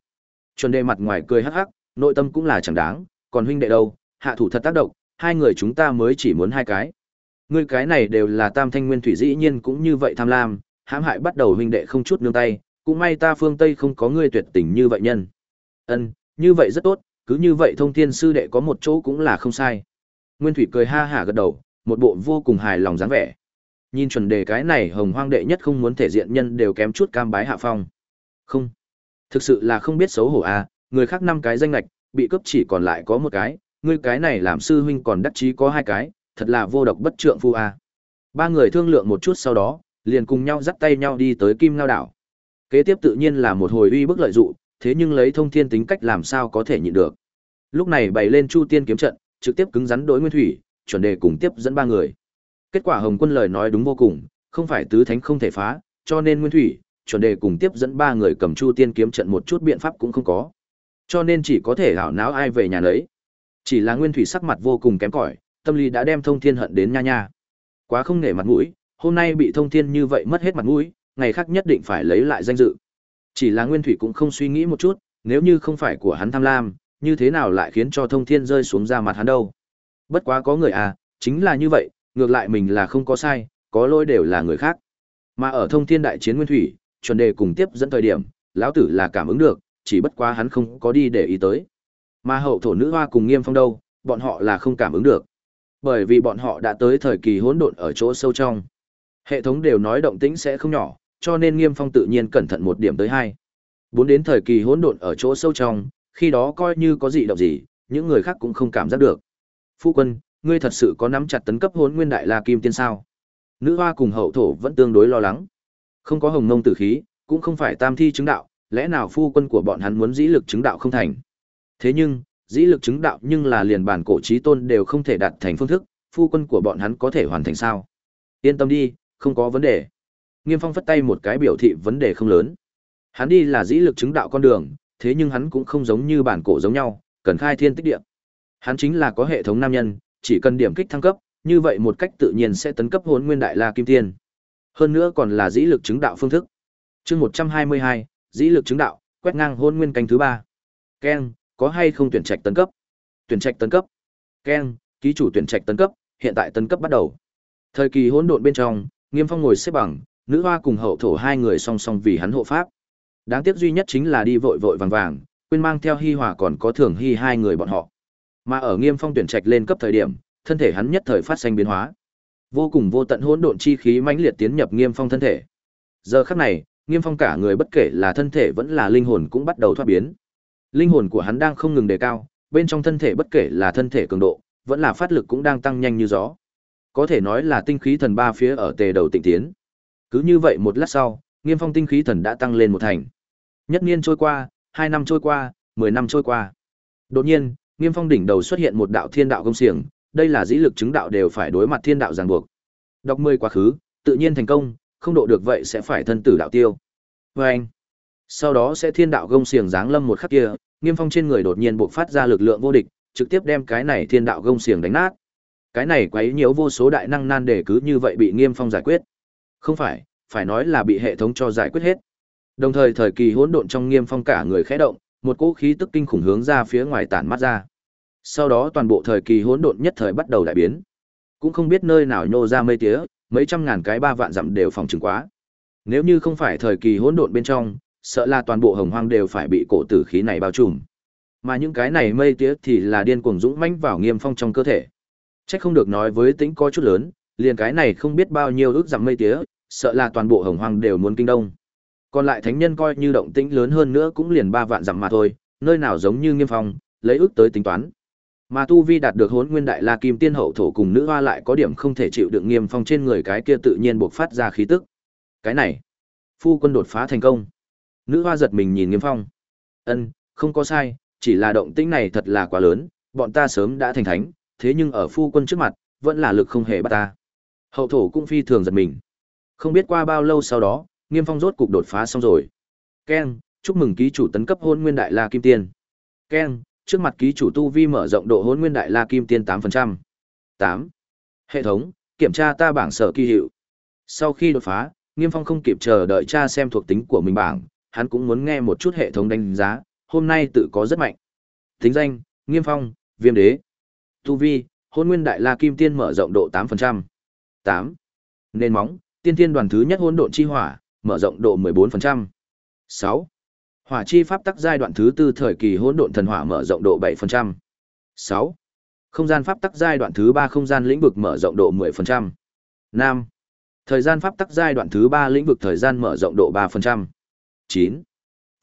Chuẩn đề mặt ngoài cười hắc hắc, nội tâm cũng là chẳng đáng, còn huynh đệ đâu, hạ thủ thật tác động, hai người chúng ta mới chỉ muốn hai cái. Ngươi cái này đều là tam thanh nguyên thủy dĩ nhiên cũng như vậy tham lam, hãm hại bắt đầu huynh đệ không chút nương tay, cũng may ta phương Tây không có ngươi tuyệt tình như vậy nhân. Ân, như vậy rất tốt, cứ như vậy thông thiên sư đệ có một chỗ cũng là không sai. Nguyên thủy cười ha hả gật đầu, một bộ vô cùng hài lòng dáng vẻ. Nhìn chuẩn đề cái này hồng hoang đệ nhất không muốn thể diện nhân đều kém chút cam bái hạ phong. Không. Thực sự là không biết xấu hổ à, người khác năm cái danh lệch, bị cướp chỉ còn lại có một cái, ngươi cái này làm sư huynh còn đắc chí có hai cái, thật là vô độc bất trượng phu à. Ba người thương lượng một chút sau đó, liền cùng nhau dắt tay nhau đi tới Kim Ngao đảo. Kế tiếp tự nhiên là một hồi uy bức lợi dụ, thế nhưng lấy thông thiên tính cách làm sao có thể nhịn được. Lúc này bày lên Chu Tiên kiếm trận, trực tiếp cứng rắn đối Nguyên Thủy, chuẩn đề cùng tiếp dẫn ba người. Kết quả Hồng Quân lời nói đúng vô cùng, không phải tứ thánh không thể phá, cho nên Nguyên Thủy, chuẩn đề cùng tiếp dẫn ba người cầm Chu Tiên kiếm trận một chút biện pháp cũng không có. Cho nên chỉ có thể hảo náo ai về nhà lấy Chỉ là Nguyên Thủy sắc mặt vô cùng kém cỏi, tâm lý đã đem Thông Thiên hận đến nha nha. Quá không nể mặt mũi, hôm nay bị Thông Thiên như vậy mất hết mặt mũi, ngày khác nhất định phải lấy lại danh dự. Chỉ là Nguyên Thủy cũng không suy nghĩ một chút, nếu như không phải của hắn tham lam, như thế nào lại khiến cho Thông Thiên rơi xuống ra mặt hắn đâu. Bất quá có người à, chính là như vậy, ngược lại mình là không có sai, có lỗi đều là người khác. Mà ở Thông Thiên đại chiến Nguyên Thủy, chuẩn đề cùng tiếp dẫn thời điểm, lão tử là cảm ứng được, chỉ bất quá hắn không có đi để ý tới. Mà hậu thổ nữ hoa cùng Nghiêm Phong đâu, bọn họ là không cảm ứng được. Bởi vì bọn họ đã tới thời kỳ hỗn độn ở chỗ sâu trong. Hệ thống đều nói động tĩnh sẽ không nhỏ, cho nên Nghiêm Phong tự nhiên cẩn thận một điểm tới hai. Bốn đến thời kỳ hỗn độn ở chỗ sâu trong, khi đó coi như có gì động gì, những người khác cũng không cảm giác được. Phu quân, ngươi thật sự có nắm chặt tấn cấp hỗn nguyên đại la kim tiên sao? Nữ hoa cùng hậu thổ vẫn tương đối lo lắng. Không có hồng ngông tử khí, cũng không phải tam thi chứng đạo, lẽ nào phu quân của bọn hắn muốn dĩ lực chứng đạo không thành? Thế nhưng, dĩ lực chứng đạo nhưng là liền bản cổ trí tôn đều không thể đạt thành phương thức, phu quân của bọn hắn có thể hoàn thành sao? Yên tâm đi, không có vấn đề. Nghiêm Phong phất tay một cái biểu thị vấn đề không lớn. Hắn đi là dĩ lực chứng đạo con đường, thế nhưng hắn cũng không giống như bản cổ giống nhau, cần khai thiên tích địa. Hắn chính là có hệ thống nam nhân, chỉ cần điểm kích thăng cấp, như vậy một cách tự nhiên sẽ tấn cấp Hỗn Nguyên Đại La Kim Tiên. Hơn nữa còn là dĩ lực chứng đạo phương thức. Chương 122, dĩ lực chứng đạo, quét ngang Hỗn Nguyên canh thứ ba. Ken, có hay không tuyển trạch tấn cấp? Tuyển trạch tấn cấp. Ken, ký chủ tuyển trạch tấn cấp, hiện tại tấn cấp bắt đầu. Thời kỳ hỗn độn bên trong, Nghiêm Phong ngồi xếp bằng, nữ hoa cùng hậu thổ hai người song song vì hắn hộ pháp. Đáng tiếc duy nhất chính là đi vội vội vàng vàng, quên mang theo Hi Hòa còn có Thường Hi hai người bọn họ. Mà ở Nghiêm Phong tuyển trạch lên cấp thời điểm, thân thể hắn nhất thời phát sinh biến hóa. Vô cùng vô tận hỗn độn chi khí mãnh liệt tiến nhập Nghiêm Phong thân thể. Giờ khắc này, Nghiêm Phong cả người bất kể là thân thể vẫn là linh hồn cũng bắt đầu thoát biến. Linh hồn của hắn đang không ngừng đề cao, bên trong thân thể bất kể là thân thể cường độ, vẫn là phát lực cũng đang tăng nhanh như gió. Có thể nói là tinh khí thần ba phía ở tề đầu tịnh tiến. Cứ như vậy một lát sau, Nghiêm Phong tinh khí thần đã tăng lên một thành. Nhất niên trôi qua, hai năm trôi qua, mười năm trôi qua. Đột nhiên, Nghiêm Phong đỉnh đầu xuất hiện một đạo thiên đạo công xiềng, đây là dĩ lực chứng đạo đều phải đối mặt thiên đạo ràng buộc. Đọc mười quá khứ, tự nhiên thành công, không độ được vậy sẽ phải thân tử đạo tiêu. Và anh, sau đó sẽ thiên đạo gông xiềng giáng lâm một khắc kia, Nghiêm Phong trên người đột nhiên bộc phát ra lực lượng vô địch, trực tiếp đem cái này thiên đạo gông xiềng đánh nát. Cái này quấy nhiễu vô số đại năng nan để cứ như vậy bị Nghiêm Phong giải quyết. Không phải, phải nói là bị hệ thống cho giải quyết hết. Đồng thời thời kỳ hỗn độn trong Nghiêm Phong cả người khẽ động, một cỗ khí tức kinh khủng hướng ra phía ngoài tản mắt ra. Sau đó toàn bộ thời kỳ hỗn độn nhất thời bắt đầu đại biến. Cũng không biết nơi nào nhô ra mây tía, mấy trăm ngàn cái ba vạn dặm đều phòng trừng quá. Nếu như không phải thời kỳ hỗn độn bên trong, sợ là toàn bộ hồng hoang đều phải bị cổ tử khí này bao trùm. Mà những cái này mây tía thì là điên cuồng dũng mãnh vào Nghiêm Phong trong cơ thể. Chắc không được nói với tính có chút lớn, liền cái này không biết bao nhiêu ước dặm mây tía, sợ là toàn bộ hồng hoang đều muốn kinh đông. Còn lại thánh nhân coi như động tĩnh lớn hơn nữa cũng liền ba vạn dặm mà thôi, nơi nào giống như Nghiêm Phong, lấy ước tới tính toán. Mà tu vi đạt được Hỗn Nguyên Đại La Kim Tiên hậu thổ cùng nữ hoa lại có điểm không thể chịu đựng Nghiêm Phong trên người cái kia tự nhiên buộc phát ra khí tức. Cái này, phu quân đột phá thành công. Nữ hoa giật mình nhìn Nghiêm Phong. Ân, không có sai, chỉ là động tĩnh này thật là quá lớn, bọn ta sớm đã thành thánh, thế nhưng ở phu quân trước mặt, vẫn là lực không hề bắt ta. Hậu thổ cũng phi thường giật mình. Không biết qua bao lâu sau đó, Nghiêm Phong rốt cục đột phá xong rồi. Keng, chúc mừng ký chủ tấn cấp Hôn Nguyên Đại La Kim Tiên. Keng, trước mặt ký chủ tu vi mở rộng độ Hôn Nguyên Đại La Kim Tiên 8%. 8. Hệ thống, kiểm tra ta bảng sở kỳ hiệu. Sau khi đột phá, Nghiêm Phong không kịp chờ đợi tra xem thuộc tính của mình bảng, hắn cũng muốn nghe một chút hệ thống đánh giá, hôm nay tự có rất mạnh. Tính danh, Nghiêm Phong, Viêm Đế. Tu vi, Hôn Nguyên Đại La Kim Tiên mở rộng độ 8%. 8. Nền móng, Tiên Thiên đoàn thứ nhất hỗn độn chi hỏa, mở rộng độ 14%. 6. Hỏa chi pháp tắc giai đoạn thứ tư thời kỳ hỗn độn thần hỏa mở rộng độ 7%. 6. Không gian pháp tắc giai đoạn thứ ba không gian lĩnh vực mở rộng độ 10%. 5. Thời gian pháp tắc giai đoạn thứ ba lĩnh vực thời gian mở rộng độ 3%. 9.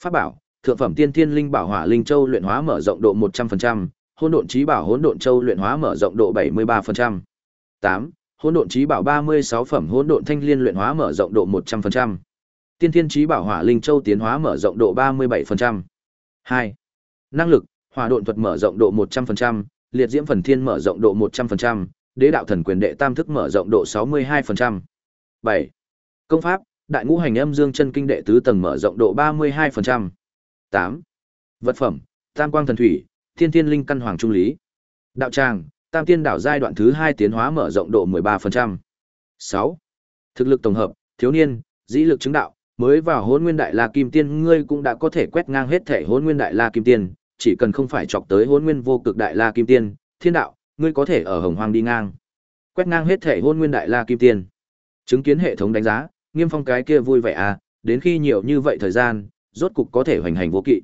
Pháp bảo, thượng phẩm tiên thiên linh bảo hỏa linh châu luyện hóa mở rộng độ 100%, hỗn độn Chí bảo hỗn độn châu luyện hóa mở rộng độ 73%. 8. Hỗn độn trí bảo 36 phẩm hỗn độn thanh liên luyện hóa mở rộng độ 100%. Tiên thiên trí bảo hỏa linh châu tiến hóa mở rộng độ 37%. 2. Năng lực, hỏa độn thuật mở rộng độ 100%, liệt diễm phần thiên mở rộng độ 100%, đế đạo thần quyền đệ tam thức mở rộng độ 62%. 7. Công pháp, đại ngũ hành âm dương chân kinh đệ tứ tầng mở rộng độ 32%. 8. Vật phẩm, tam quang thần thủy, thiên thiên linh căn hoàng trung lý. Đạo tràng, tam tiên đảo giai đoạn thứ 2 tiến hóa mở rộng độ 13%. 6. Thực lực tổng hợp, thiếu niên, dĩ lực chứng đạo, mới vào hôn nguyên đại la kim tiên ngươi cũng đã có thể quét ngang hết thể hôn nguyên đại la kim tiên, chỉ cần không phải chọc tới hôn nguyên vô cực đại la kim tiên, thiên đạo, ngươi có thể ở hồng hoang đi ngang. Quét ngang hết thể hôn nguyên đại la kim tiên. Chứng kiến hệ thống đánh giá, nghiêm phong cái kia vui vẻ à, đến khi nhiều như vậy thời gian, rốt cục có thể hoành hành vô kỵ.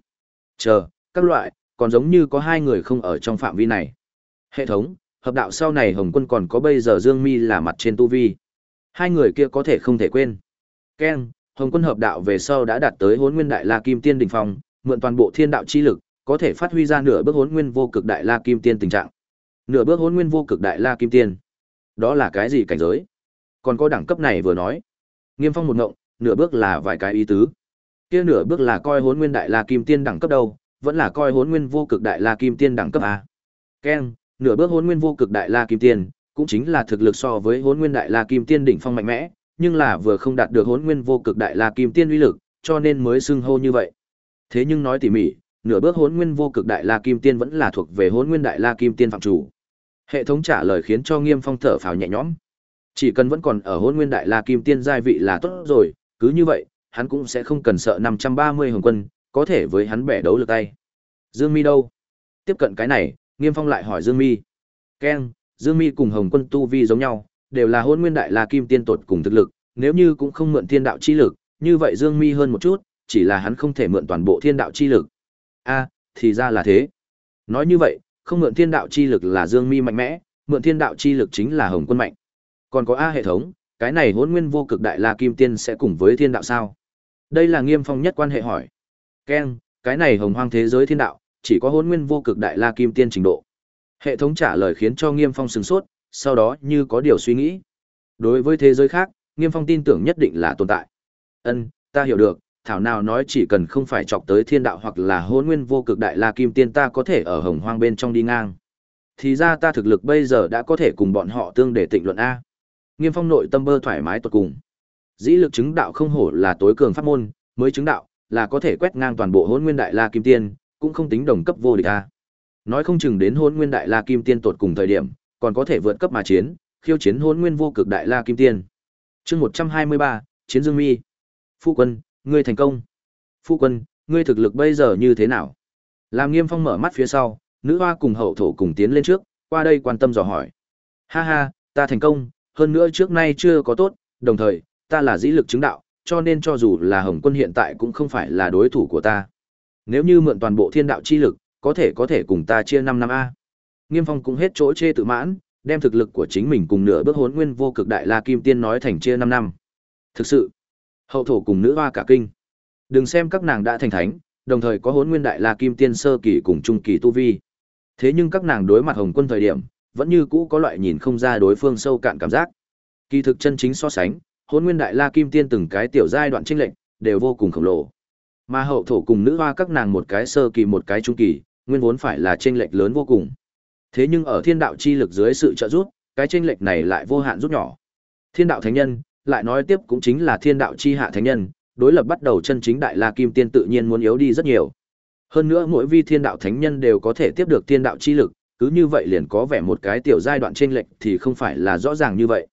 Chờ, các loại, còn giống như có hai người không ở trong phạm vi này. Hệ thống, hợp đạo sau này Hồng Quân còn có bây giờ Dương Mi là mặt trên tu vi. Hai người kia có thể không thể quên. Ken, Hồng Quân hợp đạo về sau đã đạt tới Hỗn Nguyên Đại La Kim Tiên đỉnh phong, mượn toàn bộ thiên đạo chi lực, có thể phát huy ra nửa bước Hỗn Nguyên vô cực Đại La Kim Tiên tình trạng. Nửa bước Hỗn Nguyên vô cực Đại La Kim Tiên. Đó là cái gì cảnh giới? Còn có đẳng cấp này vừa nói. Nghiêm Phong một ngộng, nửa bước là vài cái ý tứ. Kia nửa bước là coi Hỗn Nguyên Đại La Kim Tiên đẳng cấp đâu, vẫn là coi Hỗn Nguyên vô cực Đại La Kim Tiên đẳng cấp a. Ken, nửa bước hôn Nguyên vô cực Đại La Kim Tiên, cũng chính là thực lực so với hôn Nguyên Đại La Kim Tiên đỉnh phong mạnh mẽ, nhưng là vừa không đạt được hôn nguyên vô cực đại la kim tiên uy lực, cho nên mới xưng hô như vậy. Thế nhưng nói tỉ mỉ, nửa bước hôn nguyên vô cực đại la kim tiên vẫn là thuộc về hôn nguyên đại la kim tiên phạm chủ. Hệ thống trả lời khiến cho Nghiêm Phong thở phào nhẹ nhõm. Chỉ cần vẫn còn ở hôn nguyên đại la kim tiên giai vị là tốt rồi, cứ như vậy, hắn cũng sẽ không cần sợ 530 hồng quân, có thể với hắn bẻ đấu lực tay. Dương Mi đâu? Tiếp cận cái này, Nghiêm Phong lại hỏi Dương Mi. keng, Dương Mi cùng Hồng Quân tu vi giống nhau, đều là hôn nguyên đại la kim tiên tột cùng thực lực, nếu như cũng không mượn thiên đạo chi lực, như vậy Dương Mi hơn một chút, chỉ là hắn không thể mượn toàn bộ thiên đạo chi lực. A, thì ra là thế. Nói như vậy, không mượn thiên đạo chi lực là Dương Mi mạnh mẽ, mượn thiên đạo chi lực chính là Hồng Quân mạnh. Còn có A hệ thống, cái này hôn nguyên vô cực đại la kim tiên sẽ cùng với thiên đạo sao? Đây là nghiêm phong nhất quan hệ hỏi. keng, cái này hồng hoang thế giới thiên đạo, chỉ có hôn nguyên vô cực đại la kim tiên trình độ. Hệ thống trả lời khiến cho nghiêm phong sừng sốt, sau đó như có điều suy nghĩ. Đối với thế giới khác, Nghiêm Phong tin tưởng nhất định là tồn tại. Ân, ta hiểu được, thảo nào nói chỉ cần không phải chọc tới thiên đạo hoặc là hôn nguyên vô cực đại la kim tiên ta có thể ở hồng hoang bên trong đi ngang. Thì ra ta thực lực bây giờ đã có thể cùng bọn họ tương để tịnh luận A. Nghiêm Phong nội tâm bơ thoải mái tuột cùng. Dĩ lực chứng đạo không hổ là tối cường pháp môn, mới chứng đạo, là có thể quét ngang toàn bộ hôn nguyên đại la kim tiên, cũng không tính đồng cấp vô địch A. Nói không chừng đến Hỗn nguyên đại la kim tiên tột cùng thời điểm, còn có thể vượt cấp mà chiến, khiêu chiến Hỗn nguyên vô cực đại la kim tiên. Chương 123, Chiến Dương Mi. Phu quân, ngươi thành công. Phu quân, ngươi thực lực bây giờ như thế nào? Làm Nghiêm Phong mở mắt phía sau, nữ hoa cùng hậu thổ cùng tiến lên trước, qua đây quan tâm dò hỏi. Ha ha, ta thành công, hơn nữa trước nay chưa có tốt, đồng thời, ta là dĩ lực chứng đạo, cho nên cho dù là Hồng Quân hiện tại cũng không phải là đối thủ của ta. Nếu như mượn toàn bộ thiên đạo chi lực, có thể có thể cùng ta chia 5 năm A. Nghiêm Phong cũng hết chỗ chê tự mãn, đem thực lực của chính mình cùng nửa bước hỗn nguyên vô cực đại la kim tiên nói thành chia 5 năm. Thực sự, hậu thổ cùng nữ hoa cả kinh. Đừng xem các nàng đã thành thánh, đồng thời có hỗn nguyên đại la kim tiên sơ kỳ cùng trung kỳ tu vi. Thế nhưng các nàng đối mặt Hồng Quân thời điểm, vẫn như cũ có loại nhìn không ra đối phương sâu cạn cảm giác. Kỳ thực chân chính so sánh, hốn nguyên đại la kim tiên từng cái tiểu giai đoạn chênh lệnh đều vô cùng khổng lồ. Mà hậu thổ cùng nữ hoa các nàng một cái sơ kỳ một cái trung kỳ, nguyên vốn phải là chênh lệch lớn vô cùng. Thế nhưng ở thiên đạo chi lực dưới sự trợ giúp, cái chênh lệch này lại vô hạn rút nhỏ. Thiên đạo thánh nhân, lại nói tiếp cũng chính là thiên đạo chi hạ thánh nhân, đối lập bắt đầu chân chính đại la kim tiên tự nhiên muốn yếu đi rất nhiều. Hơn nữa mỗi vi thiên đạo thánh nhân đều có thể tiếp được thiên đạo chi lực, cứ như vậy liền có vẻ một cái tiểu giai đoạn chênh lệch thì không phải là rõ ràng như vậy.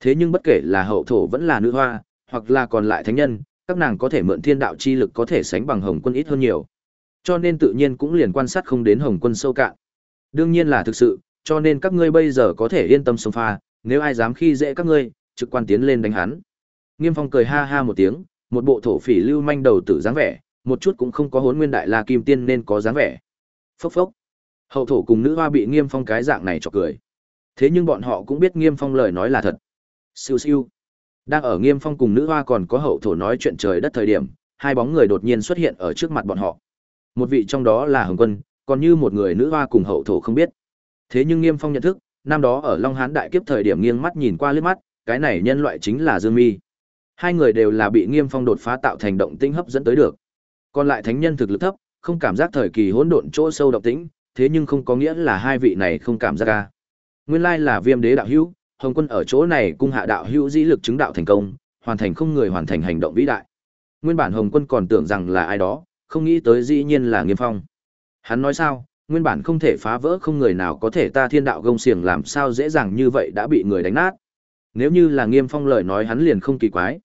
Thế nhưng bất kể là hậu thổ vẫn là nữ hoa, hoặc là còn lại thánh nhân, các nàng có thể mượn thiên đạo chi lực có thể sánh bằng hồng quân ít hơn nhiều. Cho nên tự nhiên cũng liền quan sát không đến hồng quân sâu cạn. Đương nhiên là thực sự, cho nên các ngươi bây giờ có thể yên tâm xông pha, nếu ai dám khi dễ các ngươi, trực quan tiến lên đánh hắn. Nghiêm Phong cười ha ha một tiếng, một bộ thổ phỉ lưu manh đầu tử dáng vẻ, một chút cũng không có hốn nguyên đại la kim tiên nên có dáng vẻ. Phốc phốc. Hậu thổ cùng nữ hoa bị Nghiêm Phong cái dạng này chọc cười. Thế nhưng bọn họ cũng biết Nghiêm Phong lời nói là thật. Siêu siêu. Đang ở Nghiêm Phong cùng nữ hoa còn có hậu thổ nói chuyện trời đất thời điểm, hai bóng người đột nhiên xuất hiện ở trước mặt bọn họ. Một vị trong đó là Hồng Quân, còn như một người nữ hoa cùng hậu thổ không biết. Thế nhưng Nghiêm Phong nhận thức, năm đó ở Long Hán đại kiếp thời điểm nghiêng mắt nhìn qua liếc mắt, cái này nhân loại chính là Dương Mi. Hai người đều là bị Nghiêm Phong đột phá tạo thành động tĩnh hấp dẫn tới được. Còn lại thánh nhân thực lực thấp, không cảm giác thời kỳ hỗn độn chỗ sâu động tĩnh, thế nhưng không có nghĩa là hai vị này không cảm giác ra. Nguyên lai là Viêm Đế đạo hữu, Hồng Quân ở chỗ này cung hạ đạo hữu dĩ lực chứng đạo thành công, hoàn thành không người hoàn thành hành động vĩ đại. Nguyên bản Hồng Quân còn tưởng rằng là ai đó, không nghĩ tới dĩ nhiên là Nghiêm Phong. Hắn nói sao, nguyên bản không thể phá vỡ không người nào có thể ta thiên đạo gông xiềng làm sao dễ dàng như vậy đã bị người đánh nát. Nếu như là Nghiêm Phong lời nói hắn liền không kỳ quái.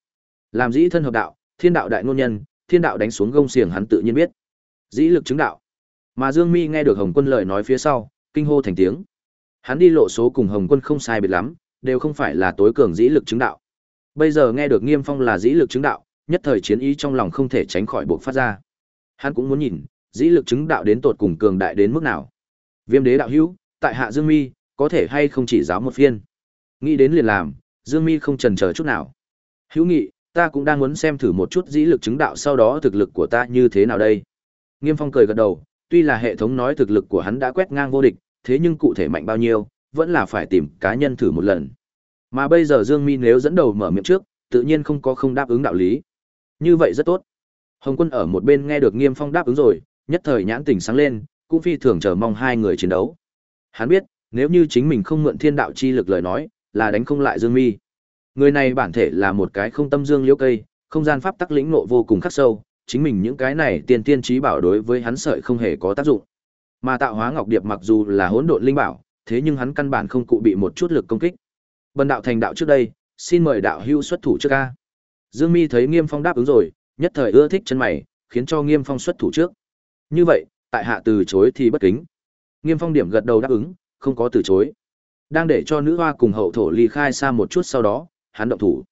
Làm dĩ thân hợp đạo, thiên đạo đại ngôn nhân, thiên đạo đánh xuống gông xiềng hắn tự nhiên biết. Dĩ lực chứng đạo. Mà Dương Mi nghe được Hồng Quân lời nói phía sau, kinh hô thành tiếng. Hắn đi lộ số cùng Hồng Quân không sai biệt lắm, đều không phải là tối cường dĩ lực chứng đạo. Bây giờ nghe được Nghiêm Phong là dĩ lực chứng đạo, nhất thời chiến ý trong lòng không thể tránh khỏi bộc phát ra. Hắn cũng muốn nhìn, dĩ lực chứng đạo đến tột cùng cường đại đến mức nào. Viêm đế đạo hữu, tại hạ Dương Mi, có thể hay không chỉ giáo một phiên. Nghĩ đến liền làm, Dương Mi không chần chờ chút nào. Hữu nghị, ta cũng đang muốn xem thử một chút dĩ lực chứng đạo sau đó thực lực của ta như thế nào đây. Nghiêm Phong cười gật đầu, tuy là hệ thống nói thực lực của hắn đã quét ngang vô địch, thế nhưng cụ thể mạnh bao nhiêu, vẫn là phải tìm cá nhân thử một lần. Mà bây giờ Dương Mi nếu dẫn đầu mở miệng trước, tự nhiên không có không đáp ứng đạo lý. Như vậy rất tốt. Hồng Quân ở một bên nghe được Nghiêm Phong đáp ứng rồi, nhất thời nhãn tỉnh sáng lên, cũng phi thường chờ mong hai người chiến đấu. Hắn biết, nếu như chính mình không mượn thiên đạo chi lực lời nói, là đánh không lại Dương Mi. Người này bản thể là một cái không tâm dương liễu cây, không gian pháp tắc lĩnh ngộ vô cùng khắc sâu, chính mình những cái này tiên tiên trí bảo đối với hắn sợi không hề có tác dụng. Mà tạo hóa ngọc điệp mặc dù là hỗn độn linh bảo, thế nhưng hắn căn bản không cụ bị một chút lực công kích. Bần đạo thành đạo trước đây, xin mời đạo hưu xuất thủ trước a. Dương Mi thấy Nghiêm Phong đáp ứng rồi, nhất thời ưa thích chân mày, khiến cho Nghiêm Phong xuất thủ trước. Như vậy, tại hạ từ chối thì bất kính. Nghiêm Phong điểm gật đầu đáp ứng, không có từ chối. Đang để cho nữ hoa cùng hậu thổ ly khai xa một chút sau đó, hắn động thủ.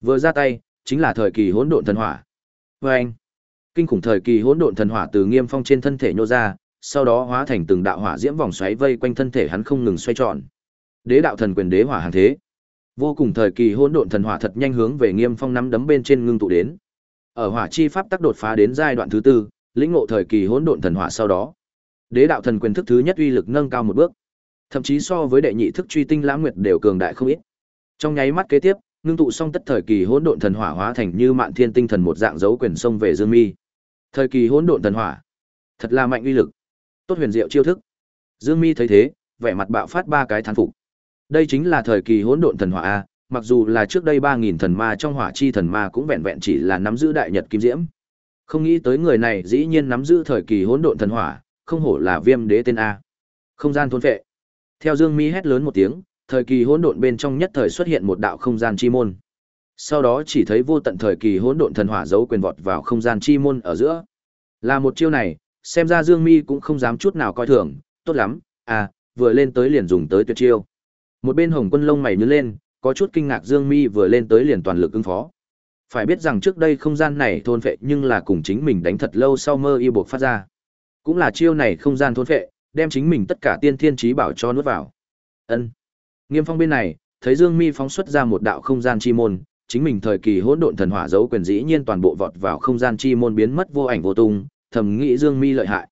Vừa ra tay, chính là thời kỳ hỗn độn thần hỏa. Và anh, kinh khủng thời kỳ hỗn độn thần hỏa từ Nghiêm Phong trên thân thể nhô ra, sau đó hóa thành từng đạo hỏa diễm vòng xoáy vây quanh thân thể hắn không ngừng xoay tròn. Đế đạo thần quyền đế hỏa hàng thế. Vô cùng thời kỳ hỗn độn thần hỏa thật nhanh hướng về Nghiêm Phong nắm đấm bên trên ngưng tụ đến. Ở hỏa chi pháp tác đột phá đến giai đoạn thứ tư, lĩnh ngộ thời kỳ hỗn độn thần hỏa sau đó, đế đạo thần quyền thức thứ nhất uy lực nâng cao một bước, thậm chí so với đệ nhị thức truy tinh lãng nguyệt đều cường đại không ít. Trong nháy mắt kế tiếp, ngưng tụ xong tất thời kỳ hỗn độn thần hỏa hóa thành như mạn thiên tinh thần một dạng dấu quyền sông về Dương Mi. Thời kỳ hỗn độn thần hỏa, thật là mạnh uy lực. Tốt huyền diệu chiêu thức. Dương Mi thấy thế, vẻ mặt bạo phát ba cái thán phục. Đây chính là thời kỳ hỗn độn thần hỏa a, mặc dù là trước đây ba nghìn thần ma trong hỏa chi thần ma cũng vẹn vẹn chỉ là nắm giữ đại nhật kim diễm. Không nghĩ tới người này dĩ nhiên nắm giữ thời kỳ hỗn độn thần hỏa, không hổ là Viêm Đế tên a. Không gian thôn phệ. Theo Dương Mi hét lớn một tiếng, thời kỳ hỗn độn bên trong nhất thời xuất hiện một đạo không gian chi môn. Sau đó chỉ thấy vô tận thời kỳ hỗn độn thần hỏa giấu quyền vọt vào không gian chi môn ở giữa. Là một chiêu này, xem ra Dương Mi cũng không dám chút nào coi thường, tốt lắm, à, vừa lên tới liền dùng tới tuyệt chiêu. Một bên Hồng Quân lông mày nhớ lên, có chút kinh ngạc Dương Mi vừa lên tới liền toàn lực ứng phó. Phải biết rằng trước đây không gian này thôn phệ nhưng là cùng chính mình đánh thật lâu sau mơ y buộc phát ra. Cũng là chiêu này không gian thôn phệ, đem chính mình tất cả tiên thiên trí bảo cho nuốt vào. Ân. Nghiêm Phong bên này, thấy Dương Mi phóng xuất ra một đạo không gian chi môn, chính mình thời kỳ hỗn độn thần hỏa dấu quyền dĩ nhiên toàn bộ vọt vào không gian chi môn biến mất vô ảnh vô tung, thầm nghĩ Dương Mi lợi hại.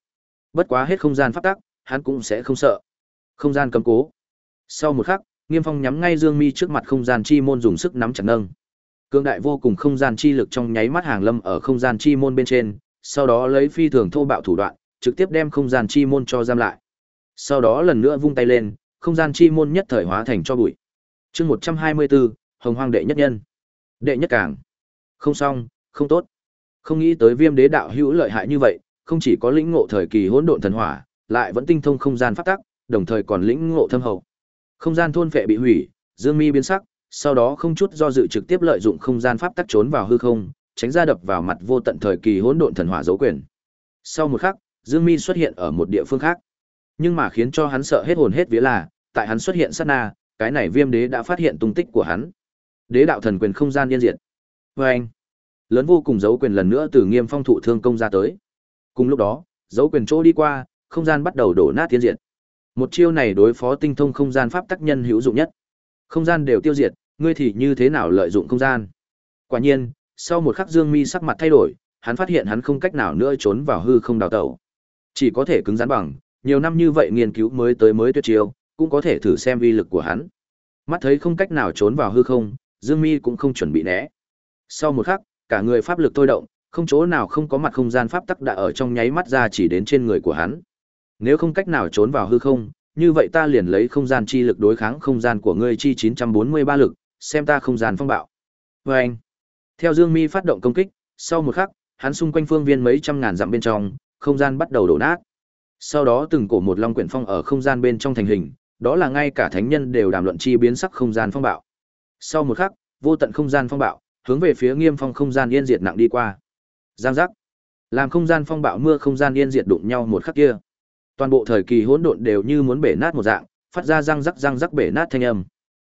Bất quá hết không gian pháp tắc, hắn cũng sẽ không sợ. Không gian cấm cố. Sau một khắc, Nghiêm Phong nhắm ngay Dương Mi trước mặt không gian chi môn dùng sức nắm chặt nâng. Cương đại vô cùng không gian chi lực trong nháy mắt hàng lâm ở không gian chi môn bên trên, sau đó lấy phi thường thô bạo thủ đoạn, trực tiếp đem không gian chi môn cho giam lại. Sau đó lần nữa vung tay lên, không gian chi môn nhất thời hóa thành cho bụi. Chương 124, Hồng Hoang đệ nhất nhân. Đệ nhất càng. Không xong, không tốt. Không nghĩ tới Viêm Đế đạo hữu lợi hại như vậy, không chỉ có lĩnh ngộ thời kỳ hỗn độn thần hỏa, lại vẫn tinh thông không gian pháp tắc, đồng thời còn lĩnh ngộ thâm hậu. Không gian thôn phệ bị hủy, Dương Mi biến sắc, sau đó không chút do dự trực tiếp lợi dụng không gian pháp tắc trốn vào hư không, tránh ra đập vào mặt vô tận thời kỳ hỗn độn thần hỏa dấu quyền. Sau một khắc, Dương Mi xuất hiện ở một địa phương khác. Nhưng mà khiến cho hắn sợ hết hồn hết vía là, tại hắn xuất hiện sát na, cái này Viêm Đế đã phát hiện tung tích của hắn. Đế đạo thần quyền không gian yên diệt. Và anh, lớn vô cùng dấu quyền lần nữa từ Nghiêm Phong thụ thương công ra tới. Cùng lúc đó, dấu quyền chỗ đi qua, không gian bắt đầu đổ nát tiến diệt. Một chiêu này đối phó tinh thông không gian pháp tác nhân hữu dụng nhất. Không gian đều tiêu diệt, ngươi thì như thế nào lợi dụng không gian? Quả nhiên, sau một khắc Dương Mi sắc mặt thay đổi, hắn phát hiện hắn không cách nào nữa trốn vào hư không đào tẩu. Chỉ có thể cứng rắn bằng, nhiều năm như vậy nghiên cứu mới tới mới tuyệt chiêu, cũng có thể thử xem uy lực của hắn. Mắt thấy không cách nào trốn vào hư không, Dương Mi cũng không chuẩn bị né. Sau một khắc, cả người pháp lực thôi động, không chỗ nào không có mặt không gian pháp tắc đã ở trong nháy mắt ra chỉ đến trên người của hắn. Nếu không cách nào trốn vào hư không, như vậy ta liền lấy không gian chi lực đối kháng không gian của ngươi chi 943 lực, xem ta không gian phong bạo. Và anh, theo Dương Mi phát động công kích, sau một khắc, hắn xung quanh phương viên mấy trăm ngàn dặm bên trong, không gian bắt đầu đổ nát. Sau đó từng cổ một long quyển phong ở không gian bên trong thành hình, đó là ngay cả thánh nhân đều đàm luận chi biến sắc không gian phong bạo. Sau một khắc, vô tận không gian phong bạo, hướng về phía Nghiêm Phong không gian yên diệt nặng đi qua. Giang giác. Làm không gian phong bạo mưa không gian yên diệt đụng nhau một khắc kia. Toàn bộ thời kỳ hỗn độn đều như muốn bể nát một dạng, phát ra răng rắc răng rắc bể nát thanh âm.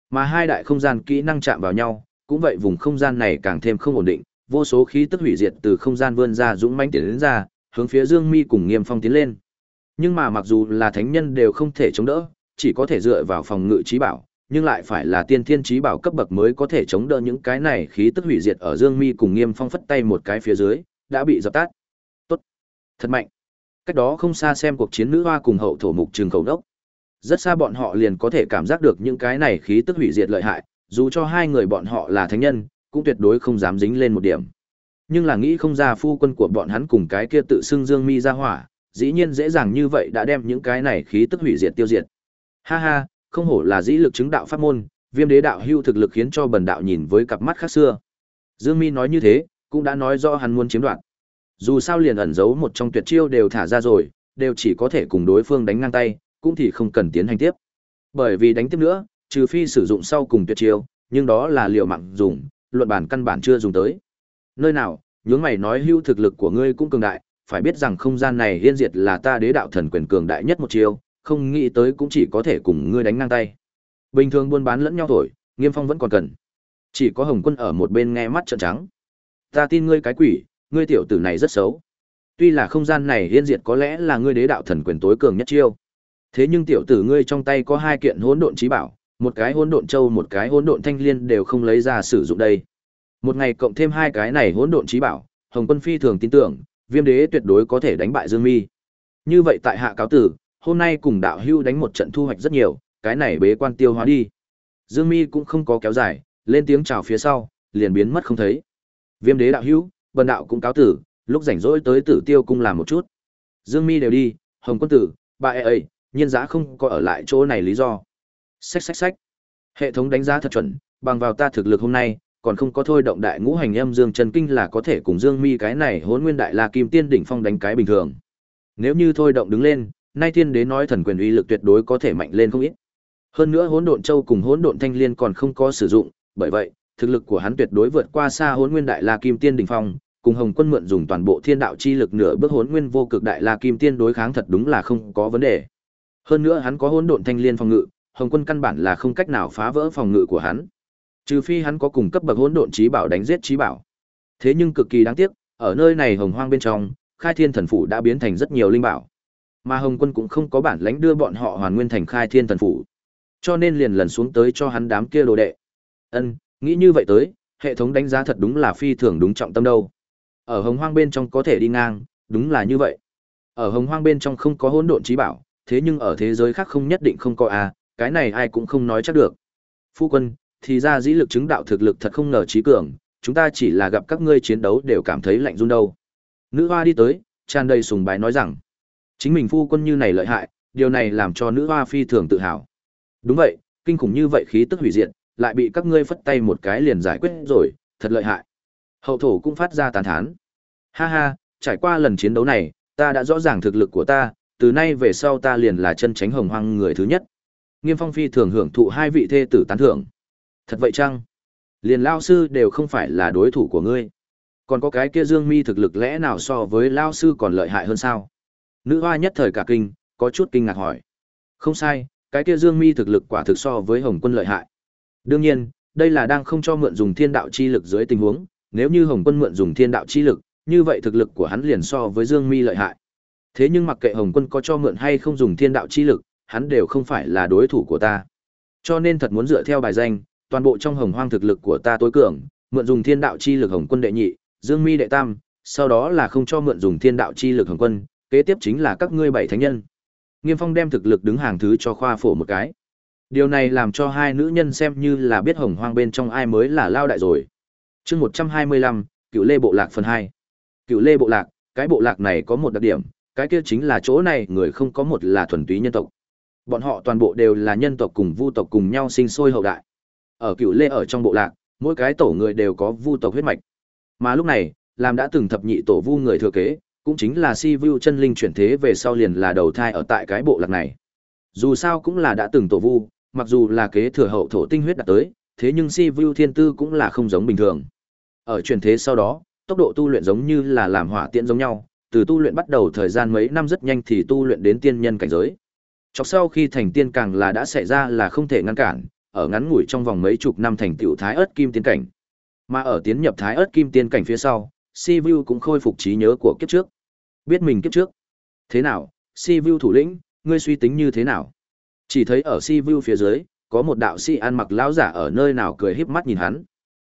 Mà hai đại không gian kỹ năng chạm vào nhau, cũng vậy vùng không gian này càng thêm không ổn định, vô số khí tức hủy diệt từ không gian vươn ra dũng mãnh tiến đến ra, hướng phía Dương Mi cùng Nghiêm Phong tiến lên. Nhưng mà mặc dù là thánh nhân đều không thể chống đỡ, chỉ có thể dựa vào phòng ngự trí bảo, nhưng lại phải là tiên thiên trí bảo cấp bậc mới có thể chống đỡ những cái này khí tức hủy diệt ở Dương Mi cùng Nghiêm Phong phất tay một cái phía dưới, đã bị dập tắt. Tốt, thật mạnh. Cách đó không xa xem cuộc chiến nữ hoa cùng hậu thổ mục trường cầu đốc. Rất xa bọn họ liền có thể cảm giác được những cái này khí tức hủy diệt lợi hại, dù cho hai người bọn họ là thánh nhân, cũng tuyệt đối không dám dính lên một điểm. Nhưng là nghĩ không ra phu quân của bọn hắn cùng cái kia tự xưng Dương Mi ra hỏa, dĩ nhiên dễ dàng như vậy đã đem những cái này khí tức hủy diệt tiêu diệt. Ha ha, không hổ là dĩ lực chứng đạo pháp môn, viêm đế đạo hưu thực lực khiến cho bần đạo nhìn với cặp mắt khác xưa. Dương Mi nói như thế, cũng đã nói rõ hắn muốn chiếm đoạt. Dù sao liền ẩn giấu một trong tuyệt chiêu đều thả ra rồi, đều chỉ có thể cùng đối phương đánh ngang tay, cũng thì không cần tiến hành tiếp. Bởi vì đánh tiếp nữa, trừ phi sử dụng sau cùng tuyệt chiêu, nhưng đó là liều mạng dùng, luận bản căn bản chưa dùng tới. Nơi nào, nhướng mày nói hưu thực lực của ngươi cũng cường đại, phải biết rằng không gian này hiên diệt là ta đế đạo thần quyền cường đại nhất một chiêu, không nghĩ tới cũng chỉ có thể cùng ngươi đánh ngang tay. Bình thường buôn bán lẫn nhau thổi, Nghiêm Phong vẫn còn cần. Chỉ có Hồng Quân ở một bên nghe mắt trợn trắng. Ta tin ngươi cái quỷ, ngươi tiểu tử này rất xấu. Tuy là không gian này hiên diệt có lẽ là ngươi đế đạo thần quyền tối cường nhất chiêu. Thế nhưng tiểu tử ngươi trong tay có hai kiện hỗn độn trí bảo, một cái hỗn độn châu, một cái hỗn độn thanh liên đều không lấy ra sử dụng đây. Một ngày cộng thêm hai cái này hỗn độn trí bảo, Hồng Quân phi thường tin tưởng, Viêm Đế tuyệt đối có thể đánh bại Dương Mi. Như vậy tại hạ cáo tử, hôm nay cùng đạo hưu đánh một trận thu hoạch rất nhiều, cái này bế quan tiêu hóa đi. Dương Mi cũng không có kéo dài, lên tiếng chào phía sau, liền biến mất không thấy. Viêm Đế đạo hưu, bần đạo cũng cáo tử, lúc rảnh rỗi tới Tử Tiêu cung làm một chút. Dương Mi đều đi, Hồng Quân tử, bà ê ơi, nhiên giá không có ở lại chỗ này lý do. Xách xách xách. Hệ thống đánh giá thật chuẩn, bằng vào ta thực lực hôm nay, còn không có thôi động đại ngũ hành âm dương chân kinh là có thể cùng Dương Mi cái này hỗn nguyên đại la kim tiên đỉnh phong đánh cái bình thường. Nếu như thôi động đứng lên, nay thiên đế nói thần quyền uy lực tuyệt đối có thể mạnh lên không ít. Hơn nữa hỗn độn châu cùng hỗn độn thanh liên còn không có sử dụng, bởi vậy, thực lực của hắn tuyệt đối vượt qua xa hỗn nguyên đại la kim tiên đỉnh phong, cùng Hồng Quân mượn dùng toàn bộ thiên đạo chi lực nửa bước hỗn nguyên vô cực đại la kim tiên đối kháng thật đúng là không có vấn đề. Hơn nữa hắn có hỗn độn thanh liên phòng ngự, Hồng Quân căn bản là không cách nào phá vỡ phòng ngự của hắn. Trừ phi hắn có cùng cấp bậc hỗn độn trí bảo đánh giết trí bảo. Thế nhưng cực kỳ đáng tiếc, ở nơi này hồng hoang bên trong, Khai Thiên Thần Phủ đã biến thành rất nhiều linh bảo. Mà Hồng Quân cũng không có bản lãnh đưa bọn họ hoàn nguyên thành Khai Thiên Thần Phủ. Cho nên liền lần xuống tới cho hắn đám kia đồ đệ. Ân, nghĩ như vậy tới, hệ thống đánh giá thật đúng là phi thường đúng trọng tâm đâu. Ở hồng hoang bên trong có thể đi ngang, đúng là như vậy. Ở hồng hoang bên trong không có hỗn độn trí bảo, thế nhưng ở thế giới khác không nhất định không có à, cái này ai cũng không nói chắc được. Phu quân, thì ra dĩ lực chứng đạo thực lực thật không ngờ trí cường, chúng ta chỉ là gặp các ngươi chiến đấu đều cảm thấy lạnh run đâu. Nữ hoa đi tới, tràn đầy sùng bái nói rằng, chính mình phu quân như này lợi hại, điều này làm cho nữ hoa phi thường tự hào. Đúng vậy, kinh khủng như vậy khí tức hủy diệt, lại bị các ngươi phất tay một cái liền giải quyết rồi, thật lợi hại. Hậu thổ cũng phát ra tàn thán. Ha ha, trải qua lần chiến đấu này, ta đã rõ ràng thực lực của ta, từ nay về sau ta liền là chân tránh hồng hoang người thứ nhất. Nghiêm Phong phi thường hưởng thụ hai vị thê tử tán thưởng. Thật vậy chăng? Liền lao sư đều không phải là đối thủ của ngươi. Còn có cái kia Dương Mi thực lực lẽ nào so với lao sư còn lợi hại hơn sao? Nữ hoa nhất thời cả kinh, có chút kinh ngạc hỏi. Không sai, cái kia Dương Mi thực lực quả thực so với Hồng Quân lợi hại. Đương nhiên, đây là đang không cho mượn dùng thiên đạo chi lực dưới tình huống, nếu như Hồng Quân mượn dùng thiên đạo chi lực, như vậy thực lực của hắn liền so với Dương Mi lợi hại. Thế nhưng mặc kệ Hồng Quân có cho mượn hay không dùng thiên đạo chi lực, hắn đều không phải là đối thủ của ta. Cho nên thật muốn dựa theo bài danh, toàn bộ trong Hồng Hoang thực lực của ta tối cường, mượn dùng thiên đạo chi lực Hồng Quân đệ nhị, Dương Mi đệ tam, sau đó là không cho mượn dùng thiên đạo chi lực Hồng Quân, kế tiếp chính là các ngươi bảy thánh nhân. Nghiêm Phong đem thực lực đứng hàng thứ cho khoa phổ một cái. Điều này làm cho hai nữ nhân xem như là biết hồng hoang bên trong ai mới là lao đại rồi. chương 125, Cựu Lê Bộ Lạc phần 2. Cựu Lê Bộ Lạc, cái bộ lạc này có một đặc điểm, cái kia chính là chỗ này người không có một là thuần túy nhân tộc. Bọn họ toàn bộ đều là nhân tộc cùng vu tộc cùng nhau sinh sôi hậu đại. Ở Cựu Lê ở trong bộ lạc, mỗi cái tổ người đều có vu tộc huyết mạch. Mà lúc này, làm đã từng thập nhị tổ vu người thừa kế, cũng chính là si vu chân linh chuyển thế về sau liền là đầu thai ở tại cái bộ lạc này. Dù sao cũng là đã từng tổ vu, mặc dù là kế thừa hậu thổ tinh huyết đạt tới, thế nhưng si vu thiên tư cũng là không giống bình thường. Ở chuyển thế sau đó, tốc độ tu luyện giống như là làm hỏa tiễn giống nhau, từ tu luyện bắt đầu thời gian mấy năm rất nhanh thì tu luyện đến tiên nhân cảnh giới. Chọc sau khi thành tiên càng là đã xảy ra là không thể ngăn cản, ở ngắn ngủi trong vòng mấy chục năm thành tiểu thái ớt kim tiên cảnh. Mà ở tiến nhập thái ớt kim tiên cảnh phía sau, Si Vu cũng khôi phục trí nhớ của kiếp trước. Biết mình kiếp trước. Thế nào, Si Vu thủ lĩnh, ngươi suy tính như thế nào? Chỉ thấy ở Si Vu phía dưới, có một đạo sĩ ăn mặc lão giả ở nơi nào cười híp mắt nhìn hắn.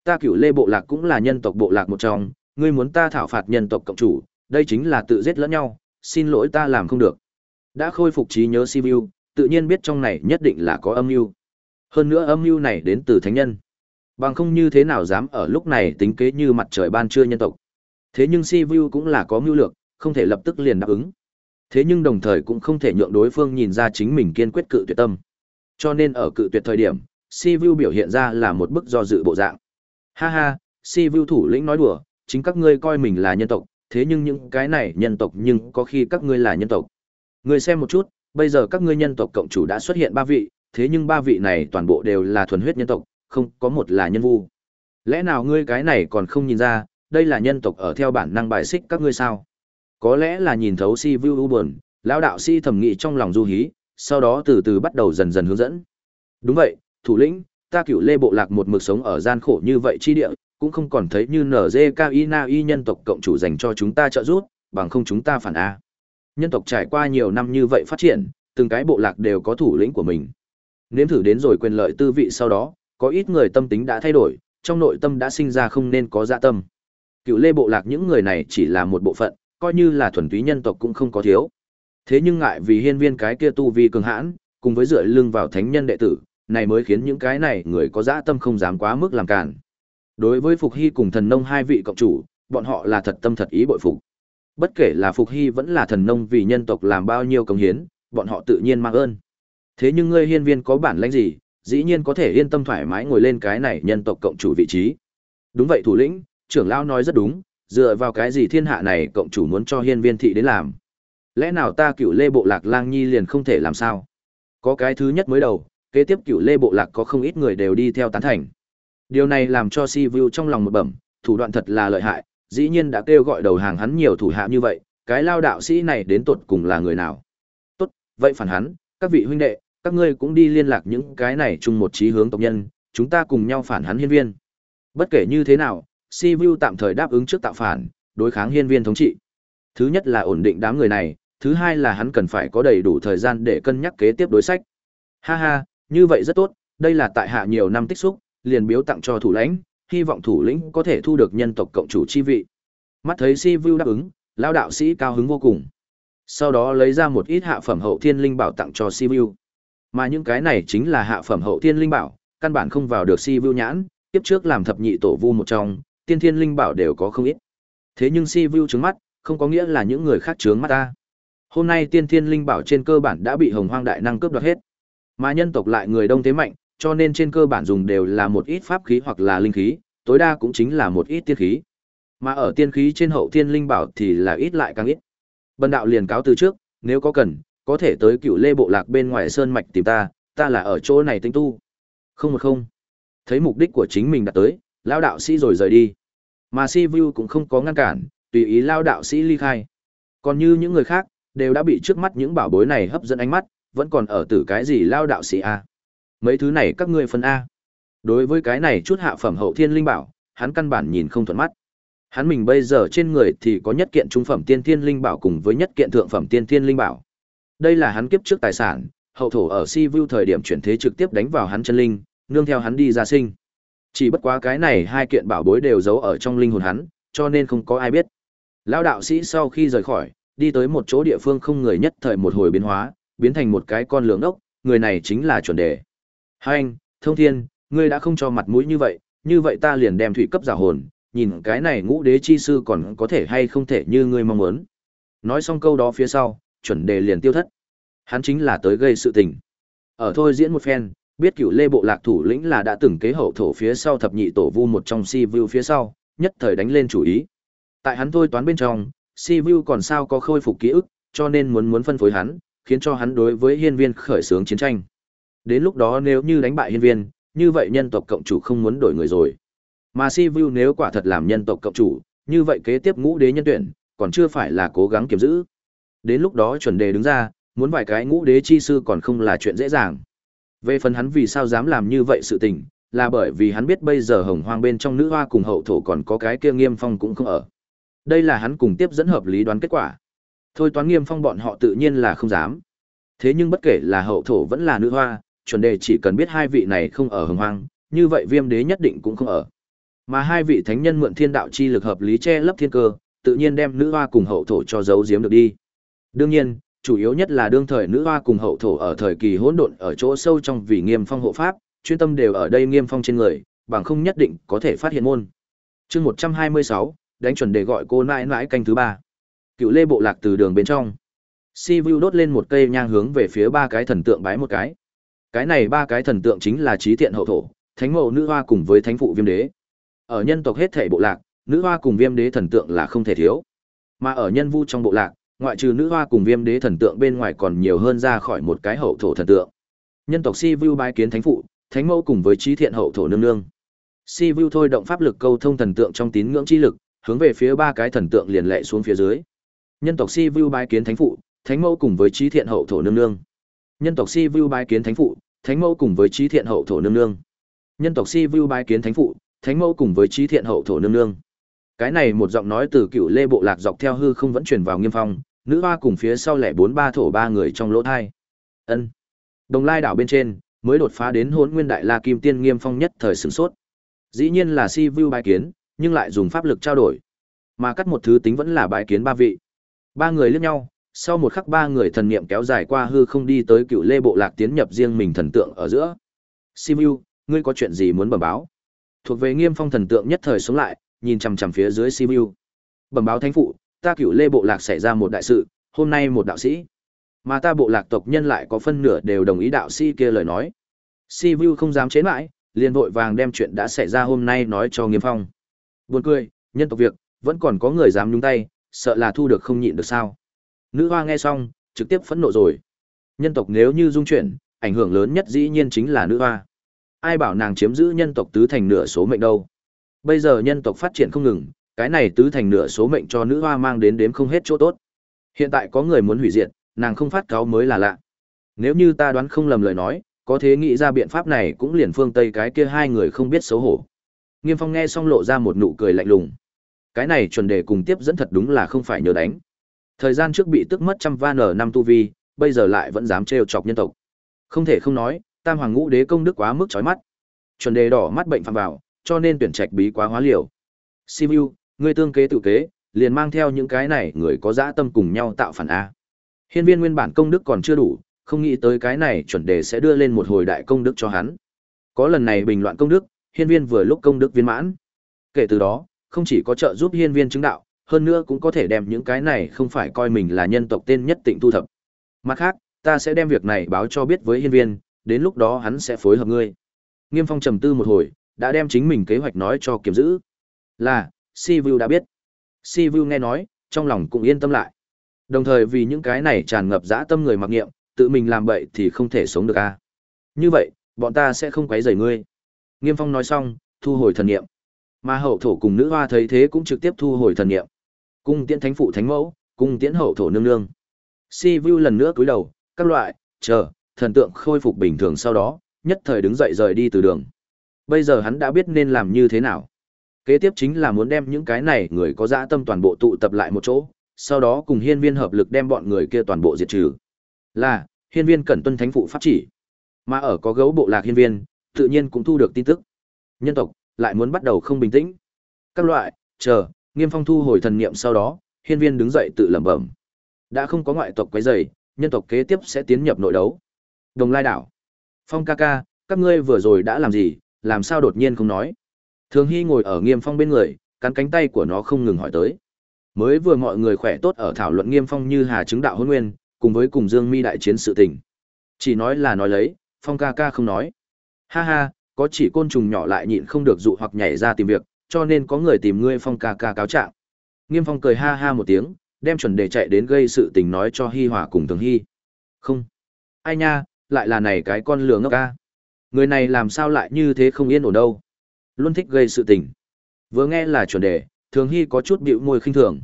Ta cửu lê bộ lạc cũng là nhân tộc bộ lạc một trong, ngươi muốn ta thảo phạt nhân tộc cộng chủ, đây chính là tự giết lẫn nhau, xin lỗi ta làm không được. Đã khôi phục trí nhớ Si Vu, tự nhiên biết trong này nhất định là có âm mưu. Hơn nữa âm mưu này đến từ thánh nhân. Bằng không như thế nào dám ở lúc này tính kế như mặt trời ban trưa nhân tộc. Thế nhưng Si Vu cũng là có mưu lược, không thể lập tức liền đáp ứng. Thế nhưng đồng thời cũng không thể nhượng đối phương nhìn ra chính mình kiên quyết cự tuyệt tâm. Cho nên ở cự tuyệt thời điểm, Si Vu biểu hiện ra là một bức do dự bộ dạng. Ha ha, Si Vu thủ lĩnh nói đùa, chính các ngươi coi mình là nhân tộc, thế nhưng những cái này nhân tộc nhưng có khi các ngươi là nhân tộc. Ngươi xem một chút, bây giờ các ngươi nhân tộc cộng chủ đã xuất hiện ba vị, thế nhưng ba vị này toàn bộ đều là thuần huyết nhân tộc, không có một là nhân vu. Lẽ nào ngươi cái này còn không nhìn ra, đây là nhân tộc ở theo bản năng bài xích các ngươi sao? Có lẽ là nhìn thấu si vu u buồn, lão đạo si thẩm nghị trong lòng du hí, sau đó từ từ bắt đầu dần dần hướng dẫn. Đúng vậy, thủ lĩnh, ta cựu lê bộ lạc một mực sống ở gian khổ như vậy chi địa, cũng không còn thấy như NZKINA y nhân tộc cộng chủ dành cho chúng ta trợ giúp, bằng không chúng ta phản A. Nhân tộc trải qua nhiều năm như vậy phát triển, từng cái bộ lạc đều có thủ lĩnh của mình. Nếm thử đến rồi quyền lợi tư vị sau đó, có ít người tâm tính đã thay đổi, trong nội tâm đã sinh ra không nên có dạ tâm. Cựu lê bộ lạc những người này chỉ là một bộ phận, coi như là thuần túy nhân tộc cũng không có thiếu. Thế nhưng ngại vì hiên viên cái kia tu vi cường hãn, cùng với dựa lưng vào thánh nhân đệ tử, này mới khiến những cái này người có dã tâm không dám quá mức làm cản. Đối với Phục Hy cùng thần nông hai vị cộng chủ, bọn họ là thật tâm thật ý bội phục. Bất kể là Phục Hy vẫn là thần nông vì nhân tộc làm bao nhiêu công hiến, bọn họ tự nhiên mang ơn. Thế nhưng ngươi hiên viên có bản lãnh gì, dĩ nhiên có thể yên tâm thoải mái ngồi lên cái này nhân tộc cộng chủ vị trí. Đúng vậy thủ lĩnh, trưởng lão nói rất đúng, dựa vào cái gì thiên hạ này cộng chủ muốn cho hiên viên thị đến làm. Lẽ nào ta cựu lê bộ lạc lang nhi liền không thể làm sao? Có cái thứ nhất mới đầu, kế tiếp cựu lê bộ lạc có không ít người đều đi theo tán thành. Điều này làm cho Si Vu trong lòng một bẩm, thủ đoạn thật là lợi hại, dĩ nhiên đã kêu gọi đầu hàng hắn nhiều thủ hạ như vậy, cái lao đạo sĩ này đến tột cùng là người nào? Tốt, vậy phản hắn, các vị huynh đệ, các ngươi cũng đi liên lạc những cái này chung một chí hướng tộc nhân, chúng ta cùng nhau phản hắn hiên viên. Bất kể như thế nào, Si Vu tạm thời đáp ứng trước tạo phản, đối kháng hiên viên thống trị. Thứ nhất là ổn định đám người này, thứ hai là hắn cần phải có đầy đủ thời gian để cân nhắc kế tiếp đối sách. Ha ha, như vậy rất tốt, đây là tại hạ nhiều năm tích xúc, liền biếu tặng cho thủ lãnh, hy vọng thủ lĩnh có thể thu được nhân tộc cộng chủ chi vị. Mắt thấy Si Vu đáp ứng, lão đạo sĩ cao hứng vô cùng. Sau đó lấy ra một ít hạ phẩm hậu thiên linh bảo tặng cho Si Vu. Mà những cái này chính là hạ phẩm hậu thiên linh bảo, căn bản không vào được Si Vu nhãn, tiếp trước làm thập nhị tổ vu một trong, tiên thiên linh bảo đều có không ít. Thế nhưng Si Vu trướng mắt, không có nghĩa là những người khác trướng mắt ta. Hôm nay tiên thiên linh bảo trên cơ bản đã bị hồng hoang đại năng cướp đoạt hết. Mà nhân tộc lại người đông thế mạnh, cho nên trên cơ bản dùng đều là một ít pháp khí hoặc là linh khí, tối đa cũng chính là một ít tiên khí. Mà ở tiên khí trên hậu thiên linh bảo thì là ít lại càng ít. Bần đạo liền cáo từ trước, nếu có cần, có thể tới cựu lê bộ lạc bên ngoài sơn mạch tìm ta, ta là ở chỗ này tinh tu. Không một không. Thấy mục đích của chính mình đã tới, lao đạo sĩ rồi rời đi. Mà Si Vu cũng không có ngăn cản, tùy ý lao đạo sĩ ly khai. Còn như những người khác, đều đã bị trước mắt những bảo bối này hấp dẫn ánh mắt, vẫn còn ở tử cái gì lao đạo sĩ A. Mấy thứ này các ngươi phân A. Đối với cái này chút hạ phẩm hậu thiên linh bảo, hắn căn bản nhìn không thuận mắt. Hắn mình bây giờ trên người thì có nhất kiện trung phẩm tiên thiên linh bảo cùng với nhất kiện thượng phẩm tiên thiên linh bảo. Đây là hắn kiếp trước tài sản, hậu thổ ở Si Vu thời điểm chuyển thế trực tiếp đánh vào hắn chân linh, nương theo hắn đi ra sinh. Chỉ bất quá cái này hai kiện bảo bối đều giấu ở trong linh hồn hắn, cho nên không có ai biết. Lão đạo sĩ sau khi rời khỏi, đi tới một chỗ địa phương không người nhất thời một hồi biến hóa, biến thành một cái con lưỡng ốc, người này chính là chuẩn đề. Hai anh, thông thiên, ngươi đã không cho mặt mũi như vậy, như vậy ta liền đem thủy cấp giả hồn, nhìn cái này ngũ đế chi sư còn có thể hay không thể như ngươi mong muốn. Nói xong câu đó phía sau, chuẩn đề liền tiêu thất. Hắn chính là tới gây sự tình. Ở thôi diễn một phen, biết cựu lê bộ lạc thủ lĩnh là đã từng kế hậu thổ phía sau thập nhị tổ vu một trong si vu phía sau, nhất thời đánh lên chủ ý. Tại hắn thôi toán bên trong, si vu còn sao có khôi phục ký ức, cho nên muốn muốn phân phối hắn, khiến cho hắn đối với hiên viên khởi xướng chiến tranh. Đến lúc đó nếu như đánh bại hiên viên, như vậy nhân tộc cộng chủ không muốn đổi người rồi. Mà si vu nếu quả thật làm nhân tộc cộng chủ, như vậy kế tiếp ngũ đế nhân tuyển, còn chưa phải là cố gắng kiếm giữ. Đến lúc đó chuẩn đề đứng ra, muốn vài cái ngũ đế chi sư còn không là chuyện dễ dàng. Về phần hắn vì sao dám làm như vậy sự tình, là bởi vì hắn biết bây giờ hồng hoang bên trong nữ hoa cùng hậu thổ còn có cái kia nghiêm phong cũng không ở. Đây là hắn cùng tiếp dẫn hợp lý đoán kết quả. Thôi toán nghiêm phong bọn họ tự nhiên là không dám. Thế nhưng bất kể là hậu thổ vẫn là nữ hoa, chuẩn đề chỉ cần biết hai vị này không ở hồng hoang, như vậy viêm đế nhất định cũng không ở. Mà hai vị thánh nhân mượn thiên đạo chi lực hợp lý che lấp thiên cơ, tự nhiên đem nữ hoa cùng hậu thổ cho giấu giếm được đi. Đương nhiên, chủ yếu nhất là đương thời nữ hoa cùng hậu thổ ở thời kỳ hỗn độn ở chỗ sâu trong vì nghiêm phong hộ pháp, chuyên tâm đều ở đây nghiêm phong trên người, bằng không nhất định có thể phát hiện môn. Chương 126, đánh chuẩn để gọi cô nãi nãi canh thứ ba. Cựu Lê bộ lạc từ đường bên trong. Si Vu đốt lên một cây nhang hướng về phía ba cái thần tượng bái một cái. Cái này ba cái thần tượng chính là trí thiện hậu thổ, thánh mẫu nữ hoa cùng với thánh phụ viêm đế. Ở nhân tộc hết thảy bộ lạc, nữ hoa cùng viêm đế thần tượng là không thể thiếu. Mà ở nhân vu trong bộ lạc, ngoại trừ nữ hoa cùng viêm đế thần tượng bên ngoài còn nhiều hơn ra khỏi một cái hậu thổ thần tượng. Nhân tộc Si Vu bái kiến thánh phụ, thánh mẫu cùng với trí thiện hậu thổ nương nương. Si Vu thôi động pháp lực câu thông thần tượng trong tín ngưỡng chi lực, hướng về phía ba cái thần tượng liền lệ xuống phía dưới. Nhân tộc Si Vu bái kiến thánh phụ, thánh mẫu cùng với trí thiện hậu thổ nương nương. Nhân tộc Si Vu bái kiến thánh phụ, thánh mẫu cùng với trí thiện hậu thổ nương nương. Nhân tộc Si Vu bái kiến thánh phụ, thánh mẫu cùng với trí thiện hậu thổ nương nương. Cái này một giọng nói từ cựu lê bộ lạc dọc theo hư không vẫn truyền vào nghiêm phong, nữ hoa cùng phía sau lẻ bốn ba thổ ba người trong lỗ thai. Ân. Đồng lai đảo bên trên, mới đột phá đến hôn nguyên đại la kim tiên nghiêm phong nhất thời sửng sốt. Dĩ nhiên là si vu bài kiến, nhưng lại dùng pháp lực trao đổi. Mà cắt một thứ tính vẫn là bài kiến ba vị. Ba người liếc nhau, sau một khắc ba người thần niệm kéo dài qua hư không đi tới cựu lê bộ lạc tiến nhập riêng mình thần tượng ở giữa. Si vu ngươi có chuyện gì muốn bẩm báo? Thuộc về nghiêm phong thần tượng nhất thời xuống lại, nhìn chằm chằm phía dưới si vu bẩm báo thánh phụ ta cửu lê bộ lạc xảy ra một đại sự, hôm nay một đạo sĩ. Mà ta bộ lạc tộc nhân lại có phân nửa đều đồng ý đạo sĩ kia lời nói. Si Vu không dám chế mãi, liền vội vàng đem chuyện đã xảy ra hôm nay nói cho Nghiêm Phong. Buồn cười, nhân tộc việc, vẫn còn có người dám nhúng tay, sợ là thu được không nhịn được sao. Nữ hoa nghe xong, trực tiếp phẫn nộ rồi. Nhân tộc nếu như dung chuyển, ảnh hưởng lớn nhất dĩ nhiên chính là nữ hoa. Ai bảo nàng chiếm giữ nhân tộc tứ thành nửa số mệnh đâu. Bây giờ nhân tộc phát triển không ngừng, cái này tứ thành nửa số mệnh cho nữ hoa mang đến đếm không hết chỗ tốt. Hiện tại có người muốn hủy diệt, nàng không phát cáo mới là lạ. Nếu như ta đoán không lầm lời nói, có thế nghĩ ra biện pháp này cũng liền phương Tây cái kia hai người không biết xấu hổ. Nghiêm Phong nghe xong lộ ra một nụ cười lạnh lùng. Cái này chuẩn đề cùng tiếp dẫn thật đúng là không phải nhớ đánh. Thời gian trước bị tức mất trăm van ở năm tu vi, bây giờ lại vẫn dám trêu chọc nhân tộc. Không thể không nói, Tam Hoàng Ngũ Đế công đức quá mức chói mắt. Chuẩn đề đỏ mắt bệnh phạm vào, cho nên tuyển trạch bí quá hóa liều. Sivu, ngươi tương kế tự kế, liền mang theo những cái này người có dã tâm cùng nhau tạo phản a. Hiên viên nguyên bản công đức còn chưa đủ, không nghĩ tới cái này chuẩn đề sẽ đưa lên một hồi đại công đức cho hắn. Có lần này bình loạn công đức, hiên viên vừa lúc công đức viên mãn. Kể từ đó, không chỉ có trợ giúp hiên viên chứng đạo, hơn nữa cũng có thể đem những cái này không phải coi mình là nhân tộc tên nhất tịnh thu thập. Mặt khác, ta sẽ đem việc này báo cho biết với hiên viên, đến lúc đó hắn sẽ phối hợp ngươi. Nghiêm Phong trầm tư một hồi, đã đem chính mình kế hoạch nói cho Kiếm giữ. Là, Si Vu đã biết. Si Vu nghe nói, trong lòng cũng yên tâm lại. Đồng thời vì những cái này tràn ngập dã tâm người mặc nghiệm, tự mình làm bậy thì không thể sống được a. Như vậy, bọn ta sẽ không quấy rầy ngươi. Nghiêm Phong nói xong, thu hồi thần niệm. Mà hậu thổ cùng nữ hoa thấy thế cũng trực tiếp thu hồi thần niệm. Cung tiễn thánh phụ thánh mẫu, cung tiễn hậu thổ nương nương. Si Vu lần nữa cúi đầu, các loại, chờ, thần tượng khôi phục bình thường sau đó, nhất thời đứng dậy rời đi từ đường. Bây giờ hắn đã biết nên làm như thế nào. Kế tiếp chính là muốn đem những cái này người có dã tâm toàn bộ tụ tập lại một chỗ, sau đó cùng hiên viên hợp lực đem bọn người kia toàn bộ diệt trừ. Là, hiên viên cẩn tuân thánh phụ pháp chỉ. Mà ở có gấu bộ lạc hiên viên, tự nhiên cũng thu được tin tức. Nhân tộc lại muốn bắt đầu không bình tĩnh. Các loại, chờ, Nghiêm Phong thu hồi thần niệm sau đó, hiên viên đứng dậy tự lẩm bẩm. Đã không có ngoại tộc quấy rầy, nhân tộc kế tiếp sẽ tiến nhập nội đấu. Đồng Lai đảo. Phong ca ca, các ngươi vừa rồi đã làm gì, làm sao đột nhiên không nói? Thường Hy ngồi ở Nghiêm Phong bên người, cắn cánh tay của nó không ngừng hỏi tới. Mới vừa mọi người khỏe tốt ở thảo luận Nghiêm Phong như Hà chứng đạo hôn nguyên, cùng với cùng Dương Mi đại chiến sự tình. Chỉ nói là nói lấy, Phong ca ca không nói. Ha ha, có chỉ côn trùng nhỏ lại nhịn không được dụ hoặc nhảy ra tìm việc, cho nên có người tìm ngươi Phong ca ca cáo trạng. Nghiêm Phong cười ha ha một tiếng, đem chuẩn đề chạy đến gây sự tình nói cho Hi Hòa cùng Thường Hi. Không. Ai nha, lại là này cái con lừa ngốc ca. Người này làm sao lại như thế không yên ổn đâu. Luôn thích gây sự tình. Vừa nghe là chuẩn đề, Thường Hy có chút bĩu môi khinh thường.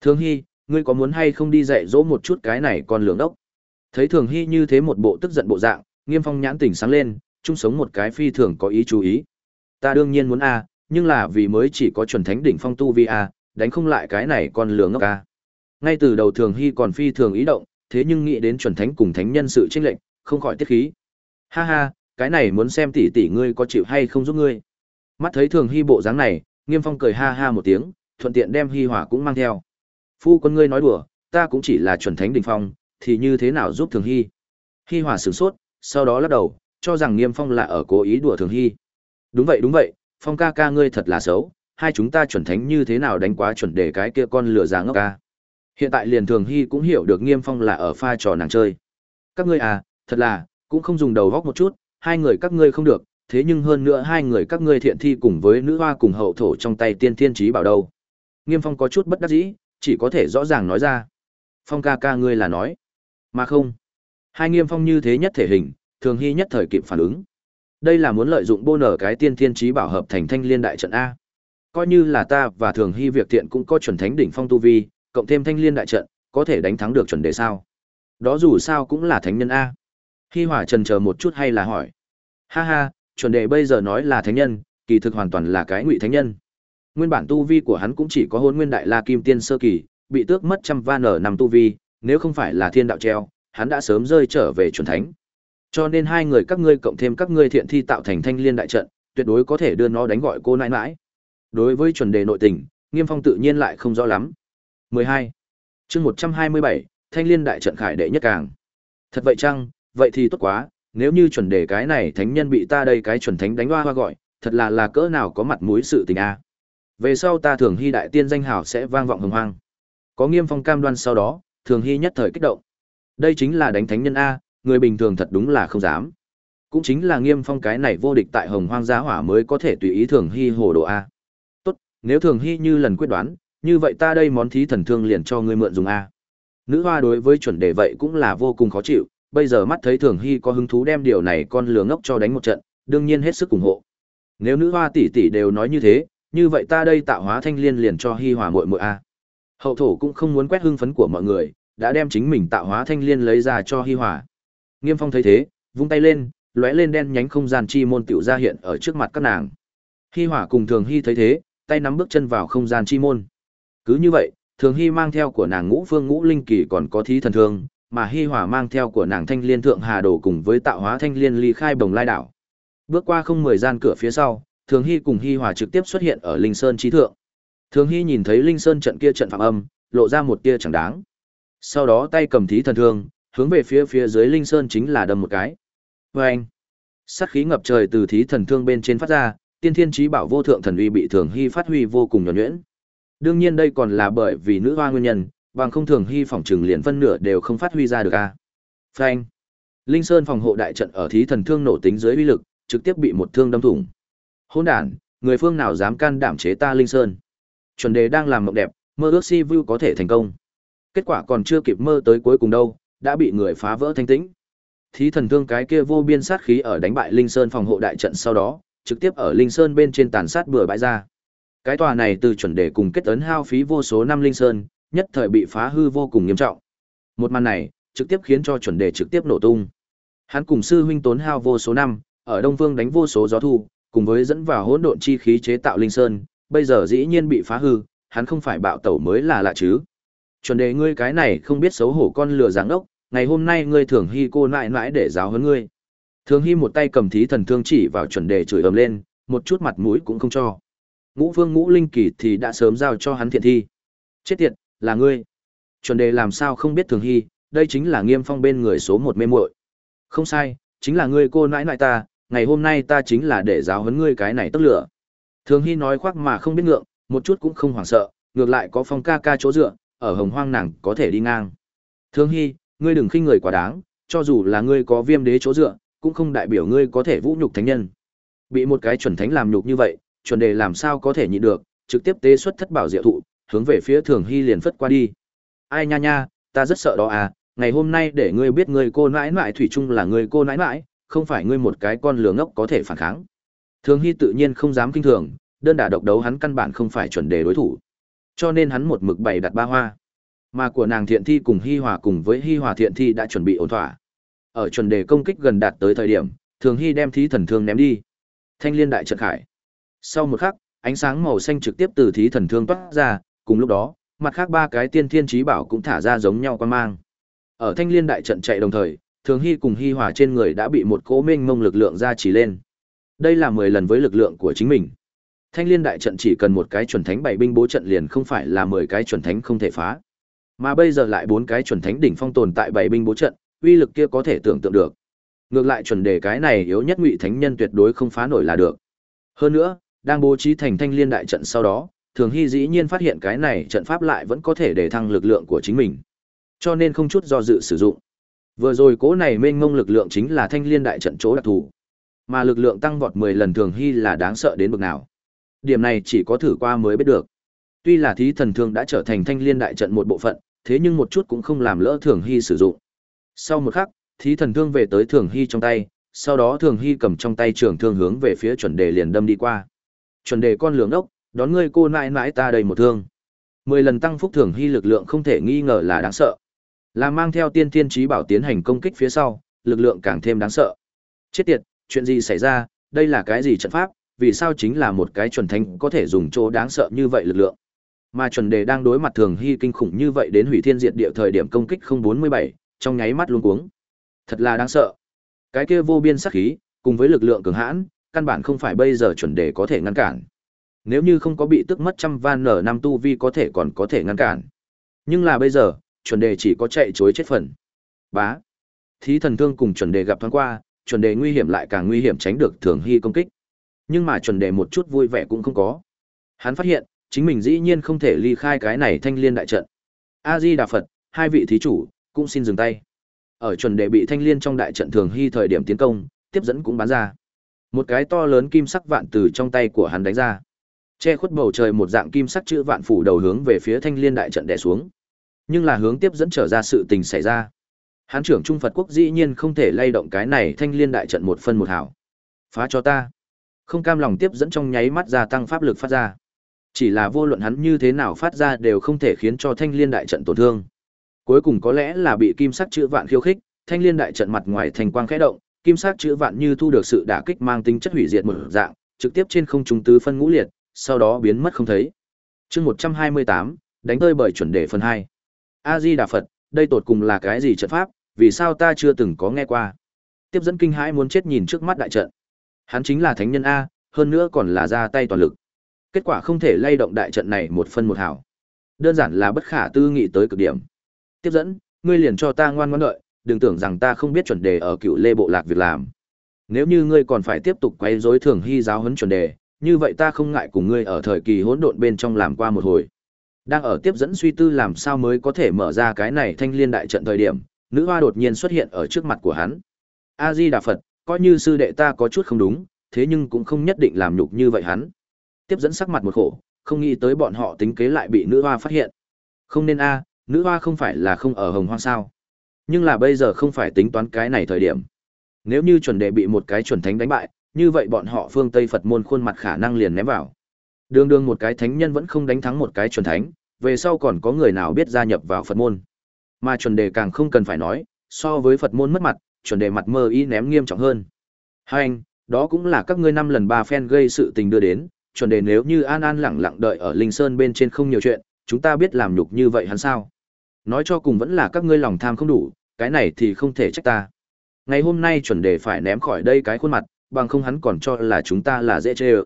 Thường Hy, ngươi có muốn hay không đi dạy dỗ một chút cái này con lường đốc? Thấy Thường Hy như thế một bộ tức giận bộ dạng, Nghiêm Phong nhãn tỉnh sáng lên, chung sống một cái phi thường có ý chú ý. Ta đương nhiên muốn a, nhưng là vì mới chỉ có chuẩn thánh đỉnh phong tu vi a, đánh không lại cái này con lường ngốc a. Ngay từ đầu Thường Hy còn phi thường ý động, thế nhưng nghĩ đến chuẩn thánh cùng thánh nhân sự chênh lệnh, không khỏi tiết khí. Ha ha, cái này muốn xem tỷ tỷ ngươi có chịu hay không giúp ngươi. Mắt thấy Thường Hy bộ dáng này, Nghiêm Phong cười ha ha một tiếng, thuận tiện đem Hi Hỏa cũng mang theo. Phu quân ngươi nói đùa, ta cũng chỉ là chuẩn thánh đỉnh phong, thì như thế nào giúp Thường Hy? Hi Hỏa sửng sốt, sau đó lắc đầu, cho rằng Nghiêm Phong là ở cố ý đùa Thường Hy. Đúng vậy đúng vậy, Phong ca ca ngươi thật là xấu, hai chúng ta chuẩn thánh như thế nào đánh quá chuẩn để cái kia con lửa già ngốc ca. Hiện tại liền Thường Hy cũng hiểu được Nghiêm Phong là ở pha trò nàng chơi. Các ngươi à, thật là, cũng không dùng đầu góc một chút, hai người các ngươi không được, thế nhưng hơn nữa hai người các ngươi thiện thi cùng với nữ hoa cùng hậu thổ trong tay tiên thiên trí bảo đâu. Nghiêm Phong có chút bất đắc dĩ, chỉ có thể rõ ràng nói ra. Phong ca ca ngươi là nói. Mà không. Hai Nghiêm Phong như thế nhất thể hình, thường hy nhất thời kịp phản ứng. Đây là muốn lợi dụng bô nở cái tiên thiên trí bảo hợp thành thanh liên đại trận A. Coi như là ta và thường hy việc thiện cũng có chuẩn thánh đỉnh phong tu vi, cộng thêm thanh liên đại trận, có thể đánh thắng được chuẩn đề sao. Đó dù sao cũng là thánh nhân A. Hy hỏa trần chờ một chút hay là hỏi. Ha ha, chuẩn đề bây giờ nói là thánh nhân, kỳ thực hoàn toàn là cái ngụy thánh nhân. Nguyên bản tu vi của hắn cũng chỉ có hôn nguyên đại la kim tiên sơ kỳ, bị tước mất trăm van ở năm tu vi, nếu không phải là thiên đạo treo, hắn đã sớm rơi trở về chuẩn thánh. Cho nên hai người các ngươi cộng thêm các ngươi thiện thi tạo thành thanh liên đại trận, tuyệt đối có thể đưa nó đánh gọi cô nãi nãi. Đối với chuẩn đề nội tình, Nghiêm Phong tự nhiên lại không rõ lắm. 12. Chương 127, Thanh Liên đại trận khải đệ nhất càng. Thật vậy chăng? Vậy thì tốt quá, nếu như chuẩn đề cái này thánh nhân bị ta đây cái chuẩn thánh đánh hoa hoa gọi, thật là là cỡ nào có mặt mũi sự tình a. Về sau ta thường hy đại tiên danh hào sẽ vang vọng hồng hoang. Có nghiêm phong cam đoan sau đó, thường hy nhất thời kích động. Đây chính là đánh thánh nhân a, người bình thường thật đúng là không dám. Cũng chính là nghiêm phong cái này vô địch tại hồng hoang giá hỏa mới có thể tùy ý thường hy hồ đồ a. Tốt, nếu thường hy như lần quyết đoán, như vậy ta đây món thí thần thương liền cho ngươi mượn dùng a. Nữ hoa đối với chuẩn đề vậy cũng là vô cùng khó chịu, bây giờ mắt thấy Thường Hy có hứng thú đem điều này con lừa ngốc cho đánh một trận, đương nhiên hết sức ủng hộ. Nếu nữ hoa tỷ tỷ đều nói như thế, như vậy ta đây tạo hóa thanh liên liền cho Hy Hòa muội muội a. Hậu thổ cũng không muốn quét hưng phấn của mọi người, đã đem chính mình tạo hóa thanh liên lấy ra cho Hy Hòa. Nghiêm Phong thấy thế, vung tay lên, lóe lên đen nhánh không gian chi môn tiểu ra hiện ở trước mặt các nàng. Hy Hòa cùng Thường Hy thấy thế, tay nắm bước chân vào không gian chi môn. Cứ như vậy, Thường Hy mang theo của nàng Ngũ Phương Ngũ Linh Kỳ còn có thí thần thương, mà hi hòa mang theo của nàng thanh liên thượng hà đồ cùng với tạo hóa thanh liên ly khai bồng lai đảo. Bước qua không mười gian cửa phía sau thường hy cùng hi hòa trực tiếp xuất hiện ở linh sơn trí thượng. Thường hy nhìn thấy linh sơn trận kia trận phạm âm lộ ra một tia chẳng đáng. Sau đó tay cầm thí thần thương hướng về phía phía dưới linh sơn chính là đâm một cái. Vê anh sát khí ngập trời từ thí thần thương bên trên phát ra tiên thiên trí bảo vô thượng thần uy bị thường hy phát huy vô cùng nhuẩn nhuyễn. Đương nhiên đây còn là bởi vì nữ hoa nguyên nhân, bằng không thường hy phòng trừng liền phân nửa đều không phát huy ra được a. Phanh. Linh Sơn phòng hộ đại trận ở thí thần thương nổ tính dưới uy lực, trực tiếp bị một thương đâm thủng. Hỗn đản, người phương nào dám can đảm chế ta Linh Sơn? Chuẩn đề đang làm mộng đẹp, mơ ước si vu có thể thành công. Kết quả còn chưa kịp mơ tới cuối cùng đâu, đã bị người phá vỡ thanh tĩnh. Thí thần thương cái kia vô biên sát khí ở đánh bại Linh Sơn phòng hộ đại trận sau đó, trực tiếp ở Linh Sơn bên trên tàn sát bừa bãi ra. Cái tòa này từ chuẩn đề cùng kết ấn hao phí vô số năm Linh Sơn, nhất thời bị phá hư vô cùng nghiêm trọng. Một màn này, trực tiếp khiến cho chuẩn đề trực tiếp nổ tung. Hắn cùng sư huynh tốn hao vô số năm, ở Đông Vương đánh vô số gió thu, cùng với dẫn vào hỗn độn chi khí chế tạo linh sơn, bây giờ dĩ nhiên bị phá hư, hắn không phải bạo tẩu mới là lạ chứ. Chuẩn đề ngươi cái này không biết xấu hổ con lừa giáng đốc, ngày hôm nay ngươi thường hy cô nại nãi để giáo huấn ngươi. Thường hy một tay cầm thí thần thương chỉ vào chuẩn đề chửi ầm lên, một chút mặt mũi cũng không cho. Ngũ Vương Ngũ Linh Kỳ thì đã sớm giao cho hắn thiện thi. Chết tiệt, là ngươi. Chuẩn đề làm sao không biết thường hy, đây chính là nghiêm phong bên người số một mê muội. Không sai, chính là ngươi cô nãi nãi ta, ngày hôm nay ta chính là để giáo huấn ngươi cái này tức lửa. Thường Hy nói khoác mà không biết ngượng, một chút cũng không hoảng sợ, ngược lại có phong ca ca chỗ dựa, ở hồng hoang nàng có thể đi ngang. Thường Hy, ngươi đừng khinh người quá đáng, cho dù là ngươi có viêm đế chỗ dựa, cũng không đại biểu ngươi có thể vũ nhục thánh nhân. Bị một cái chuẩn thánh làm nhục như vậy, chuẩn đề làm sao có thể nhịn được, trực tiếp tế xuất thất bảo diệu thụ, hướng về phía Thường Hy liền phất qua đi. Ai nha nha, ta rất sợ đó à, ngày hôm nay để ngươi biết ngươi cô nãi nãi thủy chung là ngươi cô nãi nãi, không phải ngươi một cái con lừa ngốc có thể phản kháng. Thường Hy tự nhiên không dám kinh thường, đơn đả độc đấu hắn căn bản không phải chuẩn đề đối thủ. Cho nên hắn một mực bày đặt ba hoa. Mà của nàng thiện thi cùng Hi Hòa cùng với Hi Hòa thiện thi đã chuẩn bị ổn thỏa. Ở chuẩn đề công kích gần đạt tới thời điểm, Thường Hy đem thí thần thương ném đi. Thanh liên đại trận khải. Sau một khắc, ánh sáng màu xanh trực tiếp từ thí thần thương toát ra, cùng lúc đó, mặt khác ba cái tiên thiên trí bảo cũng thả ra giống nhau quan mang. Ở thanh liên đại trận chạy đồng thời, Thường Hy cùng Hy Hòa trên người đã bị một cỗ mênh mông lực lượng ra chỉ lên. Đây là 10 lần với lực lượng của chính mình. Thanh liên đại trận chỉ cần một cái chuẩn thánh bảy binh bố trận liền không phải là 10 cái chuẩn thánh không thể phá. Mà bây giờ lại bốn cái chuẩn thánh đỉnh phong tồn tại bảy binh bố trận, uy lực kia có thể tưởng tượng được. Ngược lại chuẩn đề cái này yếu nhất ngụy thánh nhân tuyệt đối không phá nổi là được. Hơn nữa, đang bố trí thành thanh liên đại trận sau đó, Thường Hy dĩ nhiên phát hiện cái này trận pháp lại vẫn có thể để thăng lực lượng của chính mình. Cho nên không chút do dự sử dụng. Vừa rồi cố này mênh mông lực lượng chính là thanh liên đại trận chỗ đặc thù. Mà lực lượng tăng vọt 10 lần thường hy là đáng sợ đến bực nào. Điểm này chỉ có thử qua mới biết được. Tuy là thí thần thương đã trở thành thanh liên đại trận một bộ phận, thế nhưng một chút cũng không làm lỡ thường hy sử dụng. Sau một khắc, thí thần thương về tới thường hy trong tay, sau đó thường hy cầm trong tay trường thương hướng về phía chuẩn đề liền đâm đi qua. Chuẩn đề con lường ốc, đón ngươi cô nãi nãi ta đầy một thương. Mười lần tăng phúc thưởng hy lực lượng không thể nghi ngờ là đáng sợ. Là mang theo tiên thiên trí bảo tiến hành công kích phía sau, lực lượng càng thêm đáng sợ. Chết tiệt, chuyện gì xảy ra, đây là cái gì trận pháp, vì sao chính là một cái chuẩn thánh có thể dùng chỗ đáng sợ như vậy lực lượng. Mà chuẩn đề đang đối mặt thường hy kinh khủng như vậy đến hủy thiên diệt địa thời điểm công kích 047, trong nháy mắt luôn cuống. Thật là đáng sợ. Cái kia vô biên sát khí, cùng với lực lượng cường hãn, căn bản không phải bây giờ chuẩn đề có thể ngăn cản. Nếu như không có bị tức mất trăm van nở năm tu vi có thể còn có thể ngăn cản. Nhưng là bây giờ, chuẩn đề chỉ có chạy chối chết phần. Bá. Thí thần thương cùng chuẩn đề gặp thoáng qua, chuẩn đề nguy hiểm lại càng nguy hiểm tránh được thường hy công kích. Nhưng mà chuẩn đề một chút vui vẻ cũng không có. Hắn phát hiện, chính mình dĩ nhiên không thể ly khai cái này thanh liên đại trận. A-di Đà Phật, hai vị thí chủ, cũng xin dừng tay. Ở chuẩn đề bị thanh liên trong đại trận thường hy thời điểm tiến công, tiếp dẫn cũng bắn ra. Một cái to lớn kim sắc vạn từ trong tay của hắn đánh ra. Che khuất bầu trời một dạng kim sắc chữ vạn phủ đầu hướng về phía thanh liên đại trận đè xuống nhưng là hướng tiếp dẫn trở ra sự tình xảy ra. Hán trưởng Trung Phật quốc dĩ nhiên không thể lay động cái này thanh liên đại trận một phân một hảo. Phá cho ta. Không cam lòng tiếp dẫn trong nháy mắt gia tăng pháp lực phát ra. Chỉ là vô luận hắn như thế nào phát ra đều không thể khiến cho thanh liên đại trận tổn thương. Cuối cùng có lẽ là bị kim sắc chữ vạn khiêu khích, thanh liên đại trận mặt ngoài thành quang khẽ động, kim sắc chữ vạn như thu được sự đả kích mang tính chất hủy diệt một dạng, trực tiếp trên không trung tứ phân ngũ liệt, sau đó biến mất không thấy. Chương 128, đánh tơi bởi chuẩn đề phần 2 a di đà phật đây tột cùng là cái gì trận pháp? Vì sao ta chưa từng có nghe qua? Tiếp dẫn kinh hãi muốn chết nhìn trước mắt đại trận. Hắn chính là thánh nhân a hơn nữa còn là ra tay toàn lực. Kết quả không thể lay động đại trận này một phân một hảo đơn giản là bất khả tư nghị tới cực điểm. Tiếp dẫn ngươi liền cho ta ngoan ngoãn đợi đừng tưởng rằng ta không biết chuẩn đề ở cựu lê bộ lạc việc làm. Nếu như ngươi còn phải tiếp tục quay dối thường hy giáo huấn chuẩn đề như vậy ta không ngại cùng ngươi ở thời kỳ hỗn độn bên trong làm qua một hồi Đang ở tiếp dẫn suy tư làm sao mới có thể mở ra cái này thanh liên đại trận thời điểm, nữ hoa đột nhiên xuất hiện ở trước mặt của hắn. A Di Đà Phật, coi như sư đệ ta có chút không đúng, thế nhưng cũng không nhất định làm nhục như vậy hắn. Tiếp dẫn sắc mặt một khổ, không nghĩ tới bọn họ tính kế lại bị nữ hoa phát hiện. Không nên a, nữ hoa không phải là không ở hồng hoang sao? Nhưng là bây giờ không phải tính toán cái này thời điểm. Nếu như chuẩn đệ bị một cái chuẩn thánh đánh bại, như vậy bọn họ phương Tây Phật môn khuôn mặt khả năng liền ném vào. Đường đường một cái thánh nhân vẫn không đánh thắng một cái chuẩn thánh, về sau còn có người nào biết gia nhập vào Phật môn. Mà chuẩn đề càng không cần phải nói, so với Phật môn mất mặt, chuẩn đề mặt mơ ý ném nghiêm trọng hơn. Hai anh, đó cũng là các ngươi năm lần ba phen gây sự tình đưa đến, chuẩn đề nếu như an an lẳng lặng đợi ở Linh Sơn bên trên không nhiều chuyện, chúng ta biết làm nhục như vậy hắn sao? Nói cho cùng vẫn là các ngươi lòng tham không đủ, cái này thì không thể trách ta. Ngày hôm nay chuẩn đề phải ném khỏi đây cái khuôn mặt, bằng không hắn còn cho là chúng ta là dễ chê ơ.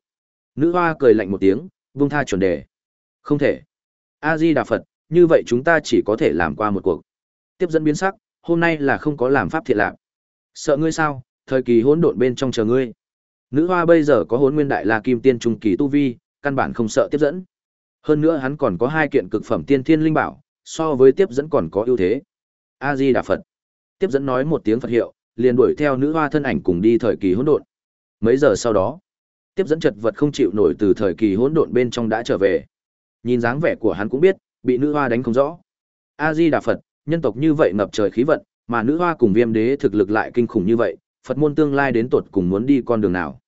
Nữ hoa cười lạnh một tiếng, vung tha chuẩn đề. Không thể. A-di Đà Phật, như vậy chúng ta chỉ có thể làm qua một cuộc. Tiếp dẫn biến sắc, hôm nay là không có làm pháp thiện lạc. Sợ ngươi sao, thời kỳ hỗn độn bên trong chờ ngươi. Nữ hoa bây giờ có hôn nguyên đại la kim tiên trung kỳ tu vi, căn bản không sợ tiếp dẫn. Hơn nữa hắn còn có hai kiện cực phẩm tiên thiên linh bảo, so với tiếp dẫn còn có ưu thế. A Di Đà Phật. Tiếp dẫn nói một tiếng Phật hiệu, liền đuổi theo nữ hoa thân ảnh cùng đi thời kỳ hỗn độn. Mấy giờ sau đó, tiếp dẫn chật vật không chịu nổi từ thời kỳ hỗn độn bên trong đã trở về. Nhìn dáng vẻ của hắn cũng biết, bị nữ hoa đánh không rõ. A Di Đà Phật, nhân tộc như vậy ngập trời khí vận, mà nữ hoa cùng Viêm Đế thực lực lại kinh khủng như vậy, Phật môn tương lai đến tột cùng muốn đi con đường nào.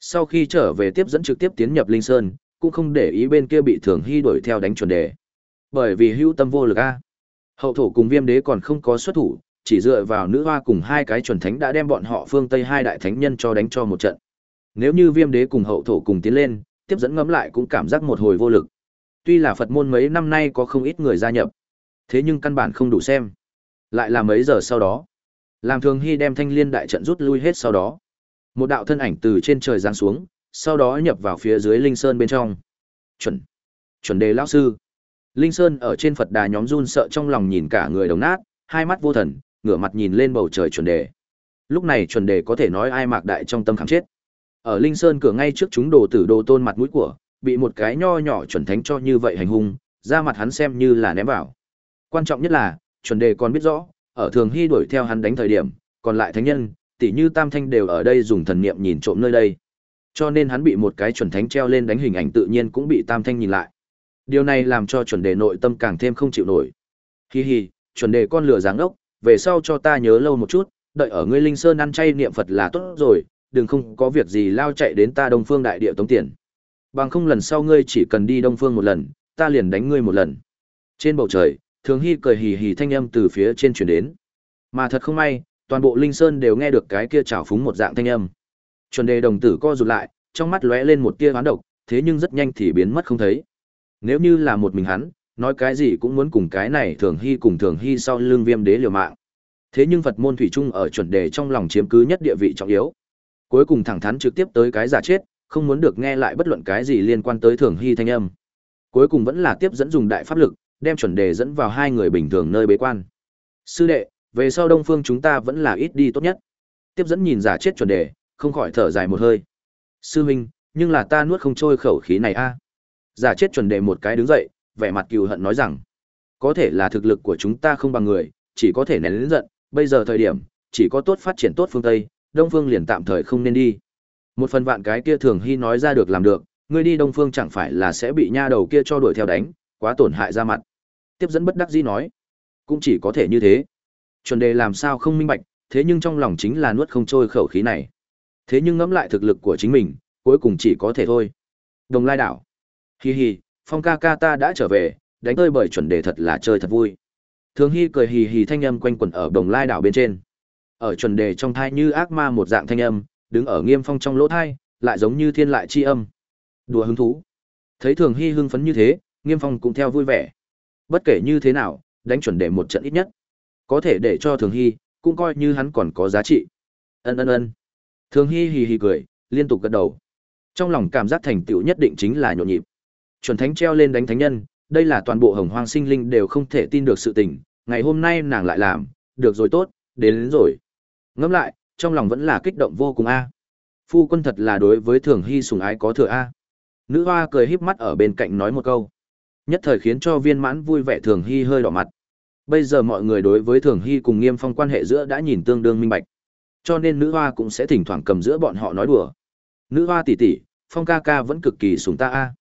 Sau khi trở về tiếp dẫn trực tiếp tiến nhập Linh Sơn, cũng không để ý bên kia bị Thường Hy đuổi theo đánh chuẩn đề. Bởi vì hữu tâm vô lực a. Hậu thổ cùng Viêm Đế còn không có xuất thủ, chỉ dựa vào nữ hoa cùng hai cái chuẩn thánh đã đem bọn họ phương Tây hai đại thánh nhân cho đánh cho một trận. Nếu như Viêm Đế cùng Hậu thổ cùng tiến lên, tiếp dẫn ngẫm lại cũng cảm giác một hồi vô lực. Tuy là Phật môn mấy năm nay có không ít người gia nhập, thế nhưng căn bản không đủ xem. Lại là mấy giờ sau đó, làm Thường Hy đem Thanh Liên đại trận rút lui hết sau đó, một đạo thân ảnh từ trên trời giáng xuống, sau đó nhập vào phía dưới linh sơn bên trong. Chuẩn, chuẩn đề lão sư. Linh Sơn ở trên Phật đà nhóm run sợ trong lòng nhìn cả người đồng nát, hai mắt vô thần, ngửa mặt nhìn lên bầu trời chuẩn đề. Lúc này chuẩn đề có thể nói ai mạc đại trong tâm khảm chết. Ở Linh Sơn cửa ngay trước chúng đồ tử đồ tôn mặt mũi của, bị một cái nho nhỏ chuẩn thánh cho như vậy hành hung, ra mặt hắn xem như là ném vào. Quan trọng nhất là, chuẩn đề còn biết rõ, ở thường hy đuổi theo hắn đánh thời điểm, còn lại thánh nhân, tỷ như Tam Thanh đều ở đây dùng thần niệm nhìn trộm nơi đây. Cho nên hắn bị một cái chuẩn thánh treo lên đánh hình ảnh tự nhiên cũng bị Tam Thanh nhìn lại. Điều này làm cho chuẩn đề nội tâm càng thêm không chịu nổi. Hi hi, chuẩn đề con lửa dáng ốc, về sau cho ta nhớ lâu một chút, đợi ở ngươi linh sơn ăn chay niệm Phật là tốt rồi, đừng không có việc gì lao chạy đến ta Đông Phương đại địa tống tiền. Bằng không lần sau ngươi chỉ cần đi Đông Phương một lần, ta liền đánh ngươi một lần. Trên bầu trời, Thường Hy cười hì hì thanh âm từ phía trên truyền đến. Mà thật không may, toàn bộ Linh Sơn đều nghe được cái kia trào phúng một dạng thanh âm. Chuẩn đề đồng tử co rụt lại, trong mắt lóe lên một tia hoán độc, thế nhưng rất nhanh thì biến mất không thấy. Nếu như là một mình hắn, nói cái gì cũng muốn cùng cái này Thường Hy cùng Thường Hy sau lưng Viêm Đế liều mạng. Thế nhưng Phật môn thủy chung ở chuẩn đề trong lòng chiếm cứ nhất địa vị trọng yếu. Cuối cùng thẳng thắn trực tiếp tới cái giả chết, không muốn được nghe lại bất luận cái gì liên quan tới Thường Hy thanh âm. Cuối cùng vẫn là tiếp dẫn dùng đại pháp lực, đem chuẩn đề dẫn vào hai người bình thường nơi bế quan. Sư đệ, về sau Đông Phương chúng ta vẫn là ít đi tốt nhất. Tiếp dẫn nhìn giả chết chuẩn đề, không khỏi thở dài một hơi. Sư huynh, nhưng là ta nuốt không trôi khẩu khí này a. Giả chết chuẩn đề một cái đứng dậy, vẻ mặt cừu hận nói rằng, có thể là thực lực của chúng ta không bằng người, chỉ có thể nén lớn giận, bây giờ thời điểm, chỉ có tốt phát triển tốt phương Tây, Đông Phương liền tạm thời không nên đi. Một phần vạn cái kia thường hy nói ra được làm được, ngươi đi Đông Phương chẳng phải là sẽ bị nha đầu kia cho đuổi theo đánh, quá tổn hại ra mặt. Tiếp dẫn bất đắc dĩ nói, cũng chỉ có thể như thế. Chuẩn đề làm sao không minh bạch, thế nhưng trong lòng chính là nuốt không trôi khẩu khí này. Thế nhưng ngẫm lại thực lực của chính mình, cuối cùng chỉ có thể thôi. Đồng Lai đảo. Hi hi, Phong ca ca ta đã trở về, đánh tơi bởi chuẩn đề thật là chơi thật vui. Thường Hi cười hì hì thanh âm quanh quẩn ở Đồng Lai đảo bên trên. Ở chuẩn đề trong thai như ác ma một dạng thanh âm, đứng ở Nghiêm Phong trong lỗ thai, lại giống như thiên lại chi âm. Đùa hứng thú. Thấy Thường Hi hưng phấn như thế, Nghiêm Phong cũng theo vui vẻ. Bất kể như thế nào, đánh chuẩn đề một trận ít nhất. Có thể để cho Thường Hy, cũng coi như hắn còn có giá trị. Ân ân ân. Thường Hy hì hì cười, liên tục gật đầu. Trong lòng cảm giác thành tựu nhất định chính là nhộn nhịp. Chuẩn thánh treo lên đánh thánh nhân, đây là toàn bộ hồng hoang sinh linh đều không thể tin được sự tình, ngày hôm nay nàng lại làm, được rồi tốt, đến, đến rồi. Ngẫm lại, trong lòng vẫn là kích động vô cùng a. Phu quân thật là đối với Thường Hy sùng ái có thừa a. Nữ hoa cười híp mắt ở bên cạnh nói một câu. Nhất thời khiến cho viên mãn vui vẻ Thường Hy hơi đỏ mặt. Bây giờ mọi người đối với Thường Hy cùng Nghiêm Phong quan hệ giữa đã nhìn tương đương minh bạch. Cho nên nữ hoa cũng sẽ thỉnh thoảng cầm giữa bọn họ nói đùa. Nữ hoa tỷ tỷ, Phong ca ca vẫn cực kỳ sủng ta a.